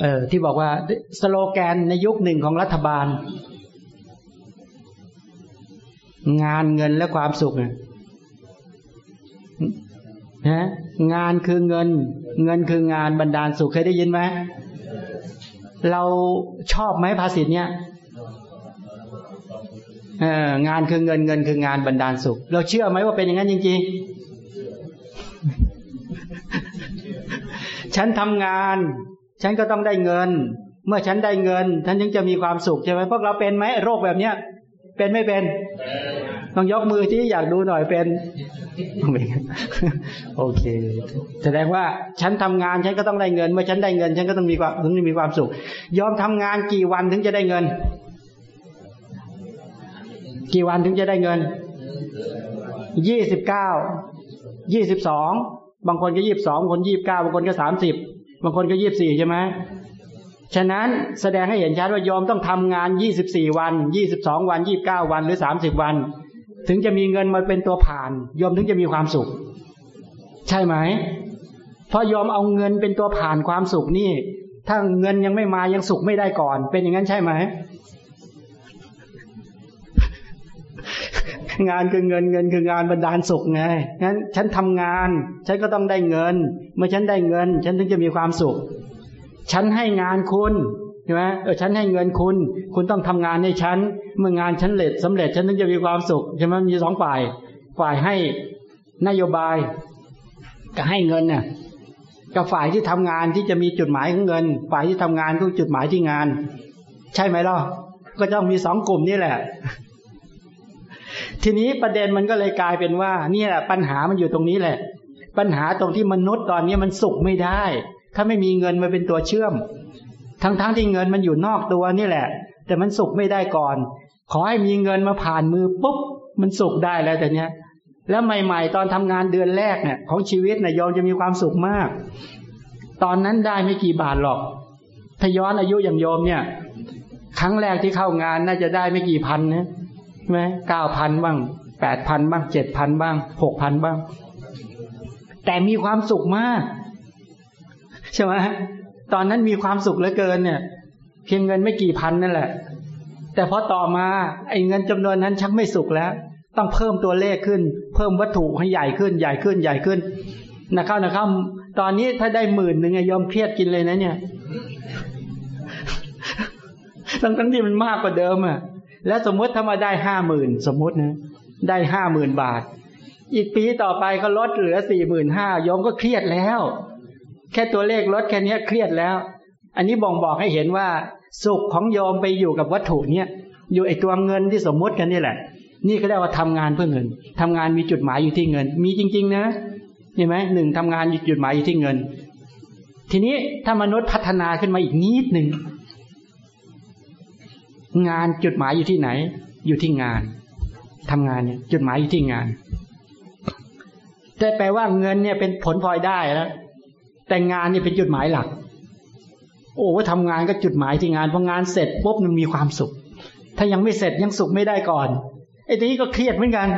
เออที่บอกว่า สโลแกนในยุคหนึ่งของรัฐบาล งานเงินและความสุขนะงานคือเงิน เงินคืองานบรรดาลสุขเคยได้ยินไหมเราชอบไหมภาษิตเนี้ยเอองานคือเงินเงินคืองานบรรดาลสุข เราเชื่อไหมว่าเป็นอย่างนั้นจริงๆ ฉันทำงาน ฉันก็ต้องได้เงิน เมื่อฉันได้เงินฉันถึงจะมีความสุขใช่ไหมพวกเราเป็นไหมโรคแบบเนี้ย เป็นไม่เป็น ต้องยกมือที่อยากดูหน่อยเป็น โอเค แสดงว่าฉันทำงานฉันก็ต้องได้เงิน เมื่อฉันได้เงิน ฉันก็ต้องมีความถึงจะมีความสุข ยอมทำงานกี่วันถึงจะได้เงิน กี่วันถึงจะได้เงิน ยี่สิบเก้า ยี่สิบสอง บางคนก็ยี่บสอง คนยี่บเก้า บางคนก็สามสิบ บางคนก็ยี่บสี่ใช่ไหมฉะนั้นแสดงให้เห็นชัดว่ายอมต้องทำงานยี่สิบสี่วันยี่สิบสองวันยี่บเก้าวันหรือสามสิบวัน ถึงจะมีเงินมาเป็นตัวผ่านยอมถึงจะมีความสุข ใช่ไหมเพราะยอมเอาเงินเป็นตัวผ่านความสุขนี่ ถ้าเงินยังไม่มายังสุขไม่ได้ก่อน เป็นอย่างนั้นใช่ไหมงานคือเงินเงินคืองานบรรดาลสุขไงงั้นฉันทำงาน ฉันก็ต้องได้เงิน เมื่อฉันได้เงิน ฉันถึงจะมีความสุข ฉันให้งานคุณ ใช่ไหมเออฉันให้เงินคุณ คุณต้องทำงานให้ฉัน เมื่องานฉันเสร็จสำเร็จฉันถึงจะมีความสุขใช่ไหมมีสองฝ่าย ฝ่ายให้นโยบายกับให้เงินเนี่ยกับฝ่ายที่ทำงานที่จะมีจุดหมายของเงิน ฝ่ายที่ทำงานก็จุดหมายที่งาน ใช่ไหมล่ะก็ต้องมีสองกลุ่มนี่แหละ ทีนี้ประเด็นมันก็เลยกลายเป็นว่านี่แหละปัญหามันอยู่ตรงนี้แหละ ปัญหาตรงที่มนุษย์ตอนนี้มันสุขไม่ได้ ถ้าไม่มีเงินมาเป็นตัวเชื่อม ทั้งๆทที่เงินมันอยู่นอกตัวนี่แหละ แต่มันสุขไม่ได้ก่อน ขอให้มีเงินมาผ่านมือปุ๊บมันสุขได้แล้วแต่เนี้ย แล้วใหม่ ๆ ตอนทำงานเดือนแรกเนี่ย ของชีวิตนะยอมจะมีความสุขมาก ตอนนั้นได้ไม่กี่บาทหรอกถ้าย้อนอายุอย่างโยมเนี่ย ครั้งแรกที่เข้างานน่าจะได้ไม่กี่พันนะใช่ไหมเก้าพันบ้างแปดพันบ้างเจ็ดพันบ้างหกพันบ้าง แต่มีความสุขมาก ใช่ไหม ตอนนั้นมีความสุขเหลือเกินเนี่ย เพียงเงินไม่กี่พันนั่นแหละ แต่พอต่อมาไอ้เงินจำนวนนั้นชักไม่สุขแล้ว ต้องเพิ่มตัวเลขขึ้น เพิ่มวัตถุให้ใหญ่ขึ้น ใหญ่ขึ้นใหญ่ขึ้นนะครับนะครับตอนนี้ถ้าได้หมื่นหนึ่งยอมเครียดกินเลยนะเนี่ยทั้งทั้งที่มันมากกว่าเดิมอะ แล้วสมมติถ้ามาได้ห้าหมื่นสมมตินะ ได้ห้าหมื่นบาท อีกปีต่อไปเขาลดเหลือสี่หมื่นห้ายอมก็เครียดแล้ว แค่ตัวเลขลดแค่นี้เครียดแล้ว อันนี้บ่งบอกให้เห็นว่า สุขของโยมไปอยู่กับวัตถุเนี่ยอยู่ไอตัวเงินที่สมมติกันนี่แหละ นี่ก็เรียกว่าทำงานเพื่อเงินทำงานมีจุดหมายอยู่ที่เงิน มีจริง ๆ นะเห็นไหมหนึ่งทำงานหยุดหมายอยู่ที่เงิน ทีนี้ถ้ามนุษย์พัฒนาขึ้นมาอีกนิดหนึ่งงานจุดหมายอยู่ที่ไหน อยู่ที่งานทำงานเนี่ยจุดหมายอยู่ที่งานแต่แปลว่าเงินเนี่ยเป็นผลพลอยได้แล้ว แต่งานนี่เป็นจุดหมายหลัก โอ้ทำงานก็จุดหมายที่งานพองานเสร็จปุ๊บมันมีความสุข ถ้ายังไม่เสร็จยังสุขไม่ได้ก่อนไอ้ทีนี้ก็เครียดเหมือนกัน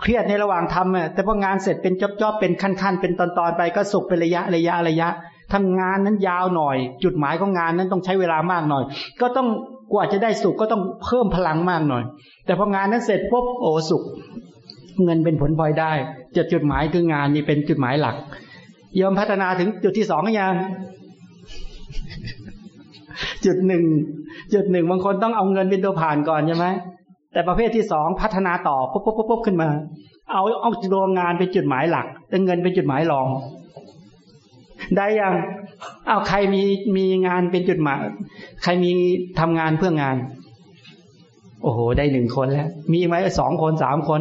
เครียดในระหว่างทำอะแต่พองานเสร็จเป็นจอบๆเป็นขั้น ๆ เป็นตอนๆไปก็สุขเป็นระยะระยะระยะทำงานนั้นยาวหน่อย จุดหมายของงานนั้นต้องใช้เวลามากหน่อย ก็ต้องกว่าจะได้สุขก็ต้องเพิ่มพลังมากหน่อย แต่พองานนั้นเสร็จปุ๊บโอ้สุข เงินเป็นผลพลอยได้จะจุดหมายคืองานนี่เป็นจุดหมายหลัก ยอมพัฒนาถึงจุดที่สองยังจุดหนึ่งจุดหนึ่งบางคนต้องเอาเงินเป็นตัวผ่านก่อนใช่ไหมแต่ประเภทที่สองพัฒนาต่อปุ๊บปุ๊บปุ๊บขึ้นมา เอาเอาดวงงานเป็นจุดหมายหลัก แต่เงินเป็นจุดหมายรอง ได้ยังเอาใครมีมีงานเป็นจุดหมาย ใครมีทำงานเพื่องาน โอ้โห ได้หนึ่งคนแล้ว มีไหมสองคนสามคน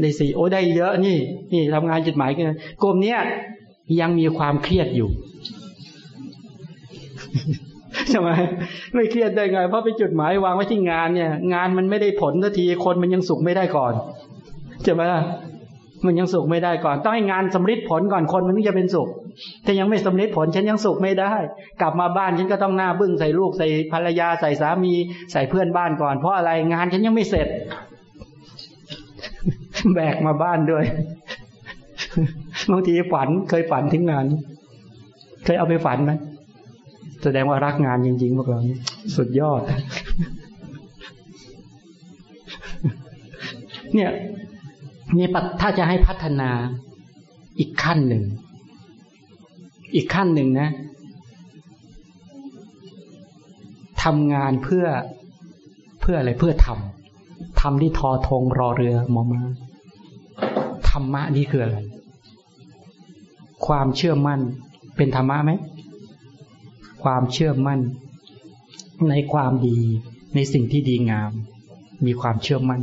ได้สี่โอ้ได้เยอะนี่ นี่ทำงานจุดหมายกันกลุ่มเนี้ย ยังมีความเครียดอยู่ใช่ไหมไม่เครียดได้ไง เพราะเป็นจุดหมายวางไว้ที่งานเนี่ย งานมันไม่ได้ผลทันทีคนมันยังสุขไม่ได้ก่อนใช่ไหมมันยังสุขไม่ได้ก่อน ต้องให้งานสำเร็จผลก่อนคนมันถึงจะเป็นสุข ถ้ายังไม่สำเร็จผลฉันยังสุขไม่ได้ กลับมาบ้านฉันก็ต้องหน้าบึ้งใส่ลูกใส่ภรรยาใส่สามีใส่เพื่อนบ้านก่อน เพราะอะไรงานฉันยังไม่เสร็จ แบกมาบ้านด้วย บางทีฝันเคยฝันถึงงาน เคยเอาไปฝันไหมแสดงว่ารักงานจริงๆพวกเราสุดยอด เนี่ยนี่ถ้าจะให้พัฒนาอีกขั้นหนึ่ง อีกขั้นหนึ่งนะทำงานเพื่อเพื่ออะไรเพื่อทำทำที่ทอทงรอเรือมอมาธรรมะนี่คืออะไร ความเชื่อมั่น เป็นธรรมะไหม ความเชื่อมั่น ในความดีในสิ่งที่ดีงาม มีความเชื่อมั่น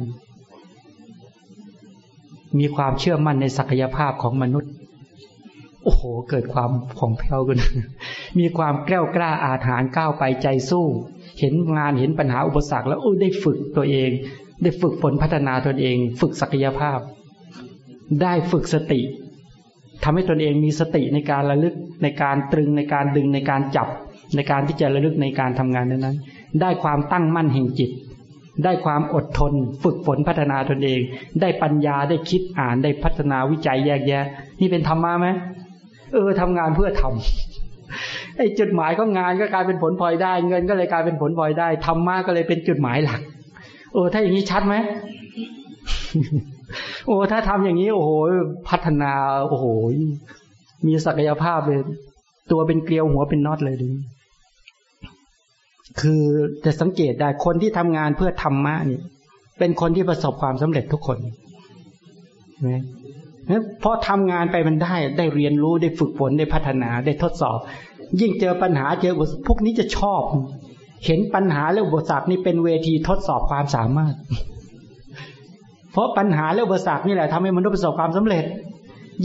มีความเชื่อมั่นในศักยภาพของมนุษย์ โอ้โห เกิดความของแผ้วกันมีความแกล้วกล้าอาถรรพ์ก้าวไปใจสู้ เห็นงานเห็นปัญหาอุปสรรค แล้วได้ฝึกตัวเอง ได้ฝึกฝนพัฒนาตนเอง ฝึกศักยภาพ ได้ฝึกสติ ทำให้ตนเองมีสติในการระลึกในการตรึงในการดึงในการจับ ในการที่จะระลึกในการทำงานนั้นได้ความตั้งมั่นแห่งจิต ได้ความอดทน ฝึกฝนพัฒนาตนเอง ได้ปัญญาได้คิดอ่านได้พัฒนาวิจัยแยกแยะ นี่เป็นธรรมะไหมเออทำงานเพื่อทำไอ้จุดหมายของงานก็กลายเป็นผลพลอยได้ เงินก็เลยกลายเป็นผลพลอยได้ธรรมะก็เลยเป็นจุดหมายหลัก เออถ้าอย่างนี้ชัดไหม โอ้ถ้าทำอย่างนี้โอ้โหพัฒนาโอ้โหมีศักยภาพเลย ตัวเป็นเกลียวหัวเป็นน็อตเลยดิคือจะสังเกตได้คนที่ทำงานเพื่อธรรมะนี่เป็นคนที่ประสบความสำเร็จทุกคนนะเพราะทำงานไปมันได้ ได้เรียนรู้ได้ฝึกฝนได้พัฒนาได้ทดสอบ ยิ่งเจอปัญหาเจอพวกนี้จะชอบ เห็นปัญหาและอุปสรรคนี่เป็นเวทีทดสอบความสามารถ ราะปัญหาและอุปสรรคนี่แหละทำให้มนุษย์ประสบความสำเร็จ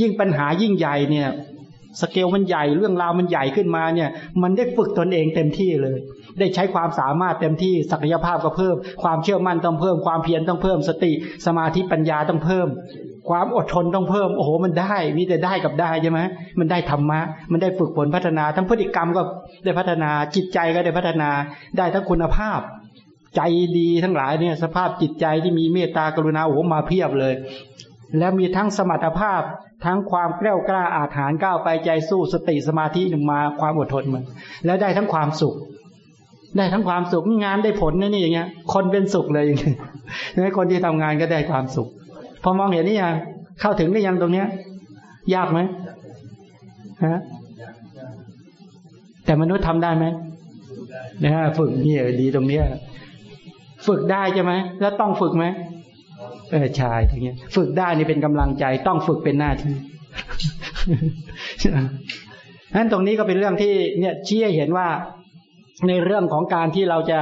ยิ่งปัญหายิ่งใหญ่เนี่ย สเกลมันใหญ่เรื่องราวมันใหญ่ขึ้นมาเนี่ย มันได้ฝึกตนเองเต็มที่เลย ได้ใช้ความสามารถเต็มที่ศักยภาพก็เพิ่ม ความเชื่อมั่นต้องเพิ่ม ความเพียรต้องเพิ่ม สติสมาธิปัญญาต้องเพิ่ม ความอดทนต้องเพิ่ม โอ้โหมันได้มีแต่ได้กับได้ใช่ไหมมันได้ธรรมะ มันได้ฝึกฝนพัฒนา ทั้งพฤติกรรมก็ได้พัฒนาจิตใจก็ได้พัฒนาได้ทั้งคุณภาพ ใจดีทั้งหลายเนี่ยสภาพจิตใจที่มีเมตตากรุณาโอ้โหมาเพียบเลย แล้วมีทั้งสมรรถภาพทั้งความกล้ากล้าอาถรรพ์ก้าวไปใจสู้สติสมาธิมาความอดทนมันแล้วได้ทั้งความสุข ได้ทั้งความสุขงานได้ผลนะนี่อย่างเงี้ย คนเป็นสุขเลยอย่างเงี้ยคนที่ทำงานก็ได้ความสุข พอมองเห็นนี่ยังเข้าถึงได้ยังตรงเนี้ย ยากไหมฮะแต่มนุษย์ทำได้ไหมนะฮะฝึกนี่ดีตรงเนี้ย ฝึกได้ใช่ไหมแล้วต้องฝึกไหมเออชายอย่างเงี้ย ฝึกได้นี่เป็นกำลังใจต้องฝึกเป็นหน้าที่นั้นตรงนี้ก็เป็นเรื่องที่เนี่ยชี้ให้เห็นว่าในเรื่องของการที่เราจะ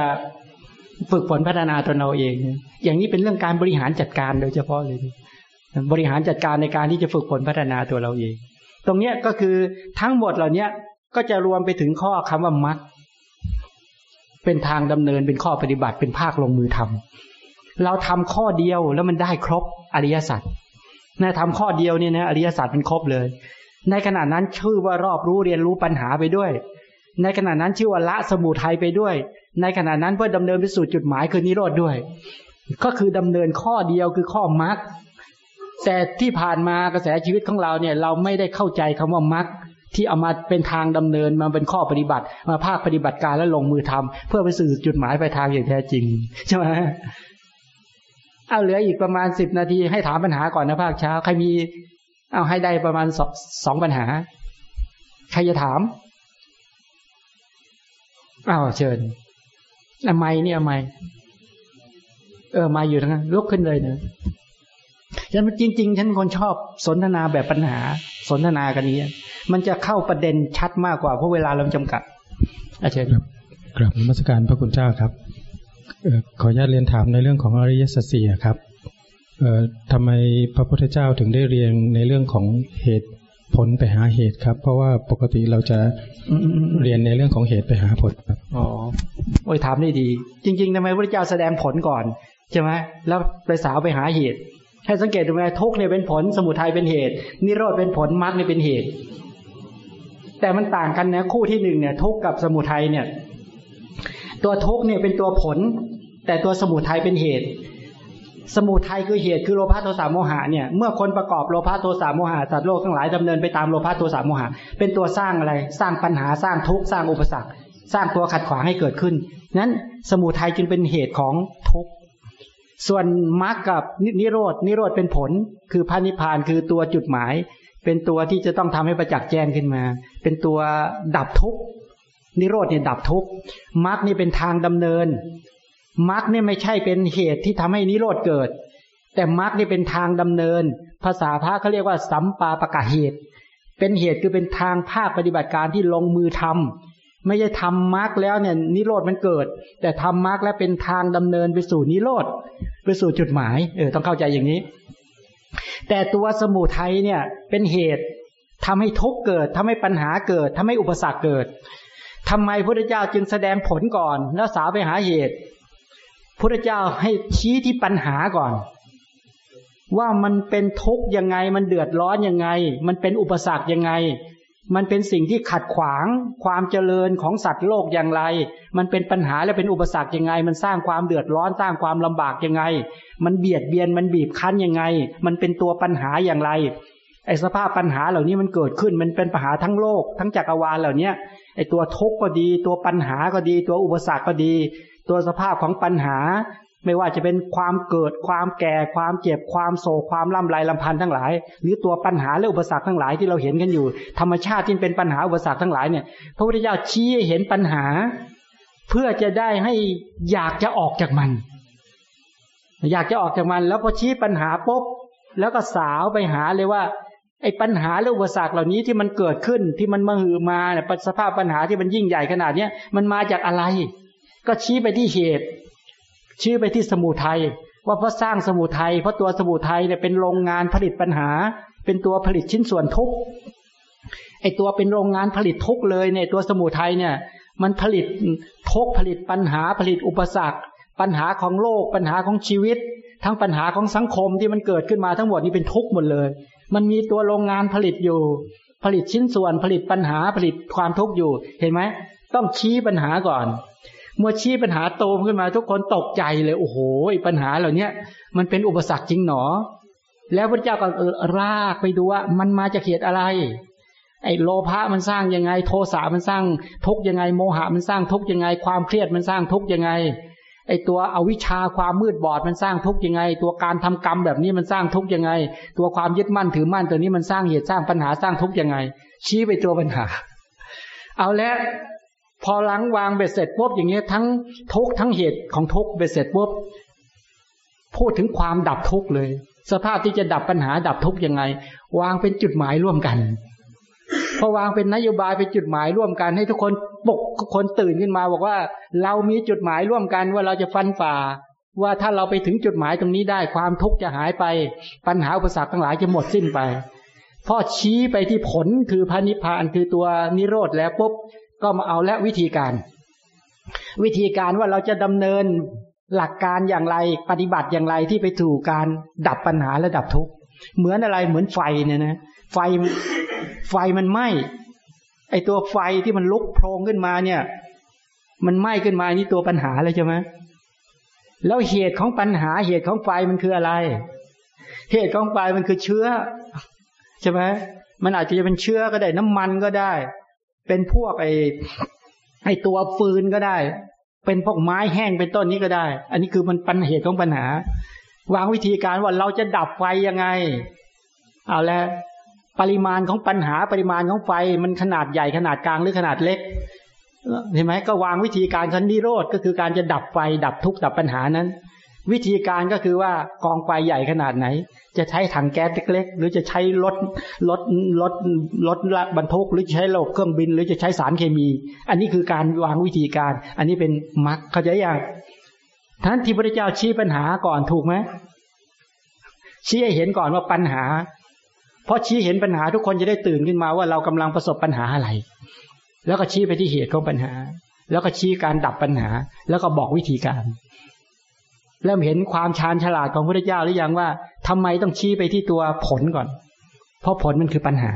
ฝึกฝนพัฒนาตนเราเอง อย่างนี้เป็นเรื่องการบริหารจัดการโดยเฉพาะเลย บริหารจัดการในการที่จะฝึกฝนพัฒนาตัวเราเอง ตรงเนี้ยก็คือทั้งหมดเหล่านี้ก็จะรวมไปถึงข้อคำว่ามัด เป็นทางดำเนินเป็นข้อปฏิบัติเป็นภาคลงมือทำเราทำข้อเดียวแล้วมันได้ครบอริยสัจนะทำข้อเดียวเนี่ยนะอริยสัจมันครบเลย ในขณะนั้นชื่อว่ารอบรู้เรียนรู้ปัญหาไปด้วย ในขณะนั้นชื่อว่าละสมุทัยไปด้วย ในขณะนั้นเพื่อดำเนินไปสู่จุดหมายคือนิโรธด้วย ก็คือดำเนินข้อเดียวคือข้อมรรคแต่ที่ผ่านมากระแสชีวิตของเราเนี่ย เราไม่ได้เข้าใจคำว่ามรรค ที่เอามาเป็นทางดำเนินมาเป็นข้อปฏิบัติ มาภาคปฏิบัติการและลงมือทำเพื่อไปสู่จุดหมายปลายทางอย่างแท้จริงใช่ไหมเอาเหลืออีกประมาณสิบนาทีให้ถามปัญหาก่อนนะภาคเช้า ใครมี เอาให้ได้ประมาณสองสองปัญหา ใครจะถามอ้าวเชิญอไมเนี่ยไมเออมาอยู่ทั้งนั้นลุกขึ้นเลยเนะฉันจริง ๆ ฉันคนชอบสนทนาแบบปัญหา สนทนากันนี้ มันจะเข้าประเด็นชัดมากกว่าเพราะเวลาเราจำกัด อาจารย์ครับกราบนมัสการพระคุณเจ้าครับขออนุญาตเรียนถามในเรื่องของอริยสัจสี่ครับเอ่อทำไมพระพุทธเจ้าถึงได้เรียงในเรื่องของเหตุผลไปหาเหตุครับ เพราะว่าปกติเราจะเรียนในเรื่องของเหตุไปหาผลครับอ๋อโอ้ยถามได้ดี จริงๆทำไมพระพุทธเจ้าแสดงผลก่อนใช่ไหมแล้วไปสาวไปหาเหตุให้สังเกตดูไหมทุกเนี่ยเป็นผลสมุทัยเป็นเหตุ นิโรธเป็นผลมรรคเนี่ยเป็นเหตุ แต่มันต่างกันนะคู่ที่หนึ่งเนี่ยทุกกับสมุทัยเนี่ย ตัวทุกเนี่ยเป็นตัวผล แต่ตัวสมุทัยเป็นเหตุ สมุทัยคือเหตุคือโลภะโทสะโมหะเนี่ยเมื่อคนประกอบโลภะโทสะโมหะสัตว์โลกทั้งหลายดำเนินไปตามโลภะโทสะโมหะเป็นตัวสร้างอะไรสร้างปัญหาสร้างทุกข์สร้างอุปสรรค สร้างตัวขัดขวางให้เกิดขึ้น นั้นสมุทัยจึงเป็นเหตุของทุกข์ส่วนมรรคกับนิโรดนิโรธเป็นผล คือพระนิพพานคือตัวจุดหมาย เป็นตัวที่จะต้องทำให้ประจักษ์แจ้งขึ้นมา เป็นตัวดับทุกข์นิโรธเนี่ยดับทุกข์มรรคนี่เป็นทางดำเนินมรรคเนี่ยไม่ใช่เป็นเหตุที่ทำให้นิโรธเกิด แต่มรรคนี่เป็นทางดำเนิน ภาษาพระเขาเรียกว่า สัมปาปะกะเหตุ เป็นเหตุคือเป็นทางภาคปฏิบัติการที่ลงมือทำไม่ใช่ทำมรรคแล้วเนี่ยนิโรธมันเกิด แต่ทำมรรคแล้วเป็นทางดำเนินไปสู่นิโรธไปสู่จุดหมายเออต้องเข้าใจอย่างนี้ แต่ตัวสมุทัยเนี่ยเป็นเหตุ ทำให้ทุกเกิดทำให้ปัญหาเกิดทำให้อุปสรรคเกิดทำไมพระเจ้าจึงแสดงผลก่อน แล้วสาวไปหาเหตุพุทธเจ้าให้ชี้ที่ปัญหาก่อน ว่ามันเป็นทุกข์ยังไง มันเดือดร้อนยังไง มันเป็นอุปสรรคยังไง มันเป็นสิ่งที่ขัดขวาง ความเจริญของสัตว์โลกอย่างไร มันเป็นปัญหาและเป็นอุปสรรคยังไง มันสร้างความเดือดร้อนสร้างความลำบากยังไง มันเบียดเบียนมันบีบคั้นยังไง มันเป็นตัวปัญหาอย่างไร ไอ้สภาพปัญหาเหล่านี้มันเกิดขึ้นมันเป็นปัญหาทั้งโลก ทั้งจักรวาลเหล่านี้ไอ้ตัวทุกข์ก็ดี ตัวปัญหาก็ดี ตัวอุปสรรคก็ดี ตัวสภาพของปัญหา ไม่ว่าจะเป็นความเกิดความแก่ ความเจ็บความโศกความล่ำไรลำพันธ์ทั้งหลาย หรือตัวปัญหาและอุปสรรคทั้งหลายที่เราเห็นกันอยู่ ธรรมชาติที่เป็นปัญหาอุปสรรคทั้งหลายเนี่ยพระพุทธเจ้าชี้เห็นปัญหา เพื่อจะได้ให้อยากจะออกจากมัน อยากจะออกจากมัน แล้วพอชี้ปัญหาปุ๊บแล้วก็สาวไปหาเลยว่า ไอ้ปัญหาและอุปสรรคเหล่านี้ที่มันเกิดขึ้นที่มันมาหือมาเนี่ยสภาพปัญหาที่มันยิ่งใหญ่ขนาดเนี้ยมันมาจากอะไร ก็ชี้ไปที่เหตุ ชี้ไปที่สมุทัยว่าเพราะสร้างสมุทัยเพราะตัวสมุทัยเนี่ยเป็นโรงงานผลิตปัญหา เป็นตัวผลิตชิ้นส่วนทุกไอตัวเป็นโรงงานผลิตทุกเลยเนี่ยตัวสมุทัยเนี่ย มันผลิตทุกผลิตปัญหาผลิตอุปสรรค ปัญหาของโลกปัญหาของชีวิต ทั้งปัญหาของสังคมที่มันเกิดขึ้นมาทั้งหมดนี้เป็นทุกหมดเลย มันมีตัวโรงงานผลิตอยู่ ผลิตชิ้นส่วนผลิตปัญหาผลิตความทุกข์อยู่ เห็นไหมต้องชี้ปัญหาก่อน เมื่อชี้ปัญหาโตขึ้นมาทุกคนตกใจเลย โอ้โหปัญหาเหล่านี้มันเป็นอุปสรรคจริงหนอ แล้วพระเจ้าก็รากไปดูว่า มันมาจากเหตุอะไร ไอ้โลภะมันสร้างยังไง โทสะมันสร้างทุกยังไง โมหะมันสร้างทุกยังไง ความเครียดมันสร้างทุกยังไง ไอ้ตัวอวิชชาความมืดบอดมันสร้างทุกยังไง ตัวการทำกรรมแบบนี้มันสร้างทุกยังไง ตัวความยึดมั่นถือมั่นตัวนี้มันสร้างเหตุสร้างปัญหาสร้างทุกยังไง ชี้ไปตัวปัญหา เอาแล้วพอล้างวางเบ็ดเสร็จปุ๊บอย่างเงี้ยทั้งทุกทั้งเหตุของทุกเบ็ดเสร็จปุ๊บพูดถึงความดับทุกเลย สภาพที่จะดับปัญหาดับทุกยังไง วางเป็นจุดหมายร่วมกัน พอวางเป็นนโยบายเป็นจุดหมายร่วมกันให้ทุกคนปกคนตื่นขึ้นมา บอกว่า เรามีจุดหมายร่วมกันว่าเราจะฟันฝ่า ว่าถ้าเราไปถึงจุดหมายตรงนี้ได้ความทุกข์จะหายไป ปัญหาอุปสรรคทั้งหลายจะหมดสิ้นไปพอชี้ไปที่ผลคือพระนิพพานคือตัวนิโรธแล้วปุ๊บก็มาเอาและวิธีการ วิธีการว่าเราจะดำเนินหลักการอย่างไรปฏิบัติอย่างไรที่ไปสู่การดับปัญหาและดับทุกข์เหมือนอะไรเหมือนไฟเนี่ยนะไฟ ไฟมันไหม้ไอตัวไฟที่มันลุกโพลงขึ้นมาเนี่ย มันไหม้ขึ้นมานี่ตัวปัญหาเลยใช่ไหมแล้วเหตุของปัญหาเหตุของไฟมันคืออะไร เหตุของไฟมันคือเชื้อใช่ไหมมันอาจจะเป็นเชื้อก็ได้ น้ำมันก็ได้ เป็นพวกไอไอตัวฟืนก็ได้ เป็นพวกไม้แห้งเป็นต้นนี้ก็ได้ อันนี้คือมันปัญเหตุของปัญหา วางวิธีการว่าเราจะดับไฟยังไง เอาแล้ว ปริมาณของปัญหาปริมาณของไฟ มันขนาดใหญ่ขนาดกลางหรือขนาดเล็กเห็นไหมก็วางวิธีการคันนิโรธก็คือการจะดับไฟ ดับทุกข์ดับปัญหานั้น วิธีการก็คือว่ากองไฟใหญ่ขนาดไหน จะใช้ถังแก๊สเล็กๆหรือจะใช้รถรถรถรถบรรทุกหรือใช้โลกเครื่องบิน หรือจะใช้สารเคมี อันนี้คือการวางวิธีการ อันนี้เป็นมรรคเข้าใจยังท่านที่พระเจ้าชี้ปัญหาก่อนถูกไหมชี้ให้เห็นก่อนว่าปัญหา เพราะชี้เห็นปัญหาทุกคนจะได้ตื่นขึ้นมาว่าเรากำลังประสบปัญหาอะไร แล้วก็ชี้ไปที่เหตุของปัญหา แล้วก็ชี้การดับปัญหา แล้วก็บอกวิธีการเริ่มเห็นความชาญฉลาดของพระเจ้าหรือยังว่าทำไมต้องชี้ไปที่ตัวผลก่อน เพราะผลมันคือปัญหา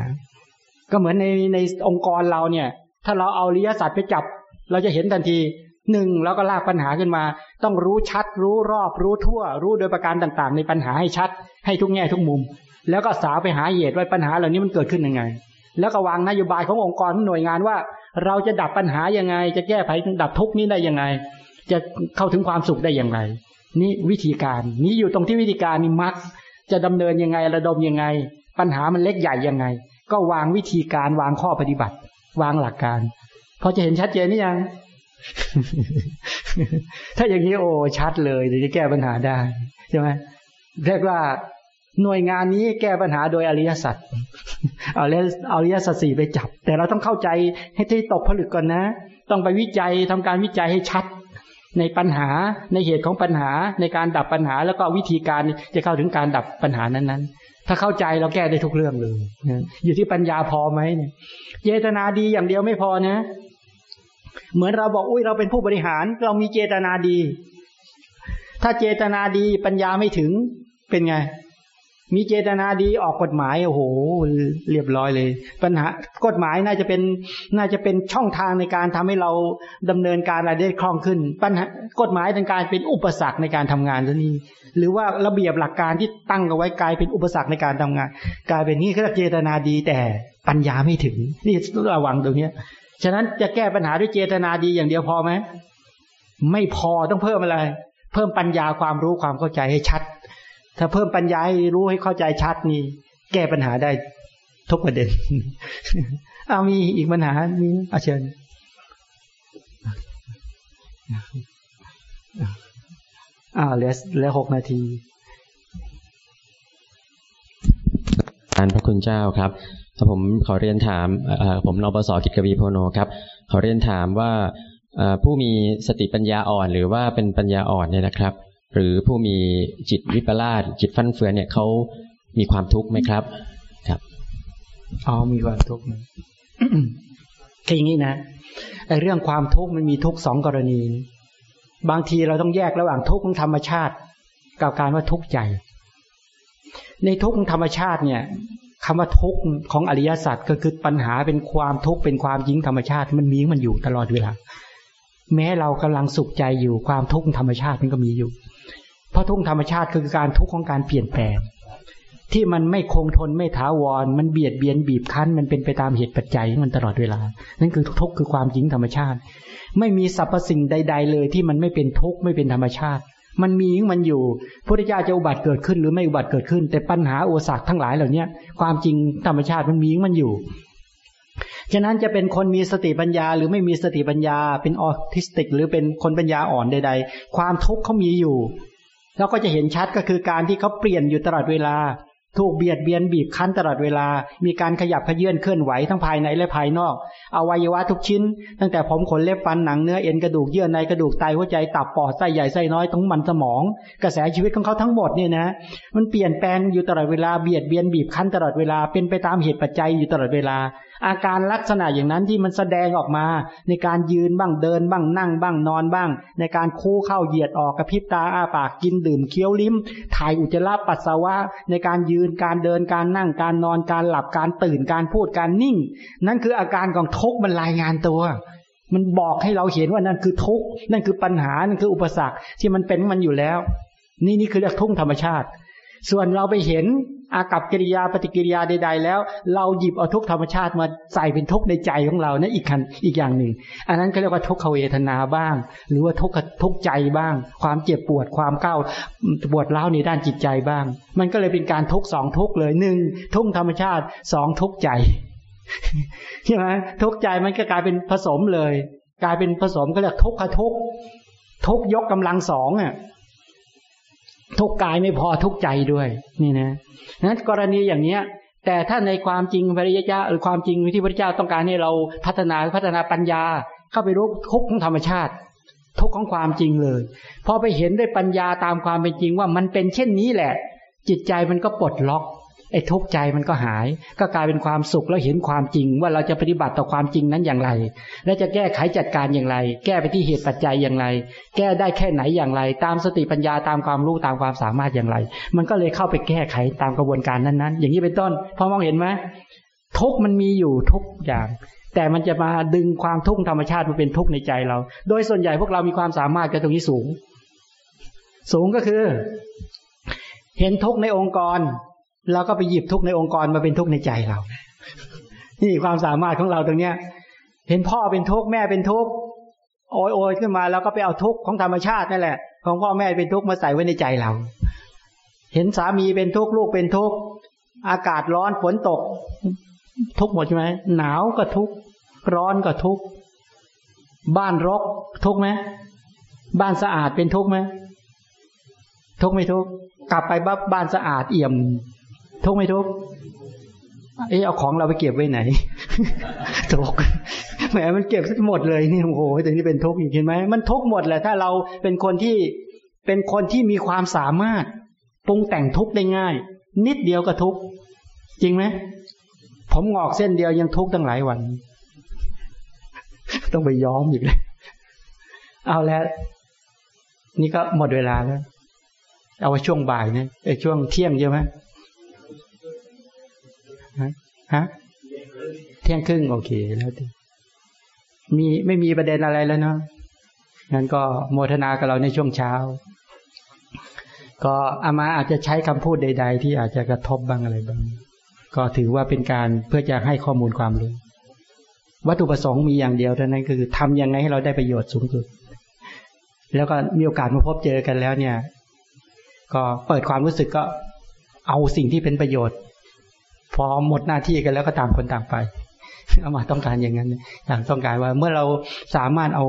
ก็เหมือนในในองค์กรเราเนี่ย ถ้าเราเอาริยสัตว์ไปจับ เราจะเห็นทันทีหนึ่งแล้วก็ลากปัญหาขึ้นมา ต้องรู้ชัด รู้รอบรู้ทั่ว รู้โดยประการต่างๆ ในปัญหาให้ชัด ให้ทุกแง่ทุกมุม แล้วก็สาวไปหาเหตุว่าปัญหาเหล่านี้มันเกิดขึ้นยังไง แล้วก็วางนโยบายขององค์กรหน่วยงานว่า เราจะดับปัญหายังไง จะแก้ไขดับทุกนี้ได้ยังไง จะเข้าถึงความสุขได้อย่างไร นี่วิธีการนี้อยู่ตรงที่วิธีการนี่มักจะดำเนินยังไงระดมยังไง ปัญหามันเล็กใหญ่ยังไง ก็วางวิธีการวางข้อปฏิบัติ วางหลักการพอจะเห็นชัดเจนนี่ยัง ถ้าอย่างนี้โอ้ชัดเลยจะแก้ปัญหาได้ใช่ไหมเรียกว่า หน่วยงานนี้แก้ปัญหาโดยอริยสัจเอาเรอริยสัจสี่ไปจับ แต่เราต้องเข้าใจให้ที่ตกผลึกก่อนนะ ต้องไปวิจัยทำการวิจัยให้ชัด ในปัญหาในเหตุของปัญหาในการดับปัญหาแล้วก็วิธีการจะเข้าถึงการดับปัญหานั้นๆ ถ้าเข้าใจเราแก้ได้ทุกเรื่องเลยอยู่ที่ปัญญาพอไหมเจตนาดีอย่างเดียวไม่พอนะ เหมือนเราบอกอุ้ยเราเป็นผู้บริหาร เรามีเจตนาดี ถ้าเจตนาดีปัญญาไม่ถึงเป็นไง มีเจตนาดีออกกฎหมายโอ้โหเรียบร้อยเลย ปัญหากฎหมายน่าจะเป็นน่าจะเป็นช่องทางในการทำให้เราดำเนินการอะไรได้คล่องขึ้น ปัญหากฎหมายทางการเป็นอุปสรรคในการทำงานซะนี่หรือว่าระเบียบหลักการที่ตั้งเอาไว้กลายเป็นอุปสรรคในการทำงาน กลายเป็นนี่คือเจตนาดีแต่ปัญญาไม่ถึง นี่ต้องระวังตรงนี้ฉะนั้นจะแก้ปัญหาด้วยเจตนาดีอย่างเดียวพอไหมไม่พอต้องเพิ่มอะไร เพิ่มปัญญาความรู้ความเข้าใจให้ชัด ถ้าเพิ่มปัญญาให้รู้ให้เข้าใจชัดนี่แก้ปัญหาได้ทุกประเด็น เอามีอีกปัญหามีอาเชิญอ่าเหลือเหลือหกนาทีอานพระคุณเจ้าครับถ้าผมขอเรียนถามผมนบสกิจกวีโพโนครับ ขอเรียนถามว่าผู้มีสติปัญญาอ่อน หรือว่าเป็นปัญญาอ่อนเนี่ยนะครับ หรือผู้มีจิตวิปลาสจิตฟั่นเฟือนเนี่ยเขามีความทุกข์ไหมครับ ครับอ๋อมีความทุกข์คืออย่างนี้นะไอ้เรื่องความทุกข์มันมีทุกข์สองกรณี บางทีเราต้องแยกระหว่างทุกข์ของธรรมชาติกับการว่าทุกข์ใจในทุกข์ธรรมชาติเนี่ยคำว่าทุกข์ของอริยสัจก็คือปัญหาเป็นความทุกข์เป็นความยิ่งธรรมชาติมันมีมันอยู่ตลอดเวลาแม้เรากำลังสุขใจอยู่ความทุกข์ธรรมชาติมันก็มีอยู่ เพราะทุกธรรมชาติคือการทุกข์ของการเปลี่ยนแปลง ที่มันไม่คงทนไม่ถาวร มันเบียดเบียนบีบคั้น มันเป็นไปตามเหตุปัจจัยมันตลอดเวลา นั่นคือทุกข์คือความจริงธรรมชาติ ไม่มีสรรพสิ่งใด ๆ เลยที่มันไม่เป็นทุกข์ไม่เป็นธรรมชาติ มันมีมันอยู่พระเจ้าจะอุบัติเกิดขึ้นหรือไม่อุบัติเกิดขึ้น แต่ปัญหาโอสักทั้งหลายเหล่านี้ความจริงธรรมชาติมันมีมันอยู่ฉะนั้นจะเป็นคนมีสติปัญญา หรือไม่มีสติปัญญา เป็นออทิสติก หรือเป็นคนปัญญาอ่อนใด ๆ ความทุกข์เขามีอยู่ เราก็จะเห็นชัดก็คือการที่เขาเปลี่ยนอยู่ตลอดเวลา ถูกเบียดเบียนบีบคั้นตลอดเวลา มีการขยับขยื่นเคลื่อนไหวทั้งภายในและภายนอก อวัยวะทุกชิ้น ตั้งแต่ผมขนเล็บฟันหนังเนื้อเอ็นกระดูกเยื่อในกระดูกไตหัวใจตับปอดไส้ใหญ่ไส้น้อยทั้งมันสมอง กระแสชีวิตของเขาทั้งหมดเนี่ยนะ มันเปลี่ยนแปลงอยู่ตลอดเวลาเบียดเบียนบีบคั้นตลอดเวลาเป็นไปตามเหตุปัจจัยอยู่ตลอดเวลา อาการลักษณะอย่างนั้นที่มันแสดงออกมา ในการยืนบ้างเดินบ้างนั่งบ้างนอนบ้าง ในการคู่เข้าเหยียดออกกระพริบตาอ้าปากกินดื่มเคี้ยวลิ้ม ถ่ายอุจจาระปัสสาวะ ในการยืนการเดินการนั่งการนอนการหลับการตื่นการพูดการนิ่ง นั่นคืออาการของทุกข์มันรายงานตัว มันบอกให้เราเห็นว่านั่นคือทุกข์นั่นคือปัญหานั่นคืออุปสรรคที่มันเป็นมันอยู่แล้ว นี่นี่คือเรียกทุกข์ธรรมชาติ ส่วนเราไปเห็นอากับกิริยาปฏิกิริยาใด ๆ แล้ว เราหยิบเอาทุกธรรมชาติมาใส่เป็นทุกในใจของเรานะอีกคันอีกอย่างหนึ่ง อันนั้นก็เรียกว่าทุกขเวทนาบ้าง หรือว่าทุกทุกใจบ้าง ความเจ็บปวดความก้าวปวดร้าวในด้านจิตใจบ้าง มันก็เลยเป็นการทุกสองทุกเลยหนึ่งทุกธรรมชาติสองทุกใจใช่ไหมทุกใจมันก็กลายเป็นผสมเลย กลายเป็นผสมก็เรียกทุกขทุกทุกยกกำลังสองอะ ทุกกายไม่พอทุกใจด้วย นี่นะนั้นกรณีอย่างเนี้ย แต่ถ้าในความจริงพระริยเจ้าหรือความจริงที่พระเจ้าต้องการให้เราพัฒนาพัฒนาปัญญา เข้าไปรู้ทุกของธรรมชาติ ทุกของความจริงเลย พอไปเห็นด้วยปัญญาตามความเป็นจริงว่ามันเป็นเช่นนี้แหละ จิตใจมันก็ปลดล็อก ไอ้ทุกข์ใจมันก็หาย ก็กลายเป็นความสุขแล้วเห็นความจริง ว่าเราจะปฏิบัติต่อความจริงนั้นอย่างไร และจะแก้ไขจัดการอย่างไร แก้ไปที่เหตุปัจจัยอย่างไร แก้ได้แค่ไหนอย่างไร ตามสติปัญญาตามความรู้ตามความสามารถอย่างไร มันก็เลยเข้าไปแก้ไขตามกระบวนการนั้นๆ อย่างนี้เป็นต้นพอมองเห็นไหมทุกมันมีอยู่ทุกอย่าง แต่มันจะมาดึงความทุกข์ธรรมชาติมาเป็นทุกข์ในใจเรา โดยส่วนใหญ่พวกเรามีความสามารถกันตรงนี้สูง สูงก็คือ เห็นทุกข์ในองค์กร เราก็ไปหยิบทุกในองค์กรมาเป็นทุกในใจเรา นี่ความสามารถของเราตรงเนี้ย เห็นพ่อเป็นทุกแม่เป็นทุกโอยโอยขึ้นมาแล้วก็ไปเอาทุกของธรรมชาตินั่นแหละ ของพ่อแม่เป็นทุกมาใส่ไว้ในใจเรา เห็นสามีเป็นทุกลูกเป็นทุกอากาศร้อนฝนตก ทุกหมดใช่ไหมหนาวก็ทุกร้อนก็ทุกบ้านรกทุกไหมบ้านสะอาดเป็นทุกไหมทุกไม่ทุกกลับไปบ้านสะอาดเอี่ยม ทุกไม่ทุกเออเอาของเราไปเก็บไว้ไหนทุกแหมมันเก็บหมดเลยนี่โอ้โหแต่นี่เป็นทุกข์อีกเห็นไหมมันทุกหมดแหละถ้าเราเป็นคนที่เป็นคนที่มีความสามารถปรุงแต่งทุกข์ได้ง่าย นิดเดียวก็ทุกข์จริงไหมผมงอกเส้นเดียวยังทุกข์ตั้งหลายวัน ต้องไปย้อมอีกเลยเอาแล้ว นี่ก็หมดเวลาแล้ว เอาไว้ช่วงบ่ายเนะไอ้ช่วงเที่ยงเยอะไหม ฮะเที่ยงครึ่งโอเคแล้วมีไม่มีประเด็นอะไรแล้วเนาะงั้นก็โมทนากับเราในช่วงเช้า ก็อามาอาจจะใช้คำพูดใด ๆ ที่อาจจะกระทบบ้างอะไรบ้าง ก็ถือว่าเป็นการเพื่อจะให้ข้อมูลความรู้ วัตถุประสงค์มีอย่างเดียวเท่านั้นคือทำยังไงให้เราได้ประโยชน์สูงสุด แล้วก็มีโอกาสมาพบเจอกันแล้วเนี่ย ก็เปิดความรู้สึกก็เอาสิ่งที่เป็นประโยชน์ พอหมดหน้าที่กันแล้วก็ตามคนต่างไปเอามาต้องการอย่างนั้นอยากต้องการว่า เมื่อเราสามารถเอา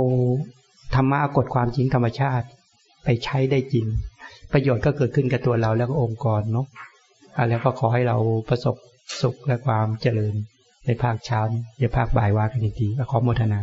ธรรมะกฎความจริงธรรมชาติ ไปใช้ได้จริง ประโยชน์ก็เกิดขึ้นกับตัวเราแล้วก็องค์กรเนาะแล้วก็ขอให้เราประสบสุขและความเจริญในภาคเช้าในภาคบ่ายว่ากันอีกทีขอโมทนา